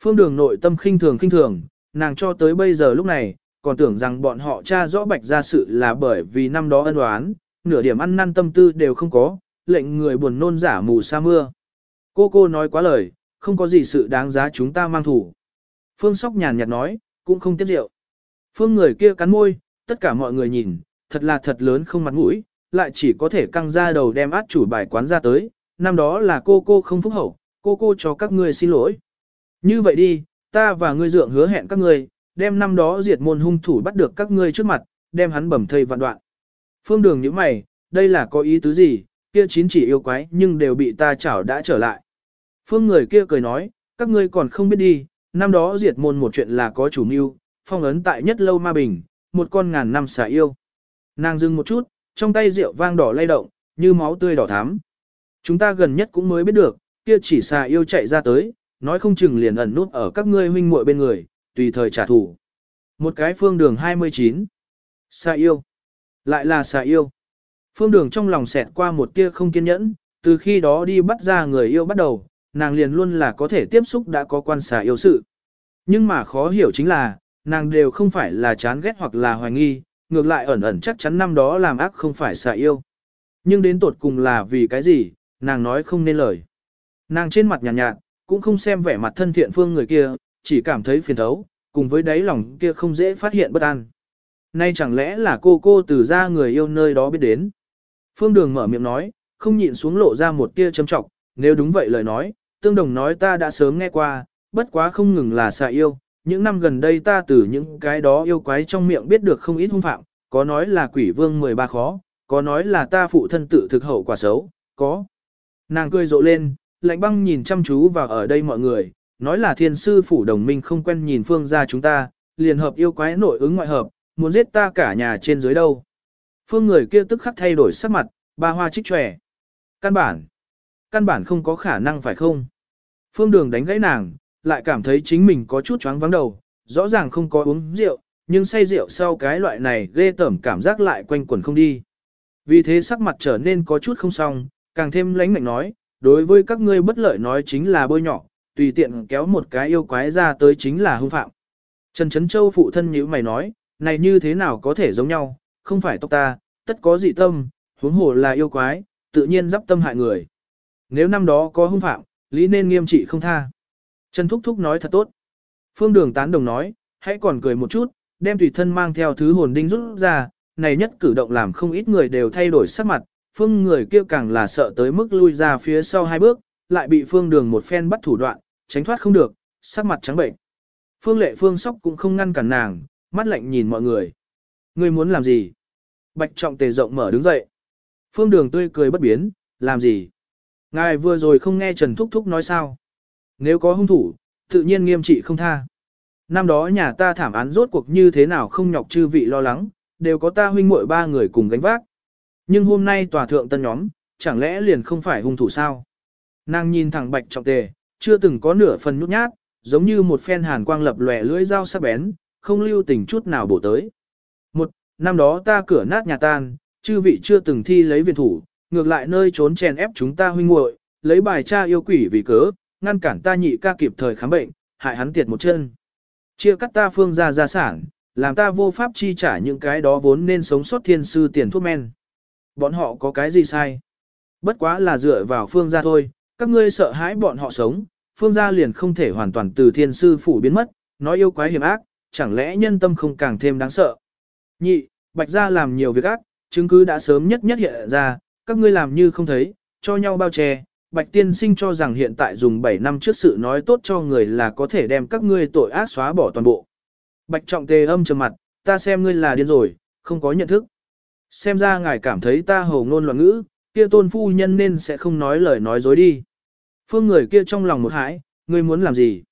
Phương đường nội tâm khinh thường khinh thường, nàng cho tới bây giờ lúc này, còn tưởng rằng bọn họ cha rõ bạch ra sự là bởi vì năm đó ân oán, nửa điểm ăn năn tâm tư đều không có, lệnh người buồn nôn giả mù sa mưa. Cô cô nói quá lời, không có gì sự đáng giá chúng ta mang thủ. Phương Sóc nhàn nhạt nói, cũng không tiếp rượu. Phương người kia cắn môi, tất cả mọi người nhìn, thật là thật lớn không mặt mũi, lại chỉ có thể căng ra đầu đem át chủ bài quán ra tới, năm đó là cô cô không phúc hậu, cô cô cho các ngươi xin lỗi. Như vậy đi, ta và ngươi dượng hứa hẹn các ngươi, đem năm đó diệt môn hung thủ bắt được các ngươi trước mặt, đem hắn bầm thây vạn đoạn. Phương đường như mày, đây là có ý tứ gì, kia chín chỉ yêu quái nhưng đều bị ta chảo đã trở lại. Phương người kia cười nói, các ngươi còn không biết đi, năm đó diệt môn một chuyện là có chủ mưu, phong ấn tại nhất lâu ma bình, một con ngàn năm xả yêu. Nàng dừng một chút, trong tay rượu vang đỏ lay động, như máu tươi đỏ thắm. Chúng ta gần nhất cũng mới biết được, kia chỉ xà yêu chạy ra tới, nói không chừng liền ẩn nút ở các ngươi huynh muội bên người, tùy thời trả thù. Một cái phương đường 29. Xà yêu. Lại là xà yêu. Phương đường trong lòng xẹt qua một tia không kiên nhẫn, từ khi đó đi bắt ra người yêu bắt đầu, nàng liền luôn là có thể tiếp xúc đã có quan xà yêu sự. Nhưng mà khó hiểu chính là, nàng đều không phải là chán ghét hoặc là hoài nghi, ngược lại ẩn ẩn chắc chắn năm đó làm ác không phải xà yêu. Nhưng đến tột cùng là vì cái gì, nàng nói không nên lời. Nàng trên mặt nhàn nhạt, nhạt, cũng không xem vẻ mặt thân thiện phương người kia, chỉ cảm thấy phiền thấu, cùng với đáy lòng kia không dễ phát hiện bất an. Nay chẳng lẽ là cô cô từ ra người yêu nơi đó biết đến. Phương Đường mở miệng nói, không nhịn xuống lộ ra một tia châm trọng, nếu đúng vậy lời nói, tương đồng nói ta đã sớm nghe qua, bất quá không ngừng là xạ yêu, những năm gần đây ta từ những cái đó yêu quái trong miệng biết được không ít hung phạm, có nói là quỷ vương 13 khó, có nói là ta phụ thân tự thực hậu quả xấu, có. Nàng cười rộ lên, lạnh băng nhìn chăm chú vào ở đây mọi người, nói là thiên sư phủ đồng minh không quen nhìn phương gia chúng ta, liền hợp yêu quái nội ứng ngoại hợp, muốn giết ta cả nhà trên dưới đâu. Phương người kia tức khắc thay đổi sắc mặt, ba hoa trích tròe. Căn bản, căn bản không có khả năng phải không? Phương đường đánh gãy nàng, lại cảm thấy chính mình có chút choáng vắng đầu, rõ ràng không có uống rượu, nhưng say rượu sau cái loại này ghê tởm cảm giác lại quanh quẩn không đi. Vì thế sắc mặt trở nên có chút không xong, càng thêm lãnh mạnh nói, đối với các ngươi bất lợi nói chính là bôi nhỏ, tùy tiện kéo một cái yêu quái ra tới chính là hung phạm. Trần Trấn Châu phụ thân nhữ mày nói, này như thế nào có thể giống nhau, không phải tộc ta, tất có dị tâm, huống hồ là yêu quái, tự nhiên dắp tâm hại người. Nếu năm đó có hung phạm, lý nên nghiêm trị không tha. Trần Thúc Thúc nói thật tốt. Phương Đường tán đồng nói, hãy còn cười một chút, đem tùy thân mang theo thứ hồn đinh rút ra, này nhất cử động làm không ít người đều thay đổi sắc mặt, phương người kia càng là sợ tới mức lui ra phía sau hai bước, lại bị phương đường một phen bắt thủ đoạn, tránh thoát không được, sắc mặt trắng bệnh. Phương lệ phương sóc cũng không ngăn cản nàng, mắt lạnh nhìn mọi người. Ngươi muốn làm gì? Bạch trọng tề rộng mở đứng dậy. Phương đường tươi cười bất biến, làm gì? Ngài vừa rồi không nghe Trần Thúc Thúc nói sao? Nếu có hung thủ, tự nhiên nghiêm trị không tha. Năm đó nhà ta thảm án rốt cuộc như thế nào không nhọc chư vị lo lắng, đều có ta huynh muội ba người cùng gánh vác. Nhưng hôm nay tòa thượng tân nhóm, chẳng lẽ liền không phải hung thủ sao? Nàng nhìn thẳng bạch trọng tề, chưa từng có nửa phần nhút nhát, giống như một phen hàn quang lập lòe lưỡi dao sắc bén, không lưu tình chút nào bổ tới. Một, năm đó ta cửa nát nhà tan, chư vị chưa từng thi lấy viện thủ, ngược lại nơi trốn chèn ép chúng ta huynh muội, lấy bài cha yêu quỷ vì cớ, ngăn cản ta nhị ca kịp thời khám bệnh, hại hắn tiệt một chân. Chia cắt ta phương gia gia sản, làm ta vô pháp chi trả những cái đó vốn nên sống sót thiên sư tiền thuốc men. Bọn họ có cái gì sai? Bất quá là dựa vào phương gia thôi, các ngươi sợ hãi bọn họ sống, phương gia liền không thể hoàn toàn từ thiên sư phủ biến mất, nói yêu quái hiểm ác, chẳng lẽ nhân tâm không càng thêm đáng sợ. Nhị, bạch gia làm nhiều việc ác, chứng cứ đã sớm nhất nhất hiện ra, các ngươi làm như không thấy, cho nhau bao che. Bạch tiên sinh cho rằng hiện tại dùng 7 năm trước sự nói tốt cho người là có thể đem các ngươi tội ác xóa bỏ toàn bộ. Bạch trọng tề âm trầm mặt, ta xem ngươi là điên rồi, không có nhận thức. Xem ra ngài cảm thấy ta hồ ngôn loạn ngữ, kia tôn phu nhân nên sẽ không nói lời nói dối đi. Phương người kia trong lòng một hãi, ngươi muốn làm gì?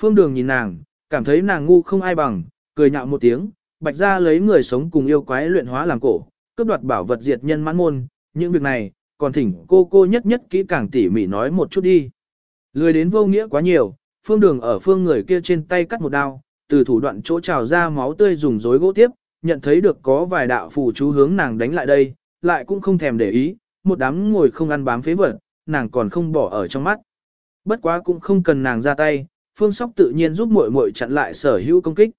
Phương đường nhìn nàng, cảm thấy nàng ngu không ai bằng, cười nhạo một tiếng, bạch ra lấy người sống cùng yêu quái luyện hóa làm cổ, cướp đoạt bảo vật diệt nhân mãn môn, những việc này, còn thỉnh cô cô nhất nhất kỹ càng tỉ mỉ nói một chút đi. Lười đến vô nghĩa quá nhiều, phương đường ở phương người kia trên tay cắt một đao, từ thủ đoạn chỗ trào ra máu tươi dùng dối gỗ tiếp, nhận thấy được có vài đạo phù chú hướng nàng đánh lại đây, lại cũng không thèm để ý, một đám ngồi không ăn bám phế vật, nàng còn không bỏ ở trong mắt. Bất quá cũng không cần nàng ra tay, phương sóc tự nhiên giúp muội muội chặn lại sở hữu công kích.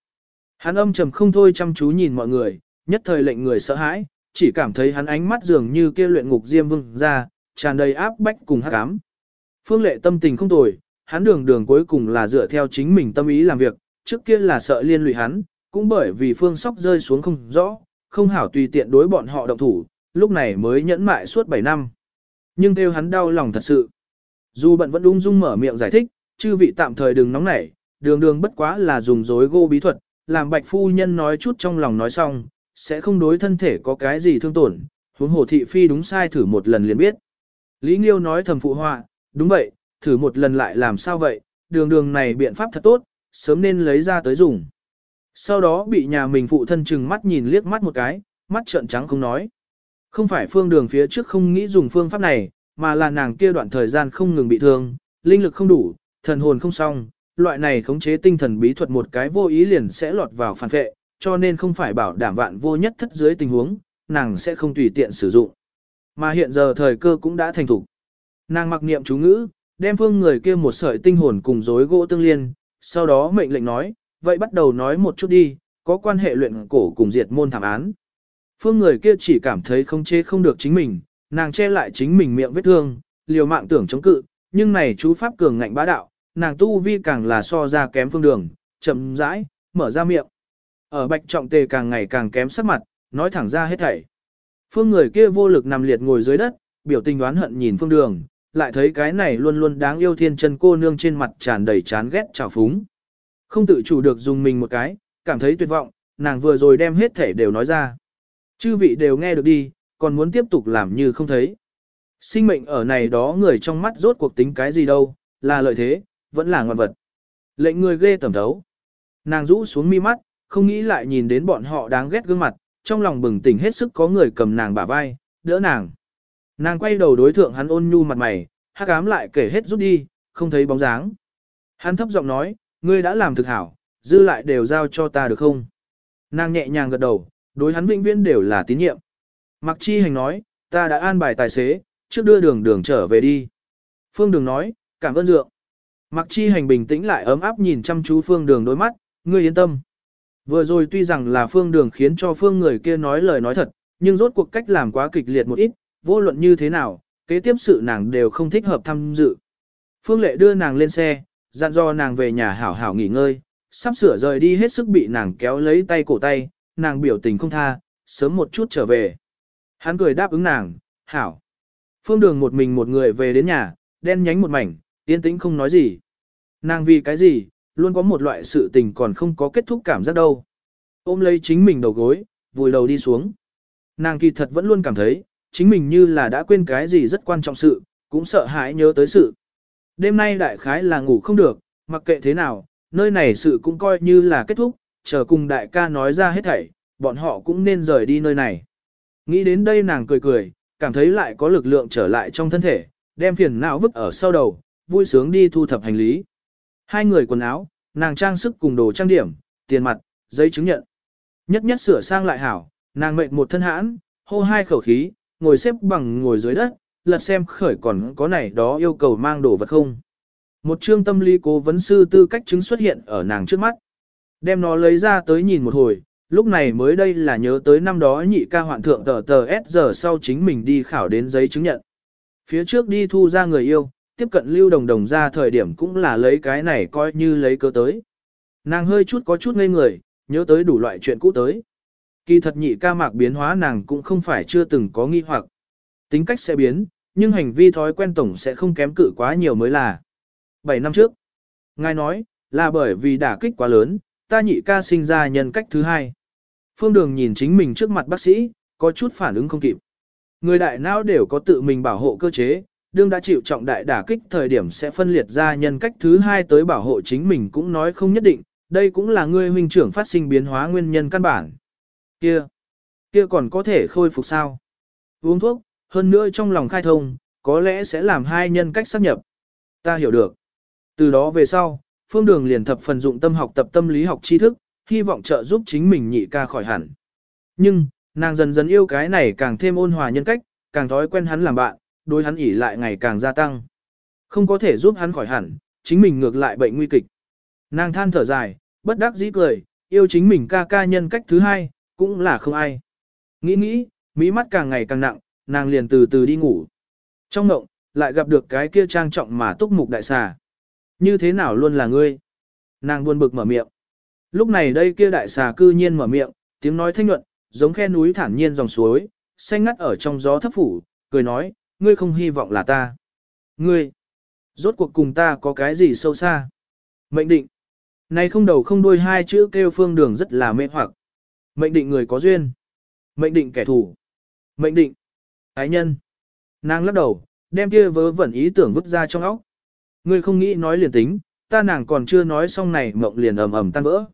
Hắn âm trầm không thôi chăm chú nhìn mọi người, nhất thời lệnh người sợ hãi, chỉ cảm thấy hắn ánh mắt dường như kia luyện ngục diêm vương ra, tràn đầy áp bách cùng hắc ám. Phương lệ tâm tình không tồi, hắn đường đường cuối cùng là dựa theo chính mình tâm ý làm việc, trước kia là sợ liên lụy hắn, cũng bởi vì phương sóc rơi xuống không rõ, không hảo tùy tiện đối bọn họ động thủ, lúc này mới nhẫn mại suốt 7 năm. Nhưng kêu hắn đau lòng thật sự. Dù bận vẫn ung dung mở miệng giải thích, chư vị tạm thời đừng nóng nảy, đường đường bất quá là dùng dối gô bí thuật, làm bạch phu nhân nói chút trong lòng nói xong, sẽ không đối thân thể có cái gì thương tổn, huống hồ thị phi đúng sai thử một lần liền biết. Lý Nghiêu nói thầm phụ họa, đúng vậy, thử một lần lại làm sao vậy, đường đường này biện pháp thật tốt, sớm nên lấy ra tới dùng. Sau đó bị nhà mình phụ thân chừng mắt nhìn liếc mắt một cái, mắt trợn trắng không nói. Không phải phương đường phía trước không nghĩ dùng phương pháp này, mà là nàng kia đoạn thời gian không ngừng bị thương, linh lực không đủ, thần hồn không xong, loại này khống chế tinh thần bí thuật một cái vô ý liền sẽ lọt vào phản vệ, cho nên không phải bảo đảm vạn vô nhất thất dưới tình huống, nàng sẽ không tùy tiện sử dụng. Mà hiện giờ thời cơ cũng đã thành thủ. Nàng mặc niệm chú ngữ, đem phương người kia một sợi tinh hồn cùng rối gỗ tương liên, sau đó mệnh lệnh nói, vậy bắt đầu nói một chút đi, có quan hệ luyện cổ cùng diệt môn thảm án. Phương người kia chỉ cảm thấy không chế không được chính mình, nàng che lại chính mình miệng vết thương, liều mạng tưởng chống cự, nhưng này chú pháp cường ngạnh bá đạo, nàng tu vi càng là so ra kém phương đường, chậm rãi, mở ra miệng. Ở bạch trọng tề càng ngày càng kém sắc mặt, nói thẳng ra hết thảy. Phương người kia vô lực nằm liệt ngồi dưới đất, biểu tình đoán hận nhìn phương đường, lại thấy cái này luôn luôn đáng yêu thiên chân cô nương trên mặt tràn đầy chán ghét trào phúng. Không tự chủ được dùng mình một cái, cảm thấy tuyệt vọng, nàng vừa rồi đem hết thể đều nói ra. Chư vị đều nghe được đi, còn muốn tiếp tục làm như không thấy. Sinh mệnh ở này đó người trong mắt rốt cuộc tính cái gì đâu, là lợi thế, vẫn là ngoan vật. Lệnh người ghê tẩm thấu. Nàng rũ xuống mi mắt, không nghĩ lại nhìn đến bọn họ đáng ghét gương mặt, trong lòng bừng tỉnh hết sức có người cầm nàng bả vai, đỡ nàng. Nàng quay đầu đối thượng hắn ôn nhu mặt mày, hắc ám lại kể hết rút đi, không thấy bóng dáng. Hắn thấp giọng nói, ngươi đã làm thực hảo, dư lại đều giao cho ta được không? Nàng nhẹ nhàng gật đầu, đối hắn vĩnh viễn đều là tín nhiệm. Mặc chi hành nói, ta đã an bài tài xế, trước đưa đường đường trở về đi. Phương đường nói, cảm ơn dượng. Mặc chi hành bình tĩnh lại ấm áp nhìn chăm chú phương đường đôi mắt, ngươi yên tâm. Vừa rồi tuy rằng là phương đường khiến cho phương người kia nói lời nói thật, nhưng rốt cuộc cách làm quá kịch liệt một ít, vô luận như thế nào, kế tiếp sự nàng đều không thích hợp tham dự. Phương lệ đưa nàng lên xe, dặn dò nàng về nhà hảo hảo nghỉ ngơi, sắp sửa rời đi hết sức bị nàng kéo lấy tay cổ tay, nàng biểu tình không tha, sớm một chút trở về. Hắn cười đáp ứng nàng, hảo. Phương đường một mình một người về đến nhà, đen nhánh một mảnh, yên tĩnh không nói gì. Nàng vì cái gì, luôn có một loại sự tình còn không có kết thúc cảm giác đâu. Ôm lấy chính mình đầu gối, vùi đầu đi xuống. Nàng kỳ thật vẫn luôn cảm thấy, chính mình như là đã quên cái gì rất quan trọng sự, cũng sợ hãi nhớ tới sự. Đêm nay đại khái là ngủ không được, mặc kệ thế nào, nơi này sự cũng coi như là kết thúc, chờ cùng đại ca nói ra hết thảy, bọn họ cũng nên rời đi nơi này. Nghĩ đến đây nàng cười cười, cảm thấy lại có lực lượng trở lại trong thân thể, đem phiền não vứt ở sau đầu, vui sướng đi thu thập hành lý. Hai người quần áo, nàng trang sức cùng đồ trang điểm, tiền mặt, giấy chứng nhận. Nhất nhất sửa sang lại hảo, nàng mệnh một thân hãn, hô hai khẩu khí, ngồi xếp bằng ngồi dưới đất, lật xem khởi còn có này đó yêu cầu mang đồ vật không. Một chương tâm lý cố vấn sư tư cách chứng xuất hiện ở nàng trước mắt. Đem nó lấy ra tới nhìn một hồi, lúc này mới đây là nhớ tới năm đó nhị ca hoạn thượng tờ tờ S giờ sau chính mình đi khảo đến giấy chứng nhận. Phía trước đi thu ra người yêu, tiếp cận lưu đồng đồng ra thời điểm cũng là lấy cái này coi như lấy cơ tới. Nàng hơi chút có chút ngây người, nhớ tới đủ loại chuyện cũ tới. Kỳ thật nhị ca mạc biến hóa nàng cũng không phải chưa từng có nghi hoặc. Tính cách sẽ biến, nhưng hành vi thói quen tổng sẽ không kém cự quá nhiều mới là. 7 năm trước, ngài nói, là bởi vì đả kích quá lớn, ta nhị ca sinh ra nhân cách thứ hai. Phương Đường nhìn chính mình trước mặt bác sĩ, có chút phản ứng không kịp. Người đại não đều có tự mình bảo hộ cơ chế, đương đã chịu trọng đại đả kích thời điểm sẽ phân liệt ra nhân cách thứ hai tới bảo hộ chính mình cũng nói không nhất định, đây cũng là người huynh trưởng phát sinh biến hóa nguyên nhân căn bản. Kia, kia còn có thể khôi phục sao? Uống thuốc, hơn nữa trong lòng khai thông, có lẽ sẽ làm hai nhân cách sắp nhập. Ta hiểu được. Từ đó về sau, Phương Đường liền thập phần dụng tâm học tập tâm lý học tri thức, hy vọng trợ giúp chính mình nhị ca khỏi hẳn. Nhưng, nàng dần dần yêu cái này càng thêm ôn hòa nhân cách, càng thói quen hắn làm bạn, đối hắn ỉ lại ngày càng gia tăng. Không có thể giúp hắn khỏi hẳn, chính mình ngược lại bệnh nguy kịch. Nàng than thở dài, bất đắc dĩ cười, yêu chính mình ca ca nhân cách thứ hai, cũng là không ai. Nghĩ nghĩ, mỹ mắt càng ngày càng nặng, nàng liền từ từ đi ngủ. Trong mộng, lại gặp được cái kia trang trọng mà túc mục đại xà. Như thế nào luôn là ngươi? Nàng buồn bực mở miệng. Lúc này đây kia đại xà cư nhiên mở miệng, tiếng nói thanh nhuận, giống khe núi thản nhiên dòng suối, xanh ngắt ở trong gió thấp phủ, cười nói, ngươi không hy vọng là ta. Ngươi, rốt cuộc cùng ta có cái gì sâu xa? Mệnh định. Này không đầu không đuôi hai chữ kêu phương đường rất là mê hoặc. Mệnh định người có duyên. Mệnh định kẻ thù. Mệnh định. Ái nhân. Nàng lắc đầu, đem kia vớ vẩn ý tưởng vứt ra trong óc. Ngươi không nghĩ nói liền tính, ta nàng còn chưa nói xong này mộng liền ầm ầm tan vỡ.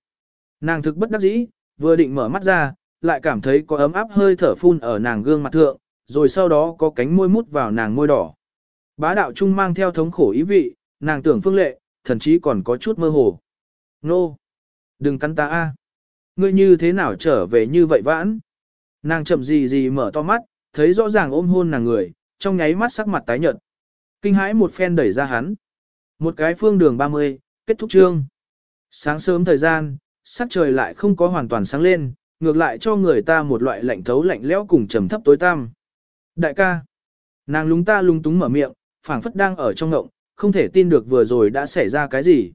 Nàng thực bất đắc dĩ, vừa định mở mắt ra, lại cảm thấy có ấm áp hơi thở phun ở nàng gương mặt thượng, rồi sau đó có cánh môi mút vào nàng môi đỏ. Bá đạo trung mang theo thống khổ ý vị, nàng tưởng phương lệ, thậm chí còn có chút mơ hồ. Nô! Đừng cắn ta a! Ngươi như thế nào trở về như vậy vãn? Nàng chậm gì gì mở to mắt, thấy rõ ràng ôm hôn nàng người, trong nháy mắt sắc mặt tái nhợt. Kinh hãi một phen đẩy ra hắn. Một cái phương đường 30, kết thúc chương. Sáng sớm thời gian, sắc trời lại không có hoàn toàn sáng lên, ngược lại cho người ta một loại lạnh thấu lạnh lẽo cùng trầm thấp tối tăm. Đại ca, nàng lúng ta lúng túng mở miệng, phảng phất đang ở trong ngộng, không thể tin được vừa rồi đã xảy ra cái gì.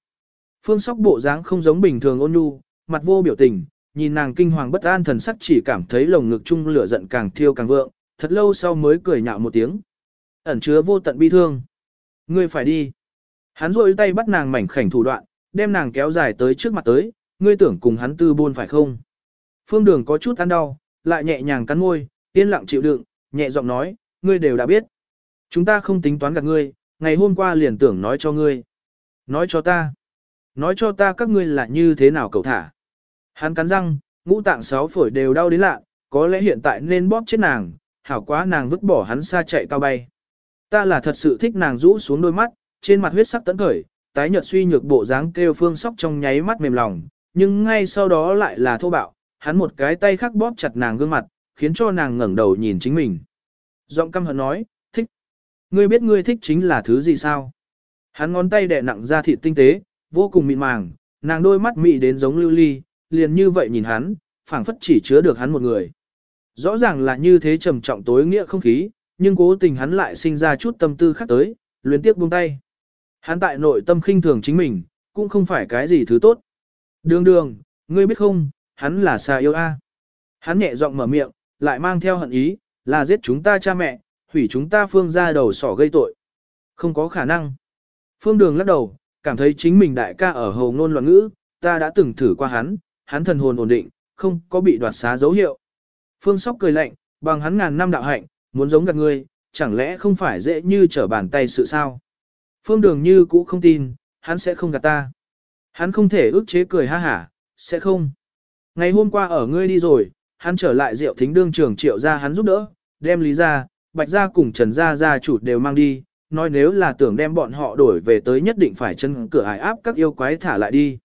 Phương sóc bộ dáng không giống bình thường ôn nhu, mặt vô biểu tình, nhìn nàng kinh hoàng bất an thần sắc chỉ cảm thấy lồng ngực chung lửa giận càng thiêu càng vượng, thật lâu sau mới cười nhạo một tiếng. Ẩn chứa vô tận bi thương. Ngươi phải đi. Hắn rôi tay bắt nàng mảnh khảnh thủ đoạn, đem nàng kéo dài tới trước mặt tới, ngươi tưởng cùng hắn tư buôn phải không? Phương đường có chút ăn đau, lại nhẹ nhàng cắn môi, yên lặng chịu đựng, nhẹ giọng nói, ngươi đều đã biết. Chúng ta không tính toán gạt ngươi, ngày hôm qua liền tưởng nói cho ngươi. Nói cho ta. Nói cho ta các ngươi là như thế nào cầu thả. Hắn cắn răng, ngũ tạng sáu phổi đều đau đến lạ, có lẽ hiện tại nên bóp chết nàng, hảo quá nàng vứt bỏ hắn xa chạy cao bay. Ta là thật sự thích nàng rũ xuống đôi mắt, trên mặt huyết sắc tấn khởi, tái nhợt suy nhược bộ dáng kêu phương sóc trong nháy mắt mềm lòng, nhưng ngay sau đó lại là thô bạo, hắn một cái tay khắc bóp chặt nàng gương mặt, khiến cho nàng ngẩng đầu nhìn chính mình. Giọng căm hận nói, thích. Ngươi biết ngươi thích chính là thứ gì sao? Hắn ngón tay đè nặng ra thịt tinh tế, vô cùng mịn màng, nàng đôi mắt mị đến giống lưu ly, liền như vậy nhìn hắn, phảng phất chỉ chứa được hắn một người. Rõ ràng là như thế trầm trọng tối nghĩa không khí, nhưng cố tình hắn lại sinh ra chút tâm tư khác tới, luyến tiếc buông tay. Hắn tại nội tâm khinh thường chính mình, cũng không phải cái gì thứ tốt. Đường đường, ngươi biết không, hắn là xà yêu a. Hắn nhẹ giọng mở miệng, lại mang theo hận ý, là giết chúng ta cha mẹ, hủy chúng ta phương ra đầu sỏ gây tội. Không có khả năng. Phương đường lắc đầu, cảm thấy chính mình đại ca ở hầu ngôn loạn ngữ, ta đã từng thử qua hắn, hắn thần hồn ổn định, không có bị đoạt xá dấu hiệu. Phương Sóc cười lạnh, bằng hắn ngàn năm đạo hạnh, muốn giống gạt ngươi, chẳng lẽ không phải dễ như trở bàn tay sự sao? Phương Đường Như cũ không tin, hắn sẽ không gạt ta. Hắn không thể ước chế cười ha hả, sẽ không. Ngày hôm qua ở ngươi đi rồi, hắn trở lại rượu thính đương trưởng triệu ra hắn giúp đỡ, đem lý ra, bạch ra cùng trần ra ra chủ đều mang đi, nói nếu là tưởng đem bọn họ đổi về tới nhất định phải chân cửa ải áp các yêu quái thả lại đi.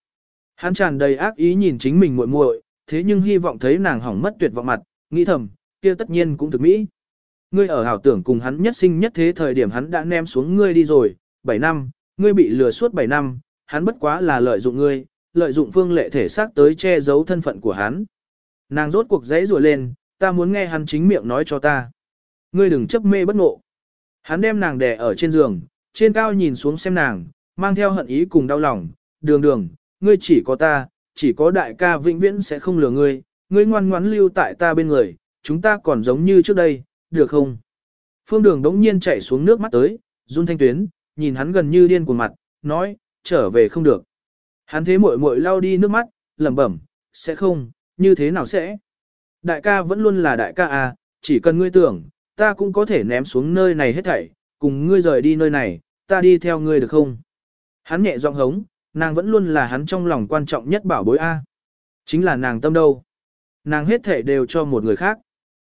Hắn tràn đầy ác ý nhìn chính mình muội muội, thế nhưng hy vọng thấy nàng hỏng mất tuyệt vọng mặt, nghĩ thầm, kia tất nhiên cũng thực mỹ. Ngươi ở hảo tưởng cùng hắn nhất sinh nhất thế thời điểm hắn đã ném xuống ngươi đi rồi, 7 năm, ngươi bị lừa suốt 7 năm, hắn bất quá là lợi dụng ngươi, lợi dụng phương lệ thể xác tới che giấu thân phận của hắn. Nàng rốt cuộc giấy rùa lên, ta muốn nghe hắn chính miệng nói cho ta. Ngươi đừng chấp mê bất ngộ. Hắn đem nàng đè ở trên giường, trên cao nhìn xuống xem nàng, mang theo hận ý cùng đau lòng, đường đường, ngươi chỉ có ta, chỉ có đại ca vĩnh viễn sẽ không lừa ngươi, ngươi ngoan ngoãn lưu tại ta bên người, chúng ta còn giống như trước đây, được không? Phương đường đống nhiên chạy xuống nước mắt tới, run thanh tuyến, nhìn hắn gần như điên cuồng mặt, nói, trở về không được. Hắn thế muội muội lau đi nước mắt, lẩm bẩm, sẽ không, như thế nào sẽ? Đại ca vẫn luôn là đại ca à, chỉ cần ngươi tưởng, ta cũng có thể ném xuống nơi này hết thảy, cùng ngươi rời đi nơi này, ta đi theo ngươi được không? Hắn nhẹ giọng hống, nàng vẫn luôn là hắn trong lòng quan trọng nhất bảo bối A. Chính là nàng tâm đâu. Nàng hết thể đều cho một người khác.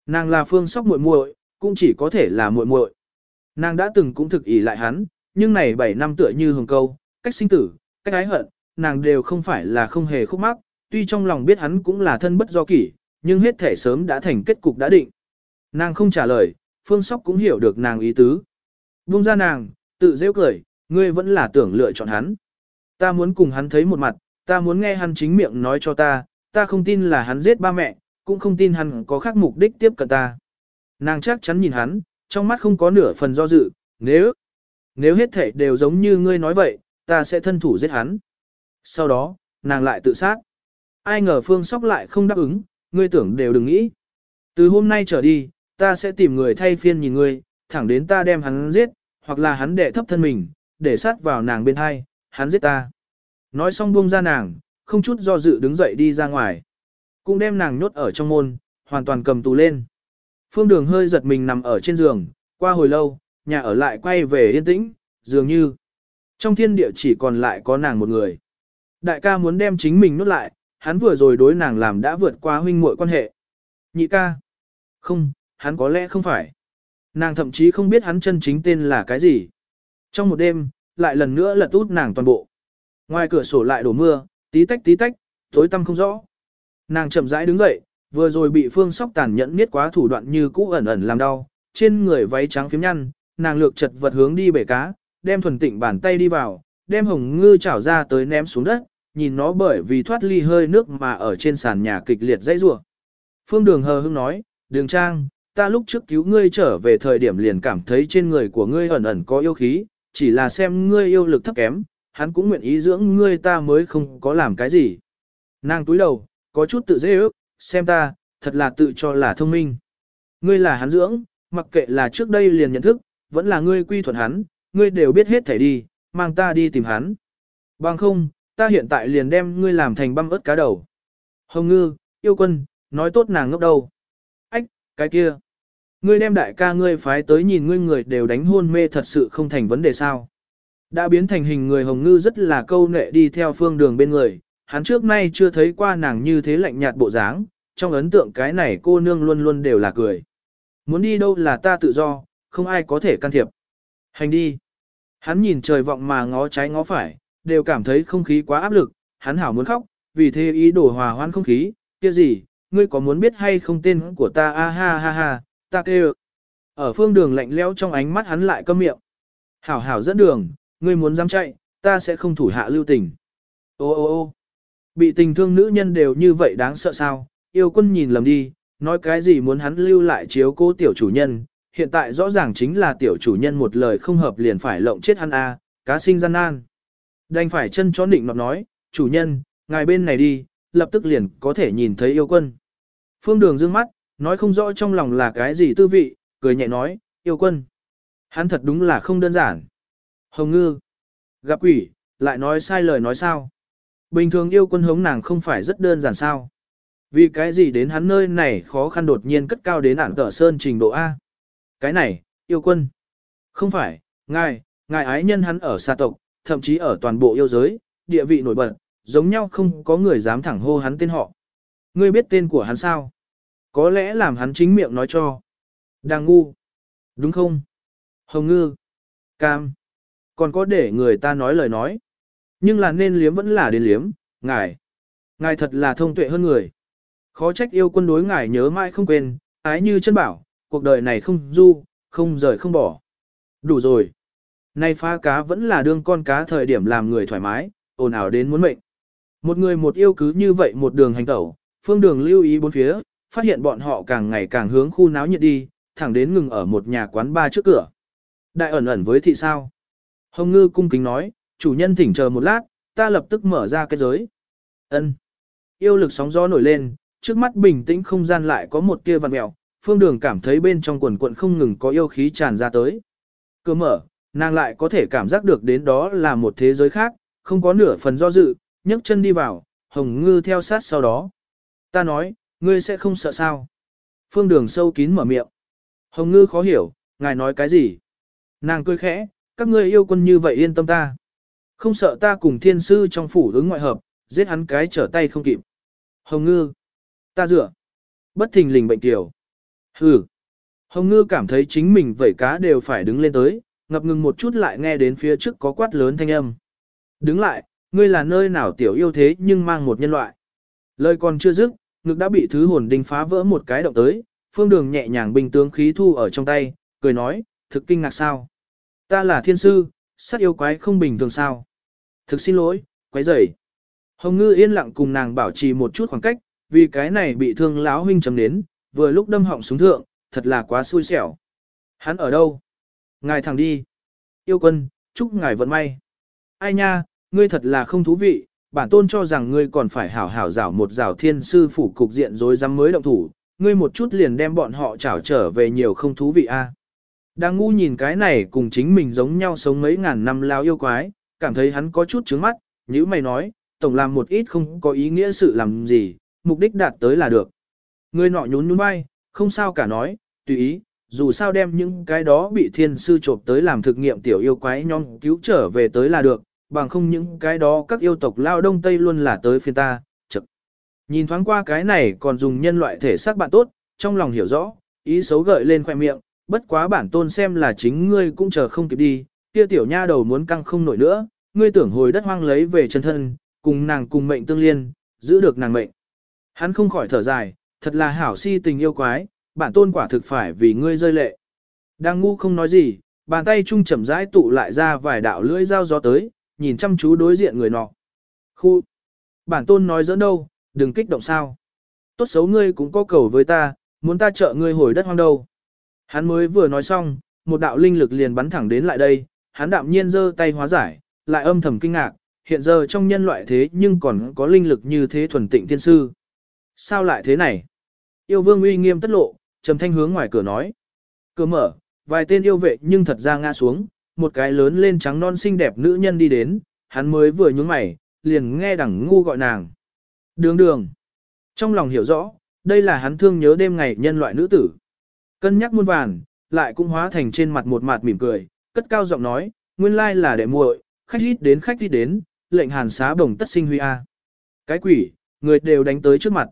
Nàng là phương sóc muội muội, cũng chỉ có thể là muội muội. Nàng đã từng cũng thực ý lại hắn, nhưng này 7 năm tựa như hồng câu, cách sinh tử, cách ái hận, nàng đều không phải là không hề khúc mắc, tuy trong lòng biết hắn cũng là thân bất do kỷ, nhưng hết thể sớm đã thành kết cục đã định. Nàng không trả lời, phương sóc cũng hiểu được nàng ý tứ. Buông ra nàng, tự rêu cười, ngươi vẫn là tưởng lựa chọn hắn. Ta muốn cùng hắn thấy một mặt, ta muốn nghe hắn chính miệng nói cho ta, ta không tin là hắn giết ba mẹ, cũng không tin hắn có khác mục đích tiếp cận ta. Nàng chắc chắn nhìn hắn, trong mắt không có nửa phần do dự, nếu, nếu hết thể đều giống như ngươi nói vậy, ta sẽ thân thủ giết hắn. Sau đó, nàng lại tự sát. Ai ngờ phương sóc lại không đáp ứng, ngươi tưởng đều đừng nghĩ. Từ hôm nay trở đi, ta sẽ tìm người thay phiên nhìn ngươi, thẳng đến ta đem hắn giết, hoặc là hắn đệ thấp thân mình, để sát vào nàng bên hai, hắn giết ta. Nói xong buông ra nàng, không chút do dự đứng dậy đi ra ngoài. Cũng đem nàng nhốt ở trong môn, hoàn toàn cầm tù lên. Phương đường hơi giật mình nằm ở trên giường, qua hồi lâu, nhà ở lại quay về yên tĩnh, dường như trong thiên địa chỉ còn lại có nàng một người. Đại ca muốn đem chính mình nhốt lại, hắn vừa rồi đối nàng làm đã vượt qua huynh muội quan hệ. Nhị ca. Không, hắn có lẽ không phải. Nàng thậm chí không biết hắn chân chính tên là cái gì. Trong một đêm, lại lần nữa lật út nàng toàn bộ. Ngoài cửa sổ lại đổ mưa, tí tách tí tách, tối tăm không rõ. Nàng chậm rãi đứng dậy, vừa rồi bị phương sóc tàn nhẫn miết quá thủ đoạn như cũ ẩn ẩn làm đau, trên người váy trắng phím nhăn, nàng lược chật vật hướng đi bể cá, đem thuần tịnh bàn tay đi vào, đem hồng ngư chảo ra tới ném xuống đất, nhìn nó bởi vì thoát ly hơi nước mà ở trên sàn nhà kịch liệt dãy rủa. Phương Đường hờ hững nói, "Đường Trang, ta lúc trước cứu ngươi trở về thời điểm liền cảm thấy trên người của ngươi ẩn ẩn có yêu khí, chỉ là xem ngươi yêu lực thấp kém, hắn cũng nguyện ý dưỡng ngươi ta mới không có làm cái gì." Nàng túi đầu, có chút tự dễ ước, xem ta, thật là tự cho là thông minh. Ngươi là hắn dưỡng, mặc kệ là trước đây liền nhận thức, vẫn là ngươi quy thuận hắn, ngươi đều biết hết thể đi, mang ta đi tìm hắn. Bằng không, ta hiện tại liền đem ngươi làm thành băm ớt cá đầu. Hồng ngư, yêu quân, nói tốt nàng ngốc đầu. Ách, cái kia. Ngươi đem đại ca ngươi phái tới nhìn ngươi người đều đánh hôn mê thật sự không thành vấn đề sao. Đã biến thành hình người hồng ngư rất là câu nệ đi theo phương đường bên người, hắn trước nay chưa thấy qua nàng như thế lạnh nhạt bộ dáng, trong ấn tượng cái này cô nương luôn luôn đều là cười. Muốn đi đâu là ta tự do, không ai có thể can thiệp. Hành đi. Hắn nhìn trời vọng mà ngó trái ngó phải, đều cảm thấy không khí quá áp lực, hắn hảo muốn khóc, vì thế ý đồ hòa hoan không khí, kia gì, ngươi có muốn biết hay không tên của ta a ha ha ha, ta kêu. Ở phương đường lạnh lẽo trong ánh mắt hắn lại câm miệng. Hảo hảo dẫn đường, ngươi muốn dám chạy, ta sẽ không thủ hạ lưu tình. Ô ô ô bị tình thương nữ nhân đều như vậy đáng sợ sao, yêu quân nhìn lầm đi, nói cái gì muốn hắn lưu lại chiếu cố tiểu chủ nhân, hiện tại rõ ràng chính là tiểu chủ nhân một lời không hợp liền phải lộng chết hắn a, cá sinh gian nan. Đành phải chân chó định nọt nói, chủ nhân, ngài bên này đi, lập tức liền có thể nhìn thấy yêu quân. Phương đường dương mắt, nói không rõ trong lòng là cái gì tư vị, cười nhẹ nói, yêu quân. Hắn thật đúng là không đơn giản. Hồng ngư, gặp quỷ, lại nói sai lời nói sao. Bình thường yêu quân hống nàng không phải rất đơn giản sao. Vì cái gì đến hắn nơi này khó khăn đột nhiên cất cao đến ản tở sơn trình độ A. Cái này, yêu quân. Không phải, ngài, ngài ái nhân hắn ở xa tộc, thậm chí ở toàn bộ yêu giới, địa vị nổi bật, giống nhau không có người dám thẳng hô hắn tên họ. Ngươi biết tên của hắn sao? Có lẽ làm hắn chính miệng nói cho. Đang ngu. Đúng không? Hồng ngư. Cam. Còn có để người ta nói lời nói. Nhưng là nên liếm vẫn là đến liếm, ngài. Ngài thật là thông tuệ hơn người. Khó trách yêu quân đối ngài nhớ mãi không quên, ái như chân bảo, cuộc đời này không du, không rời không bỏ. Đủ rồi. Nay phá cá vẫn là đương con cá thời điểm làm người thoải mái, ồn ào đến muốn mệnh. Một người một yêu cứ như vậy một đường hành tẩu, phương đường lưu ý bốn phía, phát hiện bọn họ càng ngày càng hướng khu náo nhiệt đi, thẳng đến ngừng ở một nhà quán ba trước cửa. Đại ẩn ẩn với thị sao. Hồng Ngư cung kính nói, chủ nhân thỉnh chờ một lát, ta lập tức mở ra cái giới. Ân. Yêu lực sóng gió nổi lên, trước mắt bình tĩnh không gian lại có một tia vằn mèo, phương đường cảm thấy bên trong quần quận không ngừng có yêu khí tràn ra tới. Cơ mở, nàng lại có thể cảm giác được đến đó là một thế giới khác, không có nửa phần do dự, nhấc chân đi vào, hồng ngư theo sát sau đó. Ta nói, ngươi sẽ không sợ sao. Phương đường sâu kín mở miệng. Hồng ngư khó hiểu, ngài nói cái gì? Nàng cười khẽ, các ngươi yêu quân như vậy yên tâm ta. Không sợ ta cùng thiên sư trong phủ ứng ngoại hợp, giết hắn cái trở tay không kịp. Hồng ngư. Ta dựa. Bất thình lình bệnh tiểu. Hừ. Hồng ngư cảm thấy chính mình vẩy cá đều phải đứng lên tới, ngập ngừng một chút lại nghe đến phía trước có quát lớn thanh âm. Đứng lại, ngươi là nơi nào tiểu yêu thế nhưng mang một nhân loại. Lời còn chưa dứt, ngực đã bị thứ hồn đinh phá vỡ một cái động tới, phương đường nhẹ nhàng bình tướng khí thu ở trong tay, cười nói, thực kinh ngạc sao. Ta là thiên sư, sát yêu quái không bình thường sao. Thực xin lỗi, quái rầy. Hồng ngư yên lặng cùng nàng bảo trì một chút khoảng cách, vì cái này bị thương láo huynh chấm đến, vừa lúc đâm họng xuống thượng, thật là quá xui xẻo. Hắn ở đâu? Ngài thẳng đi. Yêu quân, chúc ngài vận may. Ai nha, ngươi thật là không thú vị, bản tôn cho rằng ngươi còn phải hảo hảo rảo một rảo thiên sư phủ cục diện rồi dám mới động thủ, ngươi một chút liền đem bọn họ trảo trở về nhiều không thú vị a. Đang ngu nhìn cái này cùng chính mình giống nhau sống mấy ngàn năm lao yêu quái, cảm thấy hắn có chút trướng mắt, như mày nói, tổng làm một ít không có ý nghĩa sự làm gì, mục đích đạt tới là được. Người nọ nhún nhún vai, không sao cả nói, tùy ý, dù sao đem những cái đó bị thiên sư trộm tới làm thực nghiệm tiểu yêu quái nhóm cứu trở về tới là được, bằng không những cái đó các yêu tộc lao đông tây luôn là tới phiên ta, chậm. Nhìn thoáng qua cái này còn dùng nhân loại thể xác bạn tốt, trong lòng hiểu rõ, ý xấu gợi lên khoẻ miệng, bất quá bản tôn xem là chính ngươi cũng chờ không kịp đi, kia tiểu nha đầu muốn căng không nổi nữa, ngươi tưởng hồi đất hoang lấy về chân thân, cùng nàng cùng mệnh tương liên, giữ được nàng mệnh. Hắn không khỏi thở dài, thật là hảo si tình yêu quái, bản tôn quả thực phải vì ngươi rơi lệ. Đang ngu không nói gì, bàn tay trung chậm rãi tụ lại ra vài đạo lưỡi dao gió tới, nhìn chăm chú đối diện người nọ. Khu! Bản tôn nói dẫn đâu, đừng kích động sao. Tốt xấu ngươi cũng có cầu với ta, muốn ta trợ ngươi hồi đất hoang đâu. Hắn mới vừa nói xong, một đạo linh lực liền bắn thẳng đến lại đây, hắn đạm nhiên giơ tay hóa giải, lại âm thầm kinh ngạc, hiện giờ trong nhân loại thế nhưng còn có linh lực như thế thuần tịnh tiên sư. Sao lại thế này? Yêu vương uy nghiêm tất lộ, trầm thanh hướng ngoài cửa nói. Cửa mở, vài tên yêu vệ nhưng thật ra ngã xuống, một cái lớn lên trắng non xinh đẹp nữ nhân đi đến, hắn mới vừa nhướng mày, liền nghe đẳng ngu gọi nàng. Đường đường. Trong lòng hiểu rõ, đây là hắn thương nhớ đêm ngày nhân loại nữ tử. Cân nhắc muôn vàn, lại cũng hóa thành trên mặt một mặt mỉm cười, cất cao giọng nói, nguyên lai là đệ muội, khách ít đến khách ít đến, lệnh hàn xá bồng tất sinh huy a. Cái quỷ, người đều đánh tới trước mặt.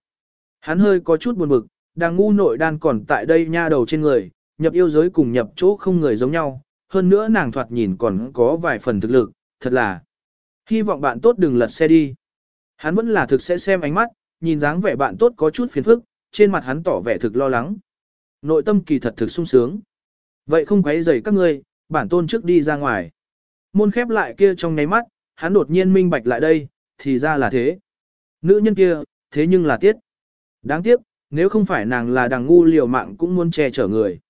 Hắn hơi có chút buồn bực, đang ngu nội đan còn tại đây nha đầu trên người, nhập yêu giới cùng nhập chỗ không người giống nhau, hơn nữa nàng thoạt nhìn còn có vài phần thực lực, thật là. Hy vọng bạn tốt đừng lật xe đi. Hắn vẫn là thực sẽ xem ánh mắt, nhìn dáng vẻ bạn tốt có chút phiền phức, trên mặt hắn tỏ vẻ thực lo lắng. Nội tâm kỳ thật thực sung sướng. Vậy không quấy rầy các ngươi, bản tôn trước đi ra ngoài. Môn khép lại kia trong nháy mắt, hắn đột nhiên minh bạch lại đây, thì ra là thế. Nữ nhân kia, thế nhưng là tiết. Đáng tiếc, nếu không phải nàng là đằng ngu liều mạng cũng muốn che chở người.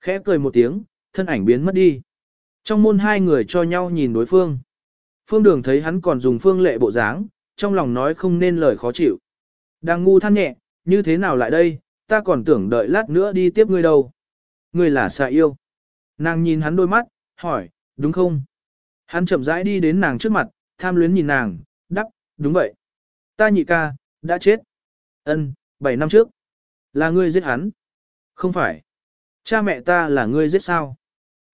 Khẽ cười một tiếng, thân ảnh biến mất đi. Trong môn hai người cho nhau nhìn đối phương. Phương đường thấy hắn còn dùng phương lệ bộ dáng, trong lòng nói không nên lời khó chịu. Đằng ngu than nhẹ, như thế nào lại đây, ta còn tưởng đợi lát nữa đi tiếp ngươi đâu. Ngươi là xạ yêu. Nàng nhìn hắn đôi mắt, hỏi, đúng không? Hắn chậm rãi đi đến nàng trước mặt, tham luyến nhìn nàng, đắp, đúng vậy. Ta nhị ca, đã chết. Ân, 7 năm trước. Là ngươi giết hắn. Không phải. Cha mẹ ta là ngươi giết sao?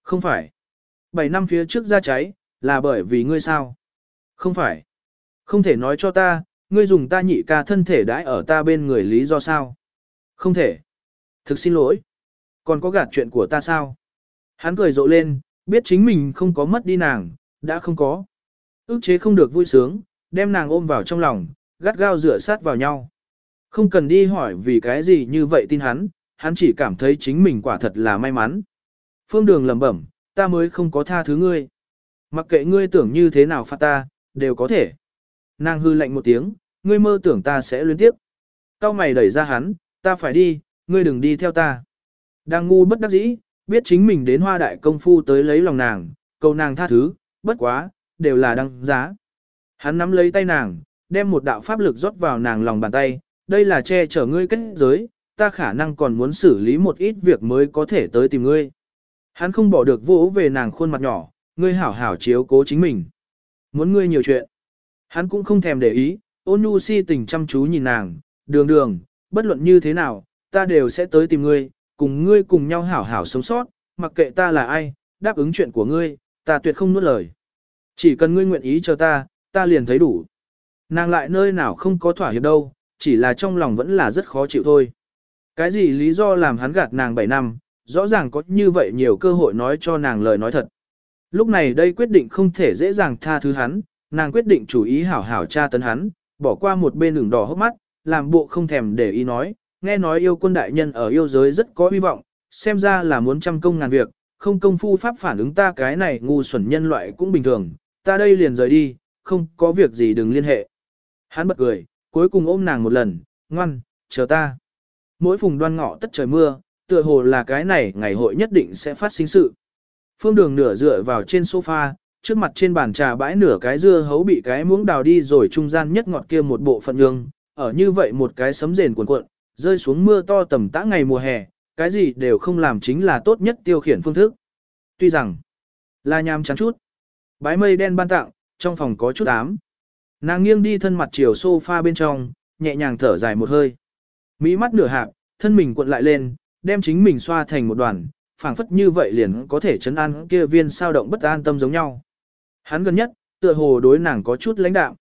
Không phải. 7 năm phía trước ra cháy, là bởi vì ngươi sao? Không phải. Không thể nói cho ta, ngươi dùng ta nhị ca thân thể đãi ở ta bên người lý do sao? Không thể. Thực xin lỗi. Còn có gạt chuyện của ta sao? Hắn cười rộ lên, Biết chính mình không có mất đi nàng, đã không có. Ước chế không được vui sướng, đem nàng ôm vào trong lòng, gắt gao rửa sát vào nhau. Không cần đi hỏi vì cái gì như vậy tin hắn, hắn chỉ cảm thấy chính mình quả thật là may mắn. Phương đường lẩm bẩm, ta mới không có tha thứ ngươi. Mặc kệ ngươi tưởng như thế nào phạt ta, đều có thể. Nàng hư lạnh một tiếng, ngươi mơ tưởng ta sẽ luyến tiếp. Cao mày đẩy ra hắn, ta phải đi, ngươi đừng đi theo ta. Đang ngu bất đắc dĩ, biết chính mình đến hoa đại công phu tới lấy lòng nàng, cầu nàng tha thứ, bất quá, đều là đăng giá. Hắn nắm lấy tay nàng, đem một đạo pháp lực rót vào nàng lòng bàn tay, đây là che chở ngươi kết giới, ta khả năng còn muốn xử lý một ít việc mới có thể tới tìm ngươi. Hắn không bỏ được vỗ về nàng khuôn mặt nhỏ, ngươi hảo hảo chiếu cố chính mình. Muốn ngươi nhiều chuyện. Hắn cũng không thèm để ý, ôn nhu si tình chăm chú nhìn nàng, đường đường, bất luận như thế nào, ta đều sẽ tới tìm ngươi, cùng ngươi cùng nhau hảo hảo sống sót, mặc kệ ta là ai, đáp ứng chuyện của ngươi, ta tuyệt không nuốt lời. Chỉ cần ngươi nguyện ý cho ta, ta liền thấy đủ. Nàng lại nơi nào không có thỏa hiệp đâu, chỉ là trong lòng vẫn là rất khó chịu thôi. Cái gì lý do làm hắn gạt nàng 7 năm, rõ ràng có như vậy nhiều cơ hội nói cho nàng lời nói thật. Lúc này đây quyết định không thể dễ dàng tha thứ hắn, nàng quyết định chủ ý hảo hảo tra tấn hắn, bỏ qua một bên đường đỏ hốc mắt, làm bộ không thèm để ý nói, nghe nói yêu quân đại nhân ở yêu giới rất có hy vọng, xem ra là muốn trăm công ngàn việc, không công phu pháp phản ứng ta cái này ngu xuẩn nhân loại cũng bình thường, ta đây liền rời đi, không có việc gì đừng liên hệ. Hắn bật cười, cuối cùng ôm nàng một lần, ngoan, chờ ta. Mỗi phùng đoan ngọ tất trời mưa, tựa hồ là cái này ngày hội nhất định sẽ phát sinh sự. Phương đường nửa dựa vào trên sofa, trước mặt trên bàn trà bãi nửa cái dưa hấu bị cái muỗng đào đi rồi trung gian nhất ngọt kia một bộ phận nhương, ở như vậy một cái sấm rền cuộn cuộn, rơi xuống mưa to tầm tã ngày mùa hè, cái gì đều không làm chính là tốt nhất tiêu khiển phương thức. Tuy rằng, là nhàm chán chút. Bái mây đen ban tặng, trong phòng có chút ám. Nàng nghiêng đi thân mặt chiều sofa bên trong, nhẹ nhàng thở dài một hơi. Mỹ mắt nửa hạp, thân mình cuộn lại lên, đem chính mình xoa thành một đoàn, phảng phất như vậy liền có thể chấn an kia viên sao động bất an tâm giống nhau. Hắn gần nhất, tựa hồ đối nàng có chút lãnh đạm.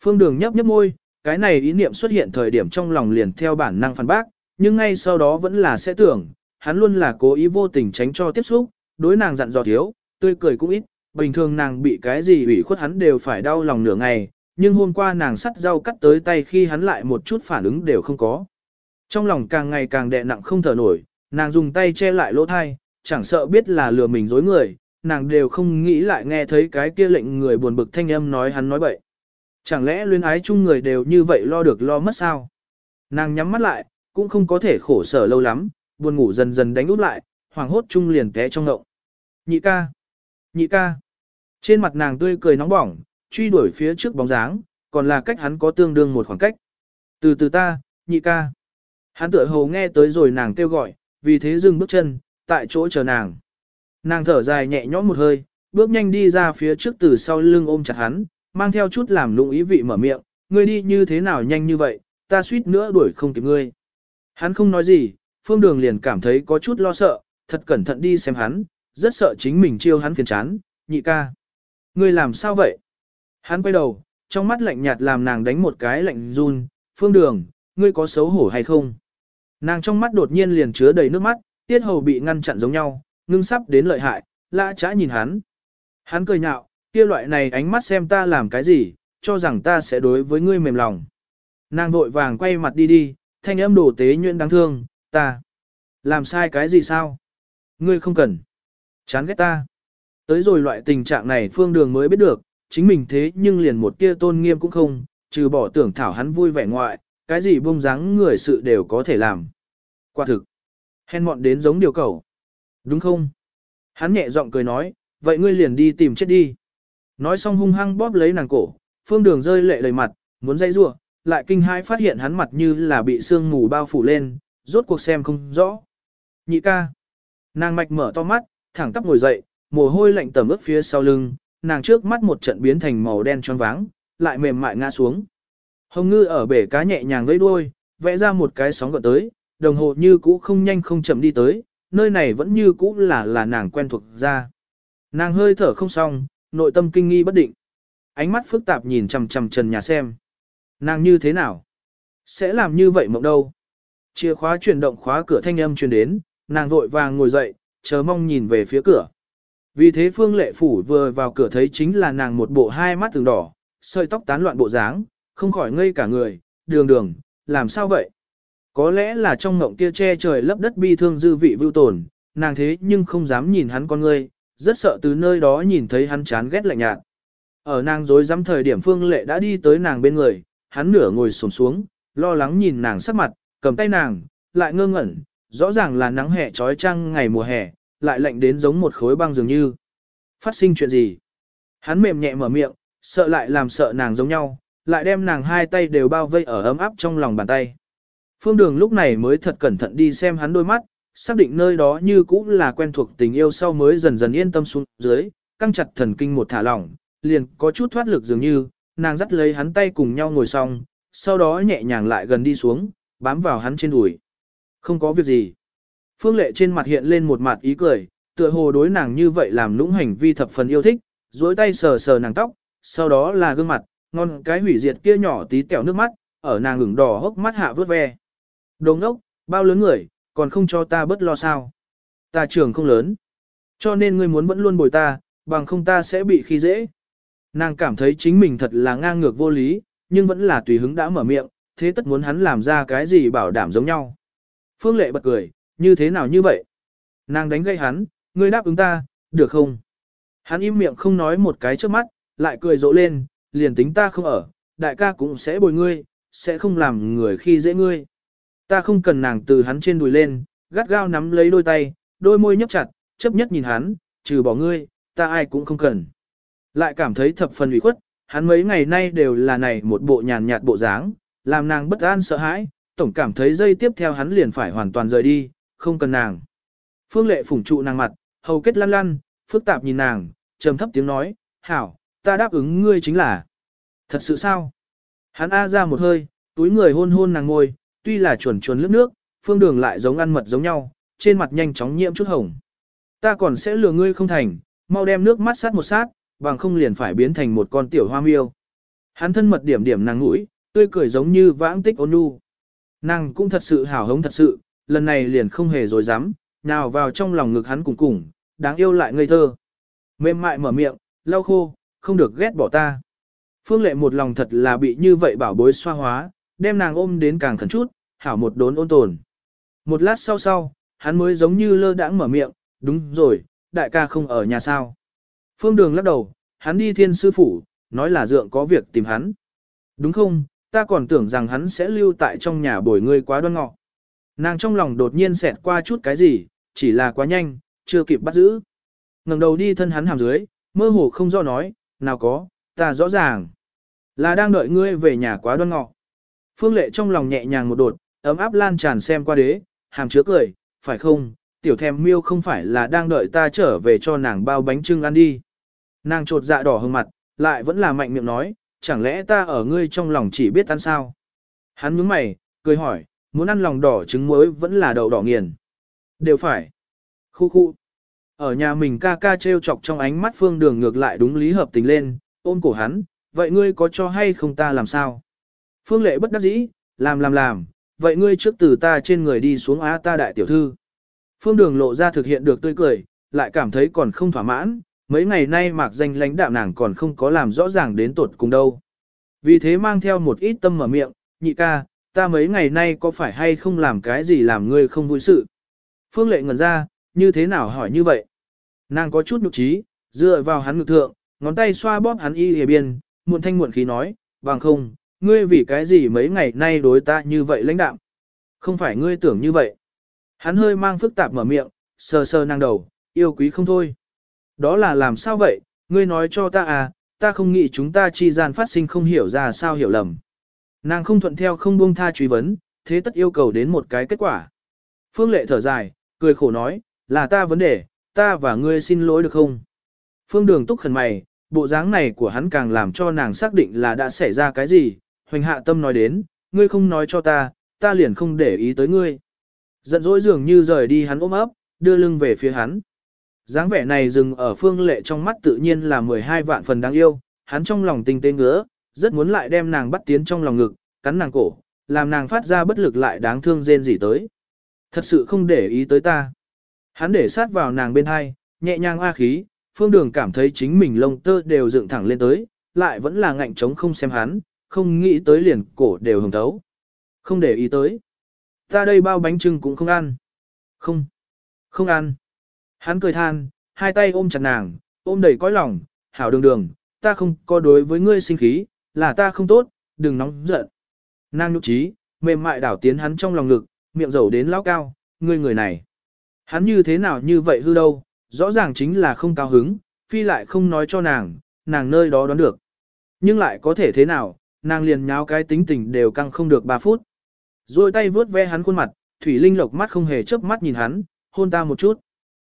Phương Đường nhấp nhấp môi, cái này ý niệm xuất hiện thời điểm trong lòng liền theo bản năng phản bác, nhưng ngay sau đó vẫn là sẽ tưởng, hắn luôn là cố ý vô tình tránh cho tiếp xúc, đối nàng dặn dò thiếu, tươi cười cũng ít, bình thường nàng bị cái gì ủy khuất hắn đều phải đau lòng nửa ngày, nhưng hôm qua nàng sắt rau cắt tới tay khi hắn lại một chút phản ứng đều không có. Trong lòng càng ngày càng đè nặng không thở nổi, nàng dùng tay che lại lỗ thai, chẳng sợ biết là lừa mình dối người, nàng đều không nghĩ lại nghe thấy cái kia lệnh người buồn bực thanh âm nói hắn nói bậy. Chẳng lẽ luyến ái chung người đều như vậy lo được lo mất sao? Nàng nhắm mắt lại, cũng không có thể khổ sở lâu lắm, buồn ngủ dần dần đánh út lại, hoàng hốt chung liền té trong ngộng. Nhị ca! Nhị ca! Trên mặt nàng tươi cười nóng bỏng, truy đuổi phía trước bóng dáng, còn là cách hắn có tương đương một khoảng cách. Từ từ ta, nhị ca! Hắn tựa hồ nghe tới rồi nàng kêu gọi, vì thế dừng bước chân, tại chỗ chờ nàng. Nàng thở dài nhẹ nhõm một hơi, bước nhanh đi ra phía trước từ sau lưng ôm chặt hắn, mang theo chút làm lung ý vị mở miệng, ngươi đi như thế nào nhanh như vậy, ta suýt nữa đuổi không kịp ngươi. Hắn không nói gì, phương đường liền cảm thấy có chút lo sợ, thật cẩn thận đi xem hắn, rất sợ chính mình chiêu hắn phiền chán, nhị ca. Ngươi làm sao vậy? Hắn quay đầu, trong mắt lạnh nhạt làm nàng đánh một cái lạnh run, phương đường, ngươi có xấu hổ hay không? Nàng trong mắt đột nhiên liền chứa đầy nước mắt, tiết hầu bị ngăn chặn giống nhau, ngưng sắp đến lợi hại, lã trã nhìn hắn. Hắn cười nhạo, kia loại này ánh mắt xem ta làm cái gì, cho rằng ta sẽ đối với ngươi mềm lòng. Nàng vội vàng quay mặt đi đi, thanh âm đổ tế nhuyễn đáng thương, ta. Làm sai cái gì sao? Ngươi không cần. Chán ghét ta. Tới rồi loại tình trạng này phương đường mới biết được, chính mình thế nhưng liền một tia tôn nghiêm cũng không, trừ bỏ tưởng thảo hắn vui vẻ ngoại, cái gì bông dáng người sự đều có thể làm. Quả thực. Hèn mọn đến giống điều cầu. Đúng không? Hắn nhẹ giọng cười nói, vậy ngươi liền đi tìm chết đi. Nói xong hung hăng bóp lấy nàng cổ, phương đường rơi lệ đầy mặt, muốn dây rua, lại kinh hãi phát hiện hắn mặt như là bị sương mù bao phủ lên, rốt cuộc xem không rõ. Nhị ca. Nàng mạch mở to mắt, thẳng tắp ngồi dậy, mồ hôi lạnh tẩm ướt phía sau lưng, nàng trước mắt một trận biến thành màu đen tròn váng, lại mềm mại ngã xuống. Hồng ngư ở bể cá nhẹ nhàng vẫy đuôi, vẽ ra một cái sóng gợn tới, đồng hồ như cũ không nhanh không chậm đi tới, nơi này vẫn như cũ là là nàng quen thuộc ra. Nàng hơi thở không xong, nội tâm kinh nghi bất định. Ánh mắt phức tạp nhìn chằm chằm trần nhà xem. Nàng như thế nào? Sẽ làm như vậy mộng đâu? Chìa khóa chuyển động khóa cửa thanh âm truyền đến, nàng vội vàng ngồi dậy, chờ mong nhìn về phía cửa. Vì thế Phương Lệ Phủ vừa vào cửa thấy chính là nàng một bộ hai mắt từng đỏ, sợi tóc tán loạn bộ dáng, không khỏi ngây cả người, đường đường, làm sao vậy? Có lẽ là trong ngộng kia che trời lấp đất bi thương dư vị vưu tồn, nàng thế nhưng không dám nhìn hắn con ngươi, rất sợ từ nơi đó nhìn thấy hắn chán ghét lạnh nhạt. Ở nàng dối dám thời điểm Phương Lệ đã đi tới nàng bên người, hắn nửa ngồi xổm xuống, lo lắng nhìn nàng sắc mặt, cầm tay nàng, lại ngơ ngẩn, rõ ràng là nắng hè trói trăng ngày mùa hè, lại lạnh đến giống một khối băng dường như. Phát sinh chuyện gì? Hắn mềm nhẹ mở miệng, sợ lại làm sợ nàng giống nhau, lại đem nàng hai tay đều bao vây ở ấm áp trong lòng bàn tay. Phương Đường lúc này mới thật cẩn thận đi xem hắn đôi mắt, xác định nơi đó như cũng là quen thuộc tình yêu sau mới dần dần yên tâm xuống dưới, căng chặt thần kinh một thả lỏng, liền có chút thoát lực dường như, nàng dắt lấy hắn tay cùng nhau ngồi xong, sau đó nhẹ nhàng lại gần đi xuống, bám vào hắn trên đùi. Không có việc gì. Phương Lệ trên mặt hiện lên một mặt ý cười, tựa hồ đối nàng như vậy làm lũng hành vi thập phần yêu thích, duỗi tay sờ sờ nàng tóc, sau đó là gương mặt, ngon cái hủy diệt kia nhỏ tí tẹo nước mắt, ở nàng ửng đỏ hốc mắt hạ vướt ve. Đồ ngốc, bao lớn người, còn không cho ta bớt lo sao. Ta trường không lớn. Cho nên ngươi muốn vẫn luôn bồi ta, bằng không ta sẽ bị khi dễ. Nàng cảm thấy chính mình thật là ngang ngược vô lý, nhưng vẫn là tùy hứng đã mở miệng, thế tất muốn hắn làm ra cái gì bảo đảm giống nhau. Phương Lệ bật cười, như thế nào như vậy? Nàng đánh gây hắn, ngươi đáp ứng ta, được không? Hắn im miệng không nói một cái trước mắt, lại cười rộ lên, liền tính ta không ở, đại ca cũng sẽ bồi ngươi, sẽ không làm người khi dễ ngươi. Ta không cần nàng từ hắn trên đùi lên, gắt gao nắm lấy đôi tay, đôi môi nhấp chặt, chấp nhất nhìn hắn, trừ bỏ ngươi, ta ai cũng không cần. Lại cảm thấy thập phần ủy khuất, hắn mấy ngày nay đều là này một bộ nhàn nhạt bộ dáng, làm nàng bất an sợ hãi, tổng cảm thấy dây tiếp theo hắn liền phải hoàn toàn rời đi, không cần nàng. Phương lệ phủng trụ nàng mặt, hầu kết lăn lăn, phức tạp nhìn nàng, trầm thấp tiếng nói, hảo, ta đáp ứng ngươi chính là. Thật sự sao? Hắn a ra một hơi, túi người hôn hôn nàng ngồi, tuy là chuồn chuồn lướt nước, phương đường lại giống ăn mật giống nhau, trên mặt nhanh chóng nhiễm chút hồng. Ta còn sẽ lừa ngươi không thành, mau đem nước mắt sát một sát, bằng không liền phải biến thành một con tiểu hoa miêu. Hắn thân mật điểm điểm nàng mũi, tươi cười giống như vãng tích ôn nhu. Nàng cũng thật sự hào hống thật sự, lần này liền không hề dối dám, nào vào trong lòng ngực hắn cùng cùng, đáng yêu lại ngây thơ. Mềm mại mở miệng, lau khô, không được ghét bỏ ta. Phương lệ một lòng thật là bị như vậy bảo bối xoa hóa, đem nàng ôm đến càng khẩn chút, hảo một đốn ôn tồn. Một lát sau sau, hắn mới giống như lơ đãng mở miệng, đúng rồi, đại ca không ở nhà sao. Phương đường lắc đầu, hắn đi thiên sư phủ, nói là dượng có việc tìm hắn. Đúng không, ta còn tưởng rằng hắn sẽ lưu tại trong nhà bồi ngươi quá đoan ngọ. Nàng trong lòng đột nhiên xẹt qua chút cái gì, chỉ là quá nhanh, chưa kịp bắt giữ. ngẩng đầu đi thân hắn hàm dưới, mơ hồ không do nói, nào có, ta rõ ràng. Là đang đợi ngươi về nhà quá đoan ngọ. Phương lệ trong lòng nhẹ nhàng một đột, ấm áp lan tràn xem qua đế, hàm chứa cười, phải không, tiểu thèm miêu không phải là đang đợi ta trở về cho nàng bao bánh trưng ăn đi. Nàng trột dạ đỏ hơn mặt, lại vẫn là mạnh miệng nói, chẳng lẽ ta ở ngươi trong lòng chỉ biết ăn sao? Hắn nhướng mày, cười hỏi, muốn ăn lòng đỏ trứng muối vẫn là đậu đỏ nghiền. Đều phải. Khu khu. Ở nhà mình ca ca trêu chọc trong ánh mắt phương đường ngược lại đúng lý hợp tình lên, ôm cổ hắn, vậy ngươi có cho hay không ta làm sao? Phương lệ bất đắc dĩ, làm làm làm, vậy ngươi trước từ ta trên người đi xuống á ta đại tiểu thư. Phương đường lộ ra thực hiện được tươi cười, lại cảm thấy còn không thỏa mãn, mấy ngày nay mạc danh lãnh đạo nàng còn không có làm rõ ràng đến tột cùng đâu. Vì thế mang theo một ít tâm mở miệng, nhị ca, ta mấy ngày nay có phải hay không làm cái gì làm ngươi không vui sự. Phương lệ ngẩn ra, như thế nào hỏi như vậy? Nàng có chút nhục trí, dựa vào hắn ngực thượng, ngón tay xoa bóp hắn y hề biên, muộn thanh muộn khí nói, bằng không, ngươi vì cái gì mấy ngày nay đối ta như vậy lãnh đạm? Không phải ngươi tưởng như vậy. Hắn hơi mang phức tạp mở miệng, sờ sờ nàng đầu, yêu quý không thôi. Đó là làm sao vậy, ngươi nói cho ta à, ta không nghĩ chúng ta chi gian phát sinh không hiểu ra sao hiểu lầm. Nàng không thuận theo không buông tha truy vấn, thế tất yêu cầu đến một cái kết quả. Phương lệ thở dài, cười khổ nói, là ta vấn đề, ta và ngươi xin lỗi được không? Phương đường túc khẩn mày, bộ dáng này của hắn càng làm cho nàng xác định là đã xảy ra cái gì, hoành hạ tâm nói đến, ngươi không nói cho ta, ta liền không để ý tới ngươi. Giận dỗi dường như rời đi hắn ôm ấp, đưa lưng về phía hắn. dáng vẻ này dừng ở phương lệ trong mắt tự nhiên là 12 vạn phần đáng yêu, hắn trong lòng tinh tế ngứa, rất muốn lại đem nàng bắt tiến trong lòng ngực, cắn nàng cổ, làm nàng phát ra bất lực lại đáng thương rên gì tới. Thật sự không để ý tới ta. Hắn để sát vào nàng bên hai, nhẹ nhàng a khí, phương đường cảm thấy chính mình lông tơ đều dựng thẳng lên tới, lại vẫn là ngạnh trống không xem hắn, không nghĩ tới liền cổ đều hồng thấu. Không để ý tới. Ta đây bao bánh trưng cũng không ăn. Không. Không ăn. Hắn cười than, hai tay ôm chặt nàng, ôm đầy cõi lòng, hảo đường đường, ta không có đối với ngươi sinh khí, là ta không tốt, đừng nóng giận. Nàng nhục trí, mềm mại đảo tiến hắn trong lòng ngực, miệng dầu đến lao cao, ngươi người này. Hắn như thế nào như vậy hư đâu, rõ ràng chính là không cao hứng, phi lại không nói cho nàng, nàng nơi đó đoán được. Nhưng lại có thể thế nào, nàng liền nháo cái tính tình đều căng không được 3 phút. Rồi tay vướt ve hắn khuôn mặt, Thủy Linh lộc mắt không hề chớp mắt nhìn hắn, hôn ta một chút.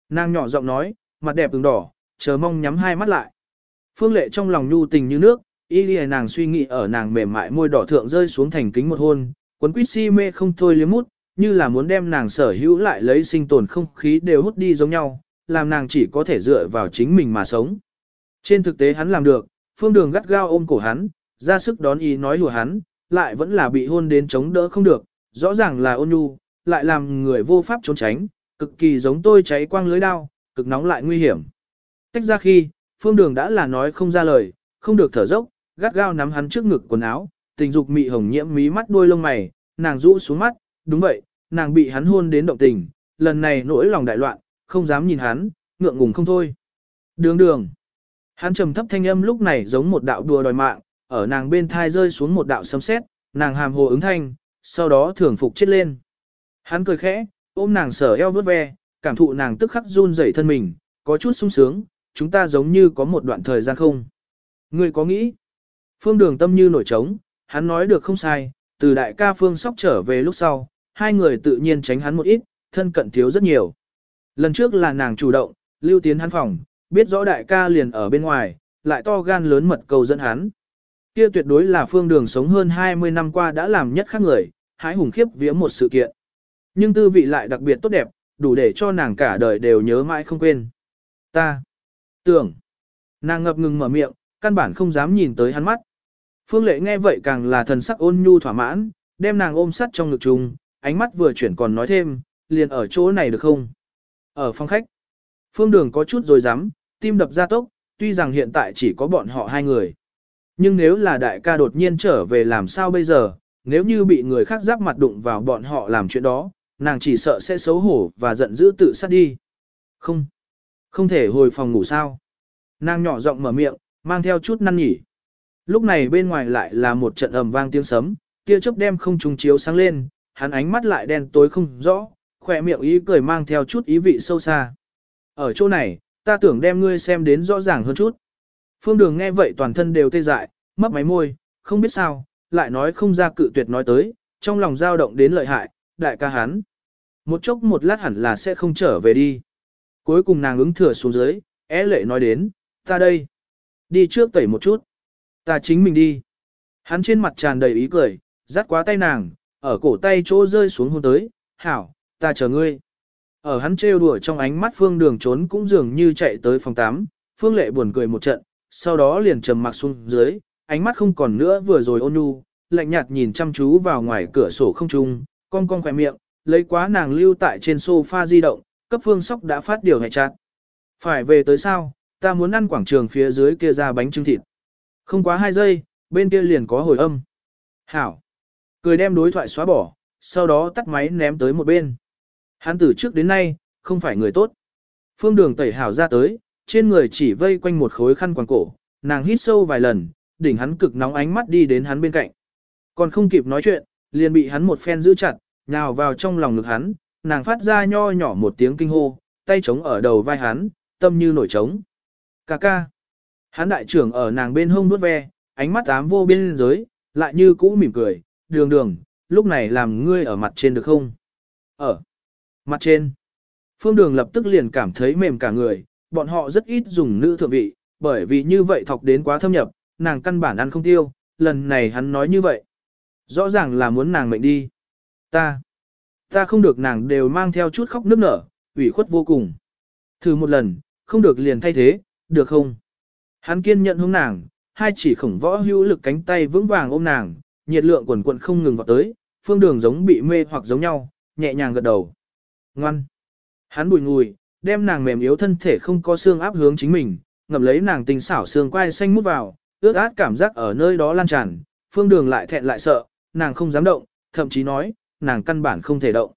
Nàng nhỏ giọng nói, mặt đẹp ửng đỏ, chờ mong nhắm hai mắt lại. Phương lệ trong lòng nhu tình như nước, y lìa nàng suy nghĩ ở nàng mềm mại môi đỏ thượng rơi xuống thành kính một hôn, quấn quýt si mê không thôi liếm mút, như là muốn đem nàng sở hữu lại lấy sinh tồn không khí đều hút đi giống nhau, làm nàng chỉ có thể dựa vào chính mình mà sống. Trên thực tế hắn làm được, phương đường gắt gao ôm cổ hắn, ra sức đón ý nói hùa hắn, lại vẫn là bị hôn đến chống đỡ không được, rõ ràng là ôn nhu, lại làm người vô pháp trốn tránh, cực kỳ giống tôi cháy quang lưới đao, cực nóng lại nguy hiểm. Tách ra khi, phương đường đã là nói không ra lời, không được thở dốc, gắt gao nắm hắn trước ngực quần áo, tình dục mị hồng nhiễm mí mắt đuôi lông mày, nàng rũ xuống mắt, đúng vậy, nàng bị hắn hôn đến động tình, lần này nỗi lòng đại loạn, không dám nhìn hắn, ngượng ngùng không thôi. Đường đường. Hắn trầm thấp thanh âm lúc này giống một đạo đùa đòi mạng, ở nàng bên thai rơi xuống một đạo sấm sét, nàng hàm hồ ứng thanh, sau đó thường phục chết lên. Hắn cười khẽ, ôm nàng sở eo vớt ve, cảm thụ nàng tức khắc run rẩy thân mình, có chút sung sướng, chúng ta giống như có một đoạn thời gian không. Ngươi có nghĩ? Phương đường tâm như nổi trống, hắn nói được không sai, từ đại ca phương sóc trở về lúc sau, hai người tự nhiên tránh hắn một ít, thân cận thiếu rất nhiều. Lần trước là nàng chủ động, lưu tiến hắn phòng, biết rõ đại ca liền ở bên ngoài, lại to gan lớn mật cầu dẫn hắn. Kia tuyệt đối là phương đường sống hơn 20 năm qua đã làm nhất khác người, hái hùng khiếp vía một sự kiện. Nhưng tư vị lại đặc biệt tốt đẹp, đủ để cho nàng cả đời đều nhớ mãi không quên. Ta tưởng, nàng ngập ngừng mở miệng, căn bản không dám nhìn tới hắn mắt. Phương lệ nghe vậy càng là thần sắc ôn nhu thỏa mãn, đem nàng ôm sắt trong ngực trùng, ánh mắt vừa chuyển còn nói thêm, liền ở chỗ này được không? Ở phòng khách, phương đường có chút rồi dám, tim đập ra tốc, tuy rằng hiện tại chỉ có bọn họ hai người. Nhưng nếu là đại ca đột nhiên trở về làm sao bây giờ, nếu như bị người khác giáp mặt đụng vào bọn họ làm chuyện đó, nàng chỉ sợ sẽ xấu hổ và giận dữ tự sát đi. Không, không thể hồi phòng ngủ sao. Nàng nhỏ giọng mở miệng, mang theo chút năn nhỉ. Lúc này bên ngoài lại là một trận ầm vang tiếng sấm, tia chớp đem không trùng chiếu sáng lên, hắn ánh mắt lại đen tối không rõ, khỏe miệng ý cười mang theo chút ý vị sâu xa. Ở chỗ này, ta tưởng đem ngươi xem đến rõ ràng hơn chút. Phương đường nghe vậy toàn thân đều tê dại, mấp máy môi, không biết sao, lại nói không ra cự tuyệt nói tới, trong lòng dao động đến lợi hại, đại ca hắn. Một chốc một lát hẳn là sẽ không trở về đi. Cuối cùng nàng ứng thừa xuống dưới, é lệ nói đến, ta đây. Đi trước tẩy một chút. Ta chính mình đi. Hắn trên mặt tràn đầy ý cười, dắt quá tay nàng, ở cổ tay chỗ rơi xuống hôn tới, hảo, ta chờ ngươi. Ở hắn trêu đùa trong ánh mắt phương đường trốn cũng dường như chạy tới phòng 8, phương lệ buồn cười một trận, sau đó liền trầm mặc xuống dưới, ánh mắt không còn nữa vừa rồi ôn nhu, lạnh nhạt nhìn chăm chú vào ngoài cửa sổ không trung, con con khỏe miệng, lấy quá nàng lưu tại trên sofa di động, cấp phương sóc đã phát điều hệ chặt. Phải về tới sao, ta muốn ăn quảng trường phía dưới kia ra bánh trưng thịt. Không quá hai giây, bên kia liền có hồi âm. Hảo. Cười đem đối thoại xóa bỏ, sau đó tắt máy ném tới một bên. Hắn từ trước đến nay, không phải người tốt. Phương đường tẩy hảo ra tới, trên người chỉ vây quanh một khối khăn quàng cổ, nàng hít sâu vài lần, đỉnh hắn cực nóng ánh mắt đi đến hắn bên cạnh. Còn không kịp nói chuyện, liền bị hắn một phen giữ chặt, nhào vào trong lòng ngực hắn, nàng phát ra nho nhỏ một tiếng kinh hô, tay trống ở đầu vai hắn, tâm như nổi trống. Cà ca. Hắn đại trưởng ở nàng bên hông nuốt ve, ánh mắt ám vô biên giới, lại như cũ mỉm cười, đường đường, lúc này làm ngươi ở mặt trên được không? Ở mặt trên. Phương đường lập tức liền cảm thấy mềm cả người, bọn họ rất ít dùng nữ thượng vị, bởi vì như vậy thọc đến quá thâm nhập, nàng căn bản ăn không tiêu, lần này hắn nói như vậy. Rõ ràng là muốn nàng mệnh đi. Ta, ta không được nàng đều mang theo chút khóc nức nở, ủy khuất vô cùng. Thử một lần, không được liền thay thế, được không? Hắn kiên nhận hướng nàng, hai chỉ khổng võ hữu lực cánh tay vững vàng ôm nàng, nhiệt lượng quần quận không ngừng vào tới, phương đường giống bị mê hoặc giống nhau, nhẹ nhàng gật đầu. Ngoan. Hắn bùi ngùi, đem nàng mềm yếu thân thể không có xương áp hướng chính mình, ngậm lấy nàng tình xảo xương quai xanh mút vào, ướt át cảm giác ở nơi đó lan tràn, phương đường lại thẹn lại sợ, nàng không dám động, thậm chí nói, nàng căn bản không thể động.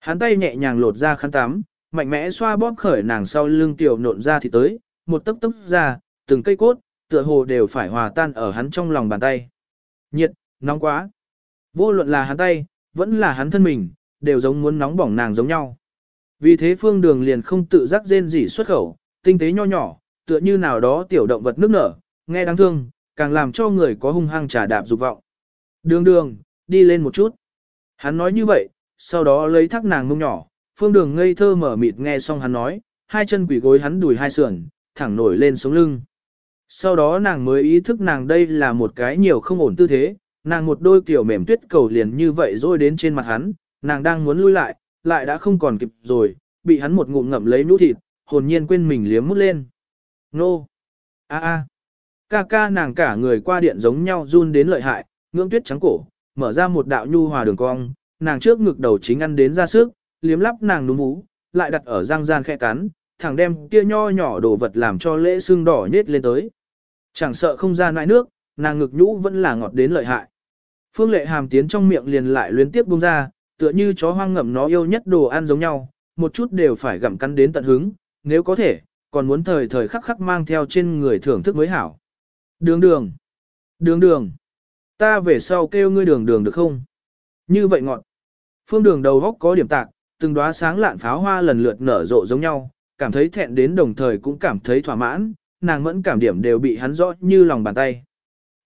Hắn tay nhẹ nhàng lột ra khăn tắm, mạnh mẽ xoa bóp khởi nàng sau lưng tiểu nộn ra thì tới, một tấc tấc ra, từng cây cốt, tựa hồ đều phải hòa tan ở hắn trong lòng bàn tay. Nhiệt, nóng quá. Vô luận là hắn tay, vẫn là hắn thân mình, đều giống muốn nóng bỏng nàng giống nhau. Vì thế phương đường liền không tự giác rên rỉ xuất khẩu, tinh tế nho nhỏ, tựa như nào đó tiểu động vật nước nở, nghe đáng thương, càng làm cho người có hung hăng trà đạp dục vọng. Đường đường, đi lên một chút. Hắn nói như vậy, sau đó lấy thác nàng mông nhỏ, phương đường ngây thơ mở mịt nghe xong hắn nói, hai chân quỷ gối hắn đùi hai sườn, thẳng nổi lên sống lưng. Sau đó nàng mới ý thức nàng đây là một cái nhiều không ổn tư thế, nàng một đôi kiểu mềm tuyết cầu liền như vậy rồi đến trên mặt hắn, nàng đang muốn lui lại, lại đã không còn kịp rồi, bị hắn một ngụm ngậm lấy nhũ thịt, hồn nhiên quên mình liếm mút lên. Nô! a a Ca ca nàng cả người qua điện giống nhau run đến lợi hại, ngưỡng tuyết trắng cổ, mở ra một đạo nhu hòa đường cong, nàng trước ngực đầu chính ăn đến ra sức, liếm lắp nàng núm vú, lại đặt ở răng gian khe cắn, thẳng đem kia nho nhỏ đồ vật làm cho lễ xương đỏ nhết lên tới. Chẳng sợ không ra nãi nước, nàng ngực nhũ vẫn là ngọt đến lợi hại. Phương lệ hàm tiến trong miệng liền lại luyến tiếp bung ra, tựa như chó hoang ngậm nó yêu nhất đồ ăn giống nhau, một chút đều phải gặm cắn đến tận hứng, nếu có thể, còn muốn thời thời khắc khắc mang theo trên người thưởng thức mới hảo. Đường đường, đường đường, ta về sau kêu ngươi đường đường được không? Như vậy ngọn. Phương đường đầu góc có điểm tạc, từng đóa sáng lạn pháo hoa lần lượt nở rộ giống nhau, cảm thấy thẹn đến đồng thời cũng cảm thấy thỏa mãn, nàng mẫn cảm điểm đều bị hắn rõ như lòng bàn tay.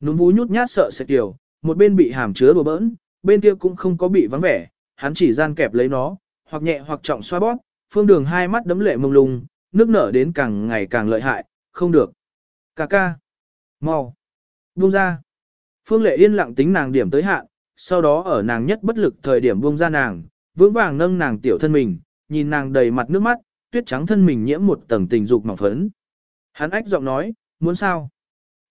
Núm vú nhút nhát sợ sẽ kiểu, một bên bị hàm chứa đồ bỡn, bên kia cũng không có bị vắng vẻ, hắn chỉ gian kẹp lấy nó, hoặc nhẹ hoặc trọng xoa bóp, phương đường hai mắt đấm lệ mông lung, nước nở đến càng ngày càng lợi hại, không được. Cà ca. mau, Buông ra. Phương lệ yên lặng tính nàng điểm tới hạn, sau đó ở nàng nhất bất lực thời điểm buông ra nàng, vững vàng nâng nàng tiểu thân mình, nhìn nàng đầy mặt nước mắt, tuyết trắng thân mình nhiễm một tầng tình dục mỏng phấn. Hắn ách giọng nói, muốn sao?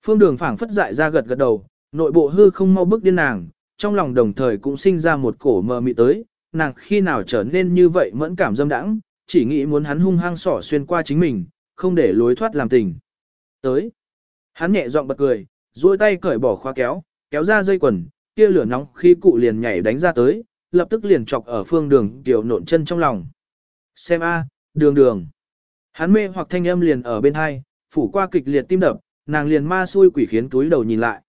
Phương đường phảng phất dại ra gật gật đầu, nội bộ hư không mau bước điên nàng, trong lòng đồng thời cũng sinh ra một cổ mờ mị tới, nàng khi nào trở nên như vậy mẫn cảm dâm đãng, chỉ nghĩ muốn hắn hung hăng sỏ xuyên qua chính mình, không để lối thoát làm tình. Tới, hắn nhẹ giọng bật cười, duỗi tay cởi bỏ khóa kéo, kéo ra dây quần, kia lửa nóng khi cụ liền nhảy đánh ra tới, lập tức liền chọc ở phương đường tiểu nộn chân trong lòng. Xem a, đường đường. Hắn mê hoặc thanh âm liền ở bên hai, phủ qua kịch liệt tim đập, nàng liền ma xui quỷ khiến túi đầu nhìn lại.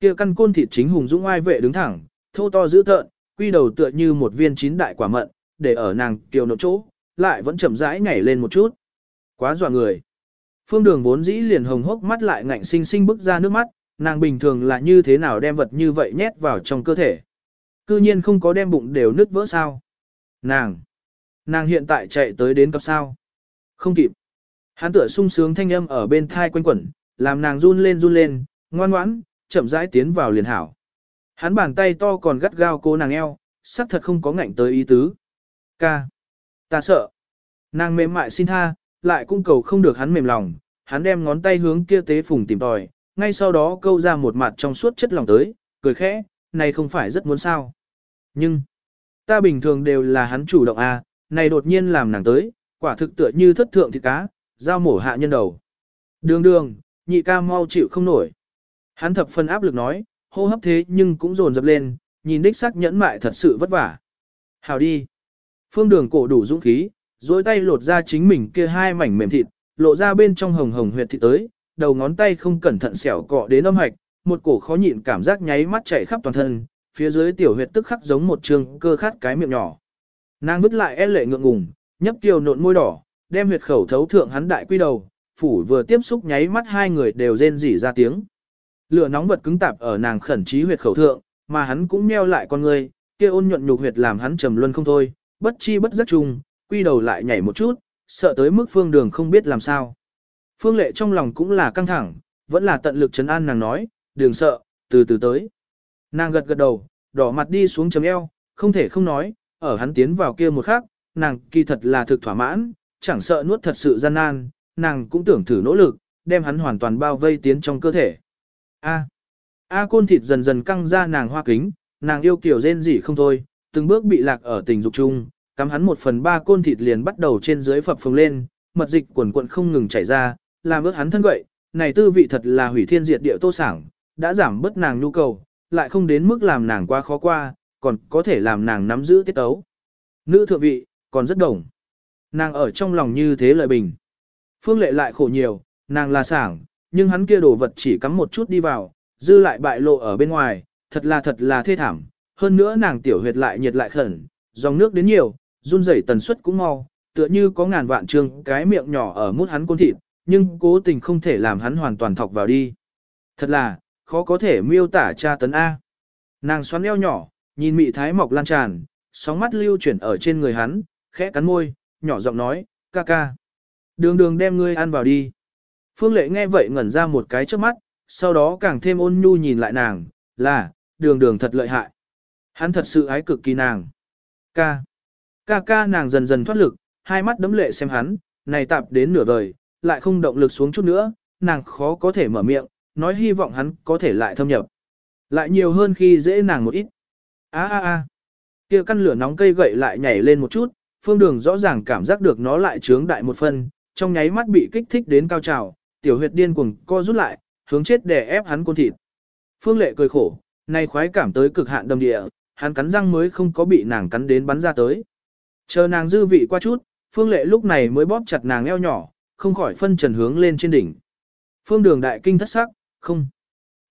Kia căn côn thịt chính hùng dũng ai vệ đứng thẳng, thô to dữ tợn, quy đầu tựa như một viên chín đại quả mận, để ở nàng kiều nộp chỗ, lại vẫn chậm rãi nhảy lên một chút. Quá dọa người. Phương đường vốn dĩ liền hồng hốc mắt lại ngạnh sinh sinh bức ra nước mắt, nàng bình thường là như thế nào đem vật như vậy nhét vào trong cơ thể. Cư nhiên không có đem bụng đều nứt vỡ sao. Nàng. Nàng hiện tại chạy tới đến cấp sao. Không kịp. Hắn tựa sung sướng thanh âm ở bên thai quanh quẩn, làm nàng run lên run lên, ngoan ngoãn, chậm rãi tiến vào liền hảo. Hắn bàn tay to còn gắt gao cô nàng eo, sắc thật không có ngạnh tới ý tứ. Ca. Ta sợ. Nàng mềm mại xin tha, lại cung cầu không được hắn mềm lòng, hắn đem ngón tay hướng kia tế phùng tìm tòi, ngay sau đó câu ra một mặt trong suốt chất lòng tới, cười khẽ, này không phải rất muốn sao. Nhưng, ta bình thường đều là hắn chủ động à, này đột nhiên làm nàng tới, quả thực tựa như thất thượng thịt cá, giao mổ hạ nhân đầu. Đường đường, nhị ca mau chịu không nổi. Hắn thập phân áp lực nói, hô hấp thế nhưng cũng dồn dập lên, nhìn đích sắc nhẫn mại thật sự vất vả. Hào đi. Phương đường cổ đủ dũng khí, dối tay lột ra chính mình kia hai mảnh mềm thịt, lộ ra bên trong hồng hồng huyệt thịt tới, đầu ngón tay không cẩn thận xẻo cọ đến âm hạch, một cổ khó nhịn cảm giác nháy mắt chạy khắp toàn thân, phía dưới tiểu huyệt tức khắc giống một trường cơ khát cái miệng nhỏ. Nàng vứt lại e lệ ngượng ngùng, nhấp kiều nộn môi đỏ, đem huyệt khẩu thấu thượng hắn đại quy đầu, phủ vừa tiếp xúc nháy mắt hai người đều rên rỉ ra tiếng. Lửa nóng vật cứng tạp ở nàng khẩn trí huyệt khẩu thượng, mà hắn cũng meo lại con người, kia ôn nhuận nhục huyệt làm hắn trầm luân không thôi, bất chi bất giác chung, quy đầu lại nhảy một chút, sợ tới mức phương đường không biết làm sao. Phương lệ trong lòng cũng là căng thẳng, vẫn là tận lực chấn an nàng nói, đừng sợ, từ từ tới. Nàng gật gật đầu, đỏ mặt đi xuống chấm eo, không thể không nói, ở hắn tiến vào kia một khắc, nàng kỳ thật là thực thỏa mãn, chẳng sợ nuốt thật sự gian nan, nàng cũng tưởng thử nỗ lực, đem hắn hoàn toàn bao vây tiến trong cơ thể. A. A côn thịt dần dần căng ra nàng hoa kính, nàng yêu kiểu rên rỉ không thôi, từng bước bị lạc ở tình dục chung, cắm hắn một phần ba côn thịt liền bắt đầu trên dưới phập phồng lên, mật dịch quần quận không ngừng chảy ra, làm ước hắn thân gậy. này tư vị thật là hủy thiên diệt địa tô sảng, đã giảm bớt nàng nhu cầu, lại không đến mức làm nàng quá khó qua, còn có thể làm nàng nắm giữ tiết tấu. Nữ thượng vị, còn rất đồng. Nàng ở trong lòng như thế lợi bình. Phương lệ lại khổ nhiều, nàng là sảng, nhưng hắn kia đồ vật chỉ cắm một chút đi vào, dư lại bại lộ ở bên ngoài, thật là thật là thê thảm. Hơn nữa nàng tiểu huyệt lại nhiệt lại khẩn, dòng nước đến nhiều, run rẩy tần suất cũng mau, tựa như có ngàn vạn trường cái miệng nhỏ ở mút hắn côn thịt, nhưng cố tình không thể làm hắn hoàn toàn thọc vào đi. Thật là, khó có thể miêu tả cha tấn A. Nàng xoắn eo nhỏ, nhìn mị thái mọc lan tràn, sóng mắt lưu chuyển ở trên người hắn, khẽ cắn môi, nhỏ giọng nói, ca ca. Đường đường đem ngươi ăn vào đi. Phương lệ nghe vậy ngẩn ra một cái trước mắt, sau đó càng thêm ôn nhu nhìn lại nàng, là, đường đường thật lợi hại. Hắn thật sự ái cực kỳ nàng. Ca. Ca ca nàng dần dần thoát lực, hai mắt đấm lệ xem hắn, này tạp đến nửa vời, lại không động lực xuống chút nữa, nàng khó có thể mở miệng, nói hy vọng hắn có thể lại thâm nhập. Lại nhiều hơn khi dễ nàng một ít. a a a kia căn lửa nóng cây gậy lại nhảy lên một chút, phương đường rõ ràng cảm giác được nó lại trướng đại một phần, trong nháy mắt bị kích thích đến cao trào, tiểu huyệt điên cuồng co rút lại, hướng chết để ép hắn côn thịt. Phương lệ cười khổ, nay khoái cảm tới cực hạn đầm địa, hắn cắn răng mới không có bị nàng cắn đến bắn ra tới. Chờ nàng dư vị qua chút, phương lệ lúc này mới bóp chặt nàng eo nhỏ, không khỏi phân trần hướng lên trên đỉnh. Phương đường đại kinh thất sắc, không,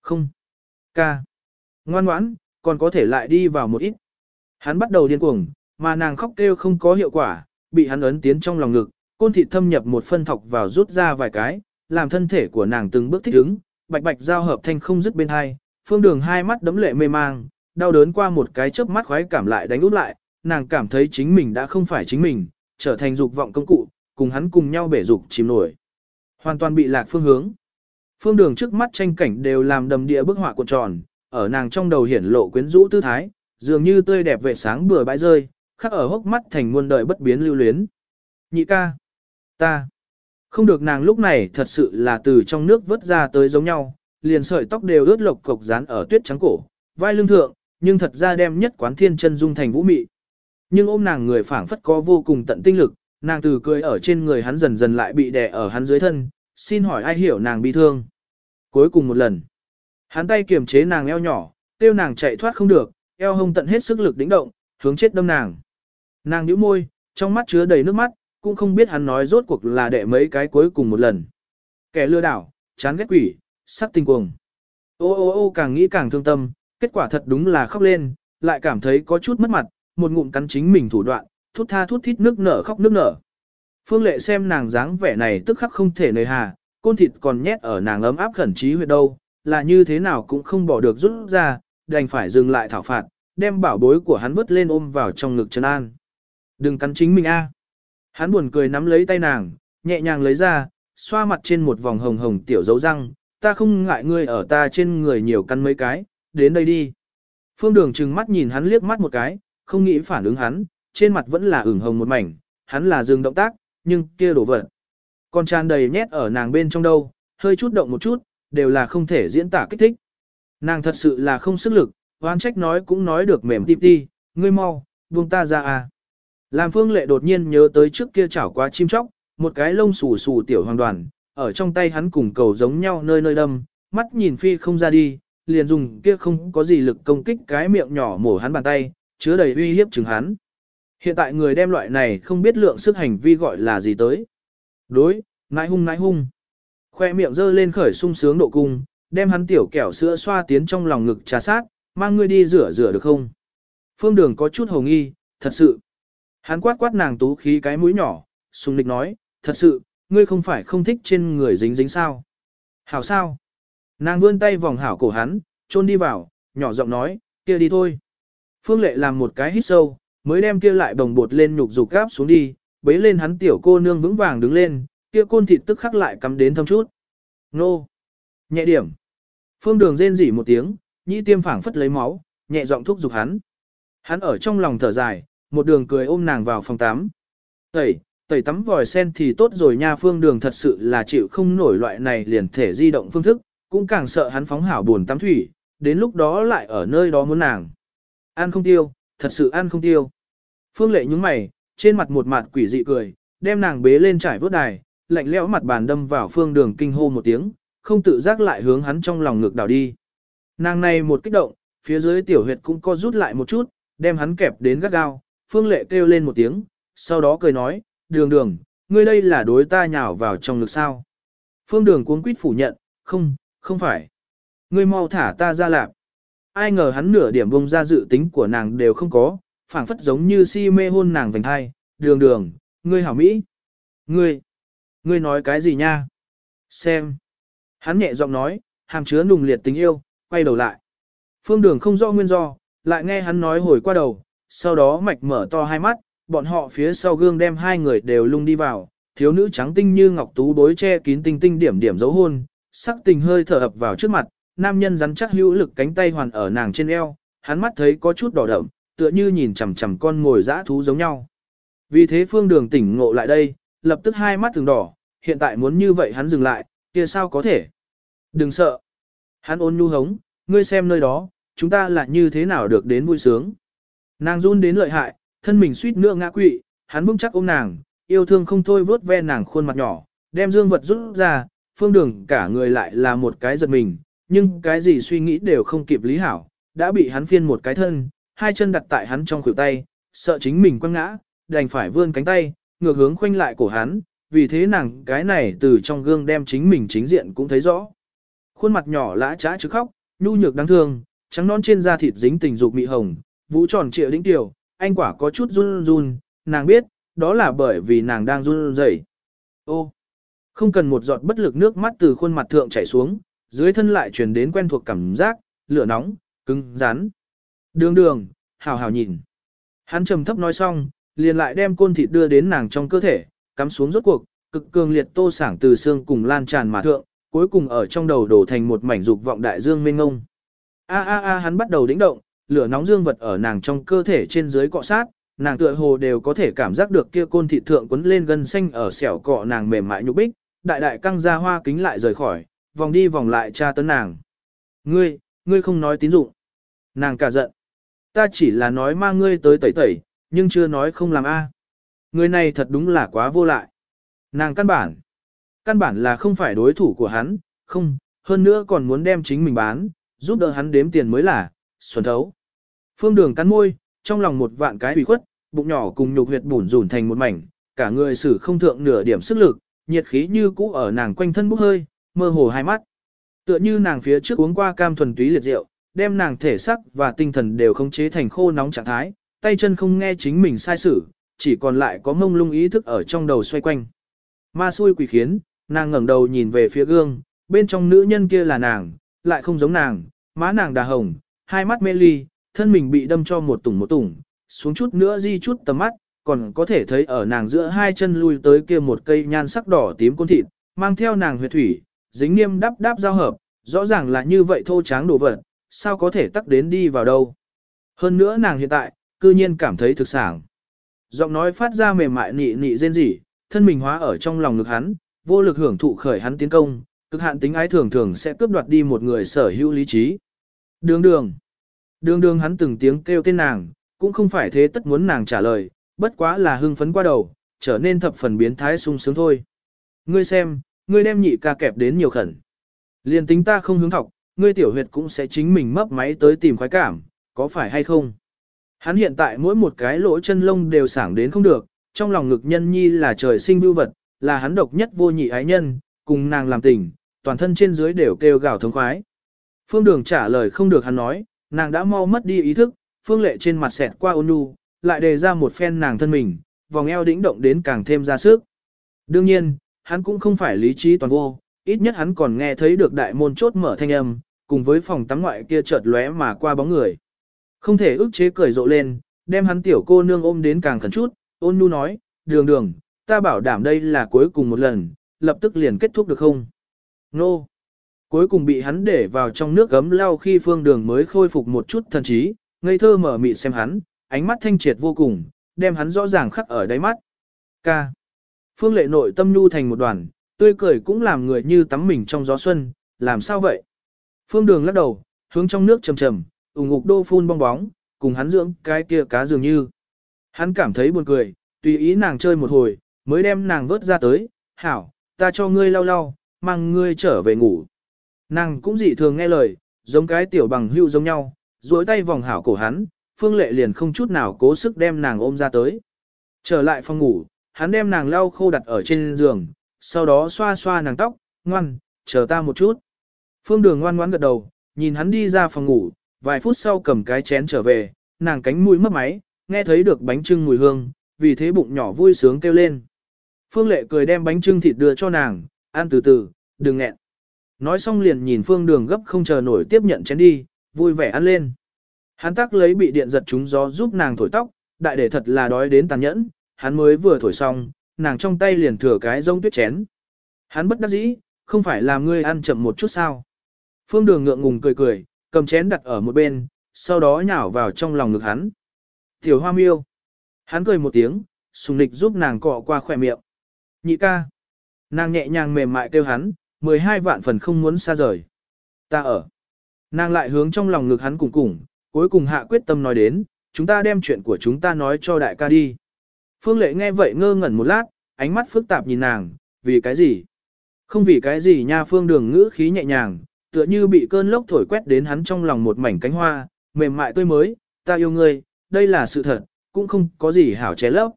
không, ca, ngoan ngoãn, còn có thể lại đi vào một ít. Hắn bắt đầu điên cuồng, mà nàng khóc kêu không có hiệu quả, bị hắn ấn tiến trong lòng ngực, côn thịt thâm nhập một phân thọc vào rút ra vài cái, làm thân thể của nàng từng bước thích ứng, bạch bạch giao hợp thanh không dứt bên hai, phương đường hai mắt đấm lệ mê mang, đau đớn qua một cái chớp mắt khoái cảm lại đánh út lại, nàng cảm thấy chính mình đã không phải chính mình, trở thành dục vọng công cụ, cùng hắn cùng nhau bể dục chìm nổi. Hoàn toàn bị lạc phương hướng. Phương đường trước mắt tranh cảnh đều làm đầm địa bức họa cuộn tròn, ở nàng trong đầu hiển lộ quyến rũ tư thái, dường như tươi đẹp vệ sáng bừa bãi rơi, khắc ở hốc mắt thành muôn đời bất biến lưu luyến. Nhị ca, ta, không được nàng lúc này thật sự là từ trong nước vớt ra tới giống nhau, liền sợi tóc đều ướt lộc cục dán ở tuyết trắng cổ, vai lưng thượng, nhưng thật ra đem nhất quán thiên chân dung thành vũ mị. Nhưng ôm nàng người phảng phất có vô cùng tận tinh lực, nàng từ cười ở trên người hắn dần dần lại bị đè ở hắn dưới thân, xin hỏi ai hiểu nàng bi thương. Cuối cùng một lần, hắn tay kiềm chế nàng eo nhỏ, tiêu nàng chạy thoát không được, eo hông tận hết sức lực đĩnh động, hướng chết đâm nàng. Nàng nhíu môi, trong mắt chứa đầy nước mắt, cũng không biết hắn nói rốt cuộc là đệ mấy cái cuối cùng một lần. Kẻ lừa đảo, chán ghét quỷ, sắc tinh cuồng. Ô ô ô càng nghĩ càng thương tâm, kết quả thật đúng là khóc lên, lại cảm thấy có chút mất mặt, một ngụm cắn chính mình thủ đoạn, thút tha thút thít nước nở khóc nước nở. Phương lệ xem nàng dáng vẻ này tức khắc không thể nời hà, côn thịt còn nhét ở nàng ấm áp khẩn trí huyệt đâu, là như thế nào cũng không bỏ được rút ra, đành phải dừng lại thảo phạt, đem bảo bối của hắn vứt lên ôm vào trong ngực Trần An. Đừng cắn chính mình a. Hắn buồn cười nắm lấy tay nàng, nhẹ nhàng lấy ra, xoa mặt trên một vòng hồng hồng tiểu dấu răng, ta không ngại ngươi ở ta trên người nhiều căn mấy cái, đến đây đi. Phương đường trừng mắt nhìn hắn liếc mắt một cái, không nghĩ phản ứng hắn, trên mặt vẫn là ửng hồng một mảnh, hắn là dừng động tác, nhưng kia đổ vật. Còn tràn đầy nhét ở nàng bên trong đâu, hơi chút động một chút, đều là không thể diễn tả kích thích. Nàng thật sự là không sức lực, oan trách nói cũng nói được mềm tim đi, ngươi mau, buông ta ra à. Làm phương lệ đột nhiên nhớ tới trước kia chảo quá chim chóc, một cái lông xù xù tiểu hoàng đoàn, ở trong tay hắn cùng cầu giống nhau nơi nơi đâm, mắt nhìn phi không ra đi, liền dùng kia không có gì lực công kích cái miệng nhỏ mổ hắn bàn tay, chứa đầy uy hiếp chừng hắn. Hiện tại người đem loại này không biết lượng sức hành vi gọi là gì tới. Đối, nãi hung nãi hung. Khoe miệng dơ lên khởi sung sướng độ cung, đem hắn tiểu kẹo sữa xoa tiến trong lòng ngực trà sát, mang ngươi đi rửa rửa được không? Phương đường có chút hồng nghi, thật sự. Hắn quát quát nàng tú khí cái mũi nhỏ, sung lịch nói, thật sự, ngươi không phải không thích trên người dính dính sao? Hảo sao? Nàng vươn tay vòng hảo cổ hắn, trôn đi vào, nhỏ giọng nói, kia đi thôi. Phương lệ làm một cái hít sâu, mới đem kia lại bồng bột lên nhục dục gáp xuống đi, bấy lên hắn tiểu cô nương vững vàng đứng lên, kia côn thịt tức khắc lại cắm đến thâm chút. Nô! Nhẹ điểm! Phương đường rên rỉ một tiếng, nhĩ tiêm phảng phất lấy máu, nhẹ giọng thúc giục hắn. Hắn ở trong lòng thở dài, một đường cười ôm nàng vào phòng tắm. Tẩy, tẩy tắm vòi sen thì tốt rồi nha phương đường thật sự là chịu không nổi loại này liền thể di động phương thức, cũng càng sợ hắn phóng hảo buồn tắm thủy, đến lúc đó lại ở nơi đó muốn nàng. Ăn không tiêu, thật sự ăn không tiêu. Phương lệ nhúng mày, trên mặt một mặt quỷ dị cười, đem nàng bế lên trải vớt đài, lạnh lẽo mặt bàn đâm vào phương đường kinh hô một tiếng, không tự giác lại hướng hắn trong lòng ngược đảo đi. Nàng này một kích động, phía dưới tiểu huyệt cũng co rút lại một chút, đem hắn kẹp đến gắt gao, phương lệ kêu lên một tiếng, sau đó cười nói, đường đường, ngươi đây là đối ta nhào vào trong ngực sao. Phương đường cuống quýt phủ nhận, không, không phải. Ngươi mau thả ta ra lạp. Ai ngờ hắn nửa điểm bông ra dự tính của nàng đều không có, phảng phất giống như si mê hôn nàng vành hai, đường đường, ngươi hảo Mỹ. Ngươi, ngươi nói cái gì nha? Xem. Hắn nhẹ giọng nói, hàm chứa nùng liệt tình yêu, quay đầu lại. Phương đường không rõ nguyên do, lại nghe hắn nói hồi qua đầu, sau đó mạch mở to hai mắt, bọn họ phía sau gương đem hai người đều lung đi vào, thiếu nữ trắng tinh như ngọc tú bối che kín tinh tinh điểm điểm dấu hôn, sắc tình hơi thở ập vào trước mặt, nam nhân rắn chắc hữu lực cánh tay hoàn ở nàng trên eo, hắn mắt thấy có chút đỏ đậm, tựa như nhìn chằm chằm con ngồi dã thú giống nhau. Vì thế phương đường tỉnh ngộ lại đây, lập tức hai mắt từng đỏ, hiện tại muốn như vậy hắn dừng lại, kia sao có thể. Đừng sợ. Hắn ôn nhu hống, ngươi xem nơi đó, chúng ta là như thế nào được đến vui sướng. Nàng run đến lợi hại, thân mình suýt nữa ngã quỵ, hắn vững chắc ôm nàng, yêu thương không thôi vớt ve nàng khuôn mặt nhỏ, đem dương vật rút ra, phương đường cả người lại là một cái giật mình, nhưng cái gì suy nghĩ đều không kịp lý hảo, đã bị hắn phiên một cái thân, hai chân đặt tại hắn trong khuỷu tay, sợ chính mình quăng ngã, đành phải vươn cánh tay, ngược hướng khoanh lại cổ hắn, vì thế nàng cái này từ trong gương đem chính mình chính diện cũng thấy rõ. Khuôn mặt nhỏ lã trá chứ khóc, nhu nhược đáng thương, trắng non trên da thịt dính tình dục mị hồng, vũ tròn trịa đĩnh tiểu, anh quả có chút run run, nàng biết, đó là bởi vì nàng đang run rẩy. Ô, không cần một giọt bất lực nước mắt từ khuôn mặt thượng chảy xuống, dưới thân lại truyền đến quen thuộc cảm giác, lửa nóng, cứng, rắn. Đường đường, hào hào nhìn. Hắn trầm thấp nói xong, liền lại đem côn thịt đưa đến nàng trong cơ thể, cắm xuống rốt cuộc, cực cường liệt tô sảng từ xương cùng lan tràn mà thượng, cuối cùng ở trong đầu đổ thành một mảnh dục vọng đại dương mênh ngông. A a a hắn bắt đầu đĩnh động, lửa nóng dương vật ở nàng trong cơ thể trên dưới cọ sát, nàng tựa hồ đều có thể cảm giác được kia côn thịt thượng quấn lên gân xanh ở xẻo cọ nàng mềm mại nhục bích, đại đại căng ra hoa kính lại rời khỏi, vòng đi vòng lại tra tấn nàng. Ngươi, ngươi không nói tín dụng. Nàng cả giận. Ta chỉ là nói mang ngươi tới tẩy tẩy, nhưng chưa nói không làm a. Người này thật đúng là quá vô lại. Nàng căn bản. Căn bản là không phải đối thủ của hắn, không, hơn nữa còn muốn đem chính mình bán, giúp đỡ hắn đếm tiền mới là, xuân thấu. Phương đường cắn môi, trong lòng một vạn cái ủy khuất, bụng nhỏ cùng nhục huyệt bủn rủn thành một mảnh, cả người sử không thượng nửa điểm sức lực, nhiệt khí như cũ ở nàng quanh thân bốc hơi, mơ hồ hai mắt. Tựa như nàng phía trước uống qua cam thuần túy liệt rượu, đem nàng thể sắc và tinh thần đều khống chế thành khô nóng trạng thái, tay chân không nghe chính mình sai sử, chỉ còn lại có mông lung ý thức ở trong đầu xoay quanh. Ma xui quỷ khiến, nàng ngẩng đầu nhìn về phía gương, bên trong nữ nhân kia là nàng, lại không giống nàng, má nàng đà hồng, hai mắt mê ly, thân mình bị đâm cho một tủng một tủng, xuống chút nữa di chút tầm mắt, còn có thể thấy ở nàng giữa hai chân lui tới kia một cây nhan sắc đỏ tím côn thịt, mang theo nàng huyệt thủy, dính nghiêm đắp đáp giao hợp, rõ ràng là như vậy thô tráng đồ vật, sao có thể tắc đến đi vào đâu. Hơn nữa nàng hiện tại, cư nhiên cảm thấy thực sảng, Giọng nói phát ra mềm mại nị nị rên rỉ, thân mình hóa ở trong lòng ngực hắn, vô lực hưởng thụ khởi hắn tiến công, cực hạn tính ái thường thường sẽ cướp đoạt đi một người sở hữu lý trí. Đường đường. Đường đường hắn từng tiếng kêu tên nàng, cũng không phải thế tất muốn nàng trả lời, bất quá là hưng phấn qua đầu, trở nên thập phần biến thái sung sướng thôi. Ngươi xem, ngươi đem nhị ca kẹp đến nhiều khẩn. Liên tính ta không hướng thọc, ngươi tiểu huyệt cũng sẽ chính mình mấp máy tới tìm khoái cảm, có phải hay không? Hắn hiện tại mỗi một cái lỗ chân lông đều sảng đến không được, trong lòng ngực nhân nhi là trời sinh bưu vật, là hắn độc nhất vô nhị ái nhân, cùng nàng làm tình, toàn thân trên dưới đều kêu gào thống khoái. Phương Đường trả lời không được hắn nói, nàng đã mau mất đi ý thức, Phương Lệ trên mặt xẹt qua ôn nhu, lại đề ra một phen nàng thân mình, vòng eo đĩnh động đến càng thêm ra sức. Đương nhiên, hắn cũng không phải lý trí toàn vô, ít nhất hắn còn nghe thấy được đại môn chốt mở thanh âm, cùng với phòng tắm ngoại kia chợt lóe mà qua bóng người. Không thể ức chế cười rộ lên, đem hắn tiểu cô nương ôm đến càng khẩn chút, ôn nhu nói, đường đường, ta bảo đảm đây là cuối cùng một lần, lập tức liền kết thúc được không? Nô! Cuối cùng bị hắn để vào trong nước gấm lau khi phương đường mới khôi phục một chút thần trí, ngây thơ mở mịt xem hắn, ánh mắt thanh triệt vô cùng, đem hắn rõ ràng khắc ở đáy mắt. Ca! Phương lệ nội tâm nhu thành một đoàn, tươi cười cũng làm người như tắm mình trong gió xuân, làm sao vậy? Phương đường lắc đầu, hướng trong nước trầm trầm, ủng ngục đô phun bong bóng, cùng hắn dưỡng cái kia cá dường như. Hắn cảm thấy buồn cười, Tùy ý nàng chơi một hồi, mới đem nàng vớt ra tới, hảo, ta cho ngươi lau lau, mang ngươi trở về ngủ. Nàng cũng dị thường nghe lời, giống cái tiểu bằng hưu giống nhau, duỗi tay vòng hảo cổ hắn, phương lệ liền không chút nào cố sức đem nàng ôm ra tới. Trở lại phòng ngủ, hắn đem nàng lau khô đặt ở trên giường, sau đó xoa xoa nàng tóc, ngoan, chờ ta một chút. Phương đường ngoan ngoãn gật đầu, nhìn hắn đi ra phòng ngủ, vài phút sau cầm cái chén trở về, nàng cánh mũi mất máy, nghe thấy được bánh trưng mùi hương, vì thế bụng nhỏ vui sướng kêu lên. Phương lệ cười đem bánh trưng thịt đưa cho nàng, ăn từ từ, đừng nghẹn. Nói xong liền nhìn phương đường gấp không chờ nổi tiếp nhận chén đi, vui vẻ ăn lên. Hắn tắc lấy bị điện giật trúng gió giúp nàng thổi tóc, đại để thật là đói đến tàn nhẫn, hắn mới vừa thổi xong, nàng trong tay liền thừa cái rông tuyết chén. Hắn bất đắc dĩ, không phải làm ngươi ăn chậm một chút sao. Phương đường ngượng ngùng cười cười, cầm chén đặt ở một bên, sau đó nhào vào trong lòng ngực hắn. Tiểu hoa miêu. Hắn cười một tiếng, sùng nịch giúp nàng cọ qua khỏe miệng. Nhị ca. Nàng nhẹ nhàng mềm mại kêu hắn, 12 vạn phần không muốn xa rời. Ta ở. Nàng lại hướng trong lòng ngực hắn cùng cùng, cuối cùng hạ quyết tâm nói đến, chúng ta đem chuyện của chúng ta nói cho đại ca đi. Phương lệ nghe vậy ngơ ngẩn một lát, ánh mắt phức tạp nhìn nàng, vì cái gì? Không vì cái gì nha phương đường ngữ khí nhẹ nhàng, tựa như bị cơn lốc thổi quét đến hắn trong lòng một mảnh cánh hoa, mềm mại tươi mới, ta yêu ngươi, đây là sự thật, cũng không có gì hảo ché lấp.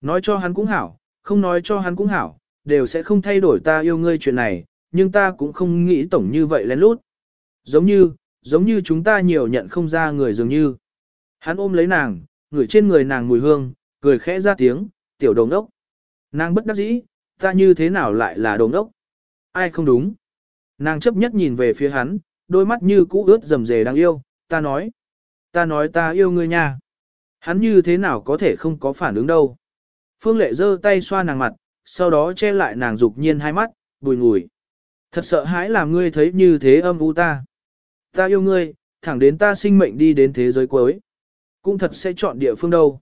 Nói cho hắn cũng hảo, không nói cho hắn cũng hảo, đều sẽ không thay đổi ta yêu ngươi chuyện này, nhưng ta cũng không nghĩ tổng như vậy lén lút. Giống như, giống như chúng ta nhiều nhận không ra người dường như. Hắn ôm lấy nàng, ngửi trên người nàng mùi hương, cười khẽ ra tiếng, tiểu đồng ốc. Nàng bất đắc dĩ, ta như thế nào lại là đồng ốc? Ai không đúng? Nàng chấp nhất nhìn về phía hắn, đôi mắt như cũ ướt rầm rề đang yêu, ta nói. Ta nói ta yêu ngươi nha. Hắn như thế nào có thể không có phản ứng đâu. Phương lệ giơ tay xoa nàng mặt, sau đó che lại nàng dục nhiên hai mắt, bùi ngùi. Thật sợ hãi làm ngươi thấy như thế âm u ta. Ta yêu ngươi, thẳng đến ta sinh mệnh đi đến thế giới cuối. Cũng thật sẽ chọn địa phương đâu.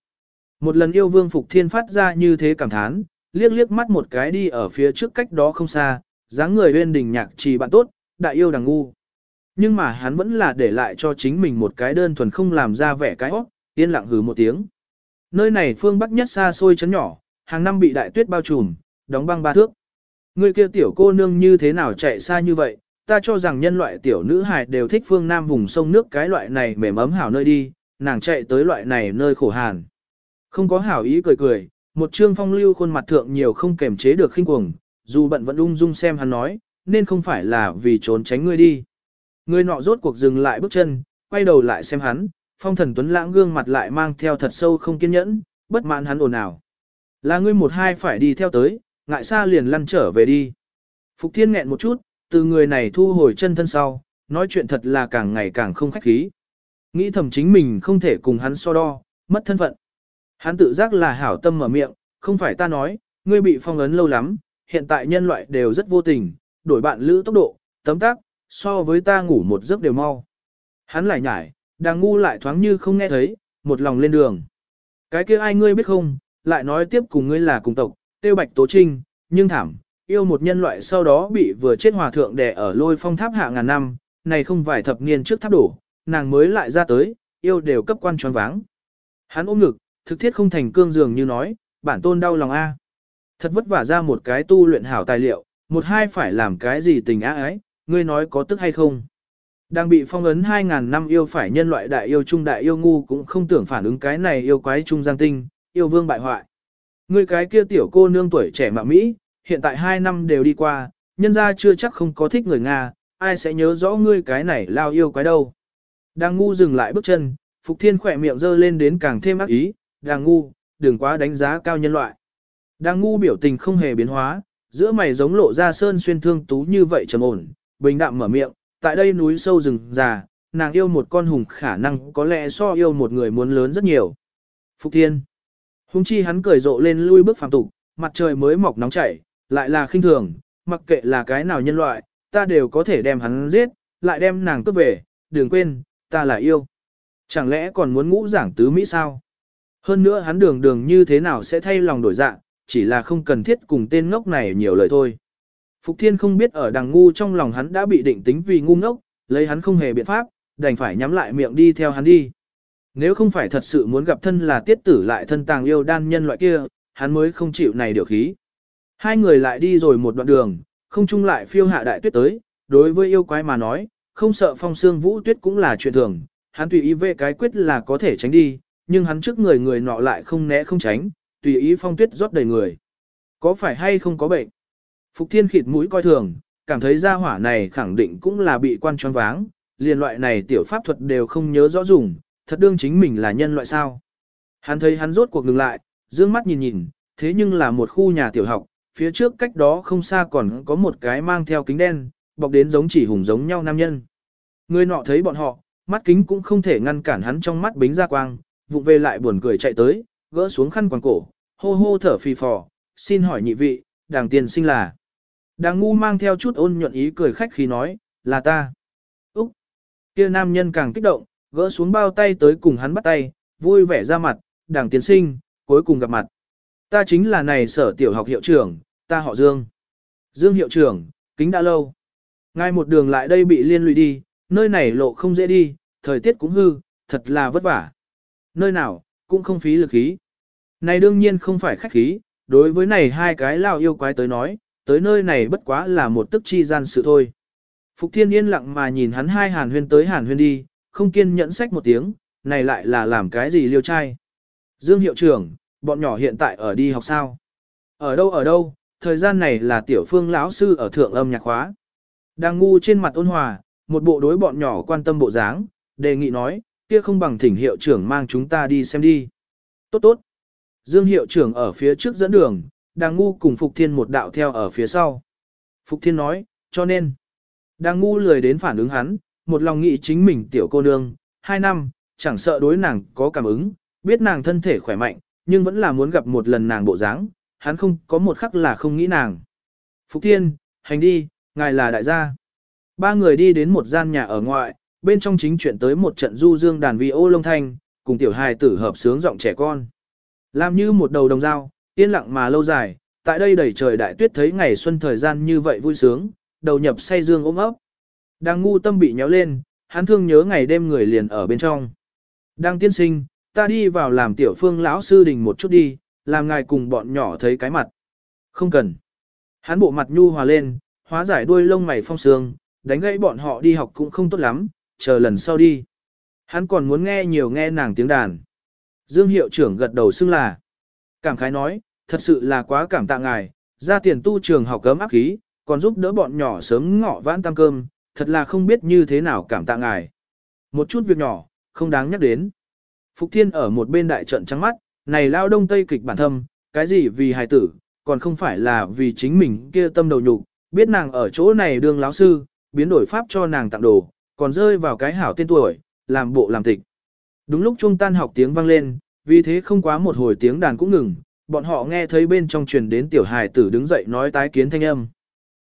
Một lần yêu vương Phục Thiên phát ra như thế cảm thán, liếc liếc mắt một cái đi ở phía trước cách đó không xa, dáng người bên đỉnh nhạc trì bạn tốt, đại yêu đằng ngu. Nhưng mà hắn vẫn là để lại cho chính mình một cái đơn thuần không làm ra vẻ cái óc, yên lặng hừ một tiếng. Nơi này phương bắc nhất xa xôi chấn nhỏ, hàng năm bị đại tuyết bao trùm, đóng băng ba thước. Ngươi kia tiểu cô nương như thế nào chạy xa như vậy, ta cho rằng nhân loại tiểu nữ hài đều thích phương nam vùng sông nước cái loại này mềm ấm hảo nơi đi, nàng chạy tới loại này nơi khổ hàn. Không có hảo ý cười cười, một trương phong lưu khuôn mặt thượng nhiều không kềm chế được khinh cuồng, dù bận vẫn ung dung xem hắn nói, nên không phải là vì trốn tránh ngươi đi. Ngươi nọ rốt cuộc dừng lại bước chân, quay đầu lại xem hắn, phong thần tuấn lãng gương mặt lại mang theo thật sâu không kiên nhẫn, bất mãn hắn ồn ào. Là ngươi một hai phải đi theo tới, ngại xa liền lăn trở về đi. Phục thiên nghẹn một chút, từ người này thu hồi chân thân sau, nói chuyện thật là càng ngày càng không khách khí. Nghĩ thầm chính mình không thể cùng hắn so đo, mất thân phận. Hắn tự giác là hảo tâm mở miệng, không phải ta nói, ngươi bị phong ấn lâu lắm, hiện tại nhân loại đều rất vô tình, đổi bạn lữ tốc độ, tấm tác, so với ta ngủ một giấc đều mau. Hắn lại nhải, đang ngu lại thoáng như không nghe thấy, một lòng lên đường. Cái kia ai ngươi biết không, lại nói tiếp cùng ngươi là cùng tộc, tiêu bạch tố trinh, nhưng thảm, yêu một nhân loại sau đó bị vừa chết hòa thượng đè ở lôi phong tháp hạ ngàn năm, này không vài thập niên trước tháp đổ, nàng mới lại ra tới, yêu đều cấp quan tròn váng. Hắn ôm ngực, thực thiết không thành cương dường như nói, bản tôn đau lòng a. Thật vất vả ra một cái tu luyện hảo tài liệu, một hai phải làm cái gì tình á ấy, ngươi nói có tức hay không. Đang bị phong ấn 2.000 năm yêu phải nhân loại đại yêu trung đại yêu ngu cũng không tưởng phản ứng cái này yêu quái trung giang tinh, yêu vương bại hoại người cái kia tiểu cô nương tuổi trẻ mà Mỹ, hiện tại 2 năm đều đi qua, nhân ra chưa chắc không có thích người Nga, ai sẽ nhớ rõ ngươi cái này lao yêu quái đâu. Đang ngu dừng lại bước chân, Phục Thiên khỏe miệng dơ lên đến càng thêm ác ý, đang ngu, đừng quá đánh giá cao nhân loại. Đang ngu biểu tình không hề biến hóa, giữa mày giống lộ ra sơn xuyên thương tú như vậy trầm ổn, bình đạm mở miệng, tại đây núi sâu rừng già, nàng yêu một con hùng khả năng có lẽ so yêu một người muốn lớn rất nhiều. Phục Thiên. Hùng chi hắn cười rộ lên lui bước phàm tục, mặt trời mới mọc nóng chảy, lại là khinh thường, mặc kệ là cái nào nhân loại, ta đều có thể đem hắn giết, lại đem nàng cướp về, đừng quên, ta là yêu. Chẳng lẽ còn muốn ngũ giảng tứ Mỹ sao? Hơn nữa hắn đường đường như thế nào sẽ thay lòng đổi dạ, chỉ là không cần thiết cùng tên ngốc này nhiều lời thôi. Phục Thiên không biết ở đằng ngu trong lòng hắn đã bị định tính vì ngu ngốc, lấy hắn không hề biện pháp, đành phải nhắm lại miệng đi theo hắn đi. Nếu không phải thật sự muốn gặp thân là tiết tử lại thân tàng yêu đan nhân loại kia, hắn mới không chịu này điều khí. Hai người lại đi rồi một đoạn đường, không chung lại phiêu hạ đại tuyết tới, đối với yêu quái mà nói, không sợ phong sương vũ tuyết cũng là chuyện thường, hắn tùy ý về cái quyết là có thể tránh đi, nhưng hắn trước người người nọ lại không né không tránh, tùy ý phong tuyết rót đầy người. Có phải hay không có bệnh? Phục thiên khịt mũi coi thường, cảm thấy gia hỏa này khẳng định cũng là bị quan choáng váng, liền loại này tiểu pháp thuật đều không nhớ rõ dùng, thật đương chính mình là nhân loại sao. Hắn thấy hắn rốt cuộc ngừng lại, dương mắt nhìn nhìn, thế nhưng là một khu nhà tiểu học, phía trước cách đó không xa còn có một cái mang theo kính đen, bọc đến giống chỉ hùng giống nhau nam nhân. Người nọ thấy bọn họ, mắt kính cũng không thể ngăn cản hắn trong mắt bính ra quang, vụng về lại buồn cười chạy tới, gỡ xuống khăn quàng cổ, hô hô thở phì phò, xin hỏi nhị vị, đàng tiền sinh là. Đàng ngu mang theo chút ôn nhuận ý cười khách khi nói, là ta. Úc! kia nam nhân càng kích động, gỡ xuống bao tay tới cùng hắn bắt tay, vui vẻ ra mặt, đảng tiến sinh, cuối cùng gặp mặt. Ta chính là này sở tiểu học hiệu trưởng, ta họ Dương. Dương hiệu trưởng, kính đã lâu. Ngay một đường lại đây bị liên lụy đi, nơi này lộ không dễ đi, thời tiết cũng hư, thật là vất vả. Nơi nào, cũng không phí lực khí. Này đương nhiên không phải khách khí, đối với này hai cái lao yêu quái tới nói, tới nơi này bất quá là một tức chi gian sự thôi. Phục thiên yên lặng mà nhìn hắn hai hàn huyên tới hàn huyên đi, không kiên nhẫn sách một tiếng, này lại là làm cái gì liêu trai. Dương hiệu trưởng, bọn nhỏ hiện tại ở đi học sao? Ở đâu ở đâu, thời gian này là tiểu phương lão sư ở thượng âm nhạc khóa. Đang ngu trên mặt ôn hòa, một bộ đối bọn nhỏ quan tâm bộ dáng, đề nghị nói, kia không bằng thỉnh hiệu trưởng mang chúng ta đi xem đi. Tốt tốt. Dương hiệu trưởng ở phía trước dẫn đường, đang ngu cùng Phục Thiên một đạo theo ở phía sau. Phục Thiên nói, cho nên, đang ngu lười đến phản ứng hắn, một lòng nghĩ chính mình tiểu cô nương, hai năm, chẳng sợ đối nàng có cảm ứng, biết nàng thân thể khỏe mạnh, nhưng vẫn là muốn gặp một lần nàng bộ dáng, hắn không có một khắc là không nghĩ nàng. Phục Thiên, hành đi, ngài là đại gia. Ba người đi đến một gian nhà ở ngoại, bên trong chính chuyện tới một trận du dương đàn vi ô lông thanh, cùng tiểu hài tử hợp sướng giọng trẻ con. Làm như một đầu đồng dao, yên lặng mà lâu dài, tại đây đầy trời đại tuyết thấy ngày xuân thời gian như vậy vui sướng, đầu nhập say dương ôm ấp. Đang ngu tâm bị nhéo lên, hắn thương nhớ ngày đêm người liền ở bên trong. Đang tiên sinh, ta đi vào làm tiểu phương lão sư đình một chút đi, làm ngài cùng bọn nhỏ thấy cái mặt. Không cần. Hắn bộ mặt nhu hòa lên, hóa giải đuôi lông mày phong sương, đánh gãy bọn họ đi học cũng không tốt lắm, chờ lần sau đi. Hắn còn muốn nghe nhiều nghe nàng tiếng đàn. Dương hiệu trưởng gật đầu xưng là. Cảm khái nói, thật sự là quá cảm tạ ngài, ra tiền tu trường học cấm áp khí, còn giúp đỡ bọn nhỏ sớm ngọ vãn tăng cơm, thật là không biết như thế nào cảm tạ ngài. Một chút việc nhỏ, không đáng nhắc đến. Phục Thiên ở một bên đại trận trắng mắt, này lao đông tây kịch bản thâm, cái gì vì hài tử, còn không phải là vì chính mình kia tâm đầu nhục, biết nàng ở chỗ này đương lão sư, biến đổi pháp cho nàng tặng đồ, còn rơi vào cái hảo tên tuổi, làm bộ làm tịch. Đúng lúc trung tan học tiếng vang lên, vì thế không quá một hồi tiếng đàn cũng ngừng, bọn họ nghe thấy bên trong truyền đến tiểu hài tử đứng dậy nói tái kiến thanh âm.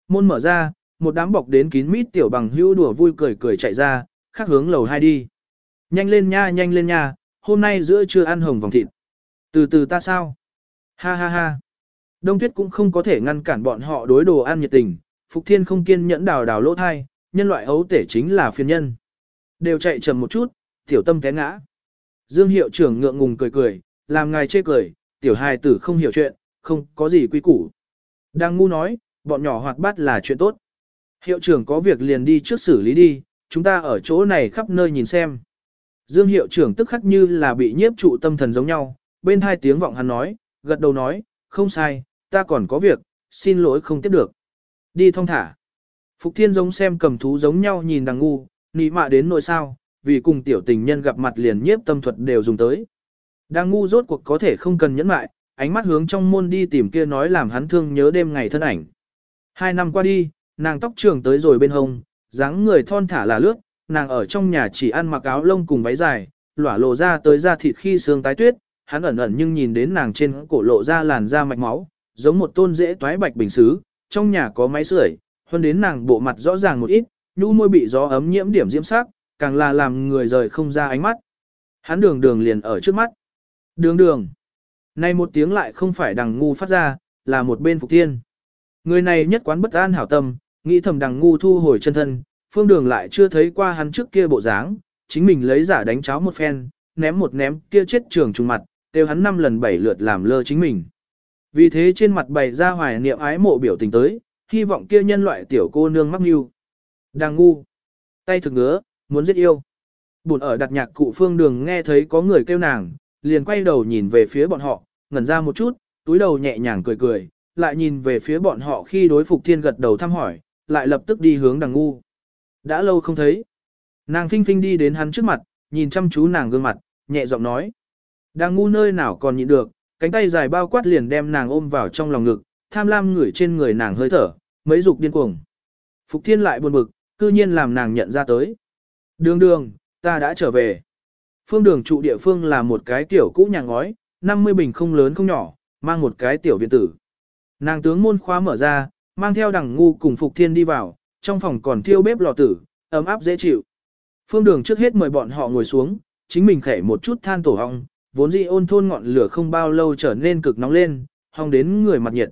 Môn mở ra, một đám bọc đến kín mít tiểu bằng hữu đùa vui cười cười chạy ra, khác hướng lầu hai đi. Nhanh lên nha, nhanh lên nha, hôm nay giữa trưa ăn hồng vòng thịt. Từ từ ta sao? Ha ha ha. Đông tuyết cũng không có thể ngăn cản bọn họ đối đồ ăn nhiệt tình, Phục Thiên không kiên nhẫn đào đào lỗ thai, nhân loại ấu tể chính là phiền nhân. Đều chạy chậm một chút, tiểu tâm té ngã. Dương hiệu trưởng ngượng ngùng cười cười, làm ngài chê cười, tiểu hài tử không hiểu chuyện, không có gì quy củ. Đang ngu nói, bọn nhỏ hoạt bát là chuyện tốt. Hiệu trưởng có việc liền đi trước xử lý đi, chúng ta ở chỗ này khắp nơi nhìn xem. Dương hiệu trưởng tức khắc như là bị nhiếp trụ tâm thần giống nhau, bên hai tiếng vọng hắn nói, gật đầu nói, không sai, ta còn có việc, xin lỗi không tiếp được. Đi thong thả. Phục thiên giống xem cầm thú giống nhau nhìn đằng ngu, nị mạ đến nỗi sao, vì cùng tiểu tình nhân gặp mặt liền nhiếp tâm thuật đều dùng tới. Đang ngu rốt cuộc có thể không cần nhẫn mại, ánh mắt hướng trong môn đi tìm kia nói làm hắn thương nhớ đêm ngày thân ảnh. Hai năm qua đi, nàng tóc trường tới rồi bên hông, dáng người thon thả là lướt, nàng ở trong nhà chỉ ăn mặc áo lông cùng váy dài, lỏa lộ ra tới da thịt khi sương tái tuyết, hắn ẩn ẩn nhưng nhìn đến nàng trên cổ lộ ra làn da mạch máu, giống một tôn dễ toái bạch bình xứ, trong nhà có máy sưởi, hơn đến nàng bộ mặt rõ ràng một ít, nhũ môi bị gió ấm nhiễm điểm diễm sắc, càng là làm người rời không ra ánh mắt. Hắn đường đường liền ở trước mắt. Đường đường. Này một tiếng lại không phải đằng ngu phát ra, là một bên phục thiên. Người này nhất quán bất an hảo tâm, nghĩ thầm đằng ngu thu hồi chân thân, phương đường lại chưa thấy qua hắn trước kia bộ dáng, chính mình lấy giả đánh cháo một phen, ném một ném kia chết trường trùng mặt, đều hắn năm lần bảy lượt làm lơ chính mình. Vì thế trên mặt bày ra hoài niệm ái mộ biểu tình tới, hy vọng kia nhân loại tiểu cô nương mắc mưu. Đang ngu. Tay thực ngứa, muốn giết yêu. Bụt ở đặt nhạc cụ phương đường nghe thấy có người kêu nàng, liền quay đầu nhìn về phía bọn họ, ngẩn ra một chút, túi đầu nhẹ nhàng cười cười, lại nhìn về phía bọn họ khi đối phục thiên gật đầu thăm hỏi, lại lập tức đi hướng đằng ngu. Đã lâu không thấy. Nàng phinh phinh đi đến hắn trước mặt, nhìn chăm chú nàng gương mặt, nhẹ giọng nói. Đằng ngu nơi nào còn nhịn được, cánh tay dài bao quát liền đem nàng ôm vào trong lòng ngực, tham lam ngửi trên người nàng hơi thở, mấy dục điên cuồng. Phục thiên lại buồn bực, cư nhiên làm nàng nhận ra tới. Đường đường, ta đã trở về. Phương đường trụ địa phương là một cái tiểu cũ nhà ngói, 50 bình không lớn không nhỏ, mang một cái tiểu viện tử. Nàng tướng môn khóa mở ra, mang theo đằng ngu cùng Phục Thiên đi vào, trong phòng còn thiêu bếp lò tử, ấm áp dễ chịu. Phương đường trước hết mời bọn họ ngồi xuống, chính mình khẽ một chút than tổ hong, vốn dĩ ôn thôn ngọn lửa không bao lâu trở nên cực nóng lên, hong đến người mặt nhiệt.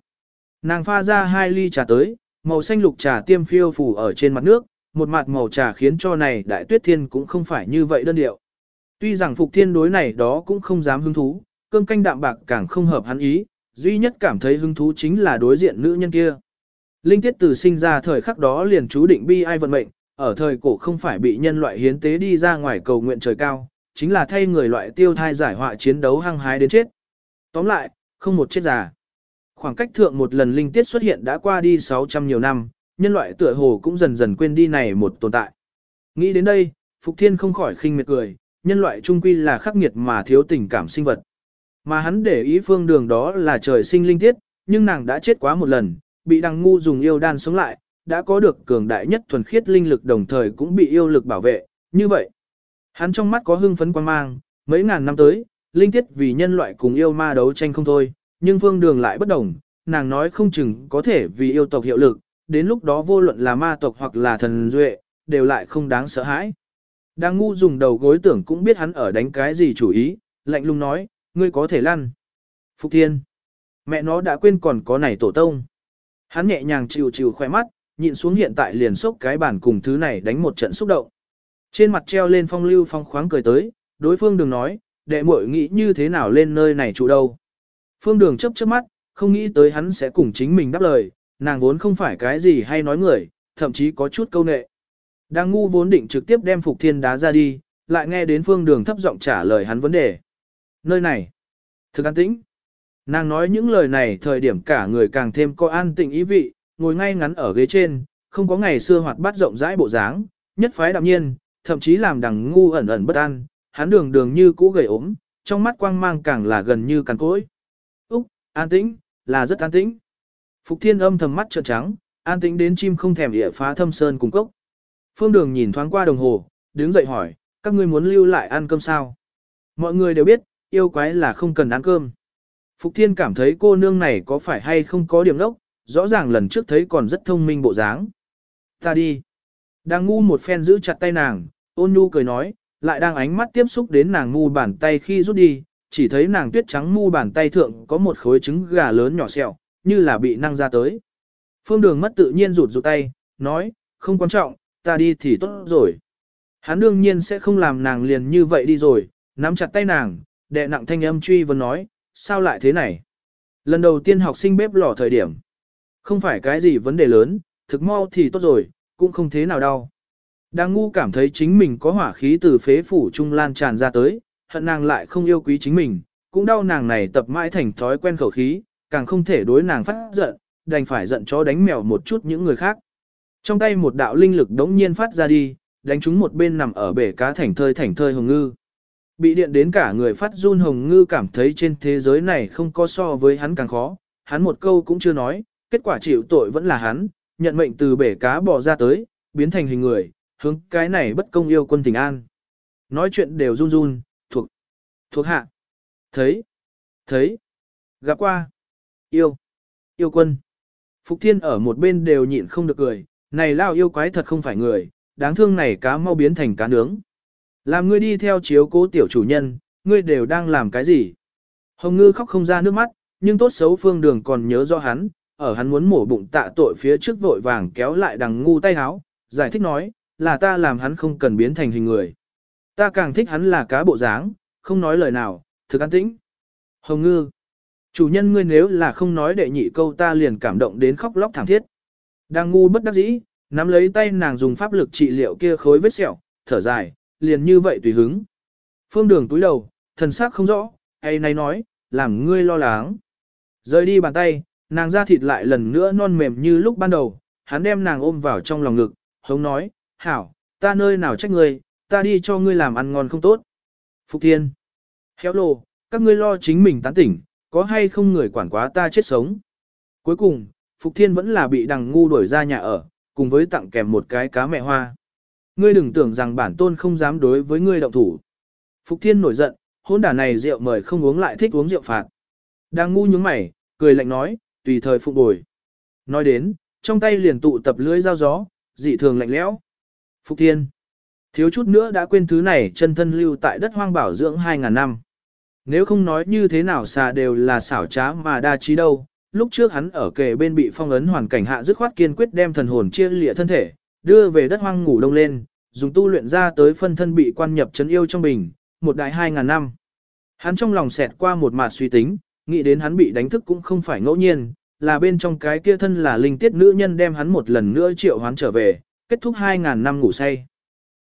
Nàng pha ra hai ly trà tới, màu xanh lục trà tiêm phiêu phủ ở trên mặt nước, một mặt màu trà khiến cho này đại tuyết thiên cũng không phải như vậy đơn điệu. Tuy rằng phục thiên đối này đó cũng không dám hứng thú, cơm canh đạm bạc càng không hợp hắn ý, duy nhất cảm thấy hứng thú chính là đối diện nữ nhân kia. Linh tiết từ sinh ra thời khắc đó liền chú định bi ai vận mệnh, ở thời cổ không phải bị nhân loại hiến tế đi ra ngoài cầu nguyện trời cao, chính là thay người loại tiêu thai giải họa chiến đấu hăng hái đến chết. Tóm lại, không một chết già. Khoảng cách thượng một lần linh tiết xuất hiện đã qua đi 600 nhiều năm, nhân loại tựa hồ cũng dần dần quên đi này một tồn tại. Nghĩ đến đây, Phục Thiên không khỏi khinh miệt cười, nhân loại trung quy là khắc nghiệt mà thiếu tình cảm sinh vật. Mà hắn để ý phương đường đó là trời sinh linh tiết, nhưng nàng đã chết quá một lần, bị đằng ngu dùng yêu đan sống lại, đã có được cường đại nhất thuần khiết linh lực đồng thời cũng bị yêu lực bảo vệ, như vậy. Hắn trong mắt có hưng phấn quan mang, mấy ngàn năm tới, linh tiết vì nhân loại cùng yêu ma đấu tranh không thôi, nhưng phương đường lại bất đồng, nàng nói không chừng có thể vì yêu tộc hiệu lực, đến lúc đó vô luận là ma tộc hoặc là thần duệ, đều lại không đáng sợ hãi. Đang ngu dùng đầu gối tưởng cũng biết hắn ở đánh cái gì chủ ý, lạnh lùng nói, ngươi có thể lăn. Phục Thiên. Mẹ nó đã quên còn có này tổ tông. Hắn nhẹ nhàng chịu chịu khoe mắt, nhịn xuống hiện tại liền sốc cái bản cùng thứ này đánh một trận xúc động. Trên mặt treo lên phong lưu phong khoáng cười tới, đối phương đừng nói, đệ muội nghĩ như thế nào lên nơi này trụ đâu. Phương đường chấp chớp mắt, không nghĩ tới hắn sẽ cùng chính mình đáp lời, nàng vốn không phải cái gì hay nói người, thậm chí có chút câu nệ. Đang ngu vốn định trực tiếp đem Phục Thiên đá ra đi, lại nghe đến phương đường thấp giọng trả lời hắn vấn đề. Nơi này, thực an tĩnh. Nàng nói những lời này thời điểm cả người càng thêm có an tĩnh ý vị, ngồi ngay ngắn ở ghế trên, không có ngày xưa hoạt bát rộng rãi bộ dáng, nhất phái đạm nhiên, thậm chí làm đằng ngu ẩn ẩn bất an, hắn đường đường như cũ gầy ốm, trong mắt quang mang càng là gần như cằn cỗi. Úc, an tĩnh, là rất an tĩnh. Phục thiên âm thầm mắt trợn trắng, an tĩnh đến chim không thèm địa phá thâm sơn cùng cốc. Phương đường nhìn thoáng qua đồng hồ, đứng dậy hỏi, các ngươi muốn lưu lại ăn cơm sao? Mọi người đều biết, yêu quái là không cần ăn cơm. Phục thiên cảm thấy cô nương này có phải hay không có điểm đốc, rõ ràng lần trước thấy còn rất thông minh bộ dáng. Ta đi. Đang ngu một phen giữ chặt tay nàng, ôn nhu cười nói, lại đang ánh mắt tiếp xúc đến nàng ngu bàn tay khi rút đi, chỉ thấy nàng tuyết trắng ngu bàn tay thượng có một khối trứng gà lớn nhỏ sẹo, như là bị năng ra tới. Phương đường mất tự nhiên rụt rụt tay, nói, không quan trọng, ta đi thì tốt rồi. Hắn đương nhiên sẽ không làm nàng liền như vậy đi rồi, nắm chặt tay nàng, đệ nặng thanh âm truy vấn nói, sao lại thế này? Lần đầu tiên học sinh bếp lò thời điểm. Không phải cái gì vấn đề lớn, thực mau thì tốt rồi, cũng không thế nào đau. Đang ngu cảm thấy chính mình có hỏa khí từ phế phủ trung lan tràn ra tới, hận nàng lại không yêu quý chính mình, cũng đau nàng này tập mãi thành thói quen khẩu khí, càng không thể đối nàng phát giận, đành phải giận chó đánh mèo một chút những người khác. Trong tay một đạo linh lực đống nhiên phát ra đi, đánh chúng một bên nằm ở bể cá thảnh thơi thảnh thơi hồng ngư. Bị điện đến cả người phát run hồng ngư cảm thấy trên thế giới này không có so với hắn càng khó, hắn một câu cũng chưa nói, kết quả chịu tội vẫn là hắn, nhận mệnh từ bể cá bỏ ra tới, biến thành hình người, hướng cái này bất công yêu quân tình an. Nói chuyện đều run run, thuộc, thuộc hạ, thấy, thấy, gặp qua, yêu, yêu quân. Phục Thiên ở một bên đều nhịn không được cười, này lao yêu quái thật không phải người, đáng thương này cá mau biến thành cá nướng. Làm ngươi đi theo chiếu cố tiểu chủ nhân, ngươi đều đang làm cái gì? Hồng ngư khóc không ra nước mắt, nhưng tốt xấu phương đường còn nhớ do hắn, ở hắn muốn mổ bụng tạ tội phía trước vội vàng kéo lại đằng ngu tay háo, giải thích nói, là ta làm hắn không cần biến thành hình người. Ta càng thích hắn là cá bộ dáng, không nói lời nào, thực an tĩnh. Hồng ngư. Chủ nhân ngươi nếu là không nói đệ nhị câu ta liền cảm động đến khóc lóc thảm thiết. Đằng ngu bất đắc dĩ, nắm lấy tay nàng dùng pháp lực trị liệu kia khối vết sẹo, thở dài, liền như vậy tùy hứng. Phương đường túi đầu, thần sắc không rõ, ấy này nói, làm ngươi lo lắng. Rời đi bàn tay, nàng ra thịt lại lần nữa non mềm như lúc ban đầu, hắn đem nàng ôm vào trong lòng ngực, hống nói, hảo, ta nơi nào trách ngươi, ta đi cho ngươi làm ăn ngon không tốt. Phục Thiên, Héo lồ, các ngươi lo chính mình tán tỉnh, có hay không người quản quá ta chết sống. Cuối cùng, Phục Thiên vẫn là bị đằng ngu đuổi ra nhà ở, cùng với tặng kèm một cái cá mẹ hoa. Ngươi đừng tưởng rằng bản tôn không dám đối với ngươi động thủ. Phục Thiên nổi giận, hôn đả này rượu mời không uống lại thích uống rượu phạt. Đang ngu nhướng mày, cười lạnh nói, tùy thời phục bồi. Nói đến, trong tay liền tụ tập lưới dao gió, dị thường lạnh lẽo. Phục Thiên. Thiếu chút nữa đã quên thứ này chân thân lưu tại đất hoang bảo dưỡng 2.000 năm. Nếu không nói như thế nào xà đều là xảo trá mà đa trí đâu, lúc trước hắn ở kề bên bị phong ấn hoàn cảnh hạ dứt khoát kiên quyết đem thần hồn chia lịa thân thể, đưa về đất hoang ngủ đông lên, dùng tu luyện ra tới phân thân bị quan nhập chấn yêu trong bình, một đại 2.000 năm. Hắn trong lòng xẹt qua một mạt suy tính, nghĩ đến hắn bị đánh thức cũng không phải ngẫu nhiên, là bên trong cái kia thân là linh tiết nữ nhân đem hắn một lần nữa triệu hoán trở về, kết thúc 2.000 năm ngủ say.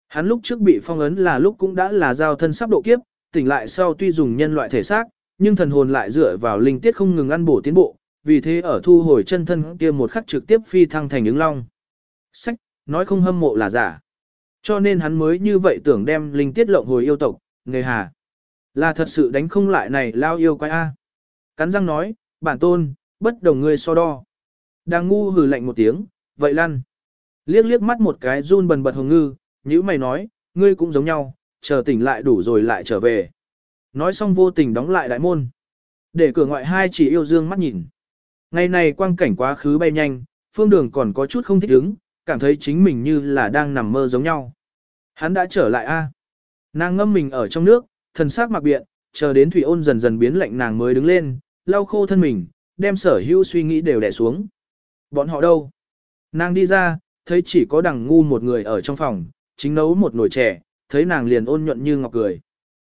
Hắn lúc trước bị phong ấn là lúc cũng đã là giao thân sắp độ kiếp, tỉnh lại sau tuy dùng nhân loại thể xác, nhưng thần hồn lại dựa vào linh tiết không ngừng ăn bổ tiến bộ, vì thế ở thu hồi chân thân kia một khắc trực tiếp phi thăng thành ứng long. Sách, nói không hâm mộ là giả. Cho nên hắn mới như vậy tưởng đem linh tiết lộng hồi yêu tộc, nghề hà. Là thật sự đánh không lại này lao yêu quái A. Cắn răng nói, bản tôn, bất đồng ngươi so đo. Đang ngu hừ lạnh một tiếng, vậy lăn. Liếc liếc mắt một cái run bần bật hồng ngư, như mày nói, ngươi cũng giống nhau, chờ tỉnh lại đủ rồi lại trở về. Nói xong vô tình đóng lại đại môn. Để cửa ngoại hai chỉ yêu dương mắt nhìn. Ngày này quang cảnh quá khứ bay nhanh, phương đường còn có chút không thích ứng, cảm thấy chính mình như là đang nằm mơ giống nhau. Hắn đã trở lại a. Nàng ngâm mình ở trong nước, thần sắc mặc biện, chờ đến thủy ôn dần dần biến lạnh nàng mới đứng lên, lau khô thân mình, đem sở hữu suy nghĩ đều đè xuống. Bọn họ đâu? Nàng đi ra, thấy chỉ có đằng ngu một người ở trong phòng, chính nấu một nồi chè, thấy nàng liền ôn nhuận như ngọc cười.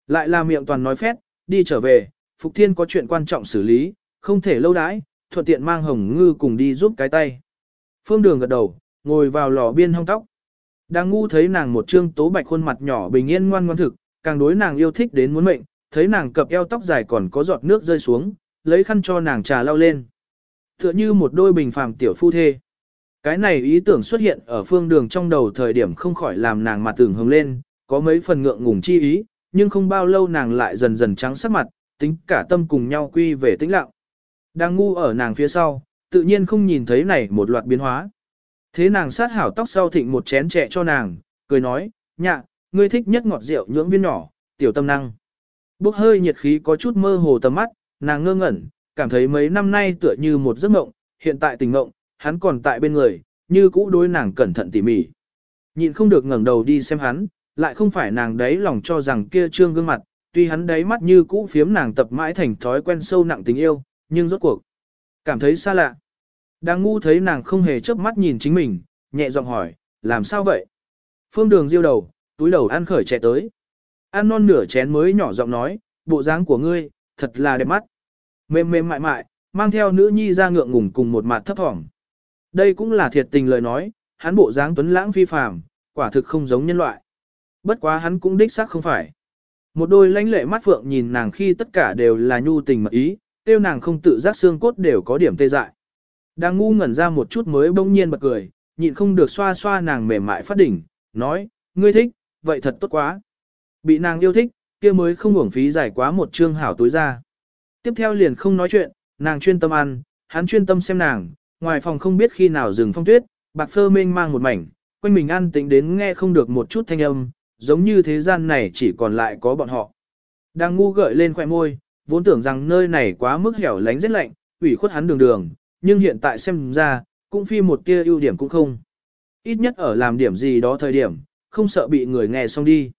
Lại là miệng toàn nói phét, đi trở về, Phục Thiên có chuyện quan trọng xử lý, không thể lâu đãi, thuận tiện mang hồng ngư cùng đi giúp cái tay. Phương Đường gật đầu, ngồi vào lò biên hong tóc. Đang ngu thấy nàng một trương tố bạch khuôn mặt nhỏ bình yên ngoan ngoan thực, càng đối nàng yêu thích đến muốn mệnh, thấy nàng cập eo tóc dài còn có giọt nước rơi xuống, lấy khăn cho nàng trà lau lên. Tựa như một đôi bình phàm tiểu phu thê. Cái này ý tưởng xuất hiện ở phương đường trong đầu thời điểm không khỏi làm nàng mặt tưởng hồng lên, có mấy phần ngượng ngùng chi ý, nhưng không bao lâu nàng lại dần dần trắng sắc mặt, tính cả tâm cùng nhau quy về tĩnh lặng. Đang ngu ở nàng phía sau, tự nhiên không nhìn thấy này một loạt biến hóa. Thế nàng sát hảo tóc sau thịnh một chén trẻ cho nàng, cười nói, nhạ, ngươi thích nhất ngọt rượu nhưỡng viên nhỏ, tiểu tâm năng. Bốc hơi nhiệt khí có chút mơ hồ tầm mắt, nàng ngơ ngẩn, cảm thấy mấy năm nay tựa như một giấc mộng, hiện tại tình mộng, hắn còn tại bên người, như cũ đối nàng cẩn thận tỉ mỉ. Nhịn không được ngẩng đầu đi xem hắn, lại không phải nàng đấy lòng cho rằng kia trương gương mặt, tuy hắn đấy mắt như cũ phiếm nàng tập mãi thành thói quen sâu nặng tình yêu, nhưng rốt cuộc, cảm thấy xa lạ. Đang ngu thấy nàng không hề chớp mắt nhìn chính mình, nhẹ giọng hỏi, làm sao vậy? Phương đường diêu đầu, túi đầu ăn khởi trẻ tới. Ăn non nửa chén mới nhỏ giọng nói, bộ dáng của ngươi, thật là đẹp mắt. Mềm mềm mại mại, mang theo nữ nhi ra ngượng ngùng cùng một mặt thấp thỏm. Đây cũng là thiệt tình lời nói, hắn bộ dáng tuấn lãng phi phàm, quả thực không giống nhân loại. Bất quá hắn cũng đích xác không phải. Một đôi lãnh lệ mắt phượng nhìn nàng khi tất cả đều là nhu tình mật ý, tiêu nàng không tự giác xương cốt đều có điểm tê dại. Đang ngu ngẩn ra một chút mới bỗng nhiên bật cười, nhịn không được xoa xoa nàng mềm mại phát đỉnh, nói, ngươi thích, vậy thật tốt quá. Bị nàng yêu thích, kia mới không uổng phí giải quá một trương hảo túi ra. Tiếp theo liền không nói chuyện, nàng chuyên tâm ăn, hắn chuyên tâm xem nàng, ngoài phòng không biết khi nào dừng phong tuyết, bạc phơ mênh mang một mảnh, quanh mình ăn tính đến nghe không được một chút thanh âm, giống như thế gian này chỉ còn lại có bọn họ. Đang ngu gợi lên khoẻ môi, vốn tưởng rằng nơi này quá mức hẻo lánh rất lạnh, ủy khuất hắn đường đường, nhưng hiện tại xem ra, cũng phi một tia ưu điểm cũng không. Ít nhất ở làm điểm gì đó thời điểm, không sợ bị người nghe xong đi.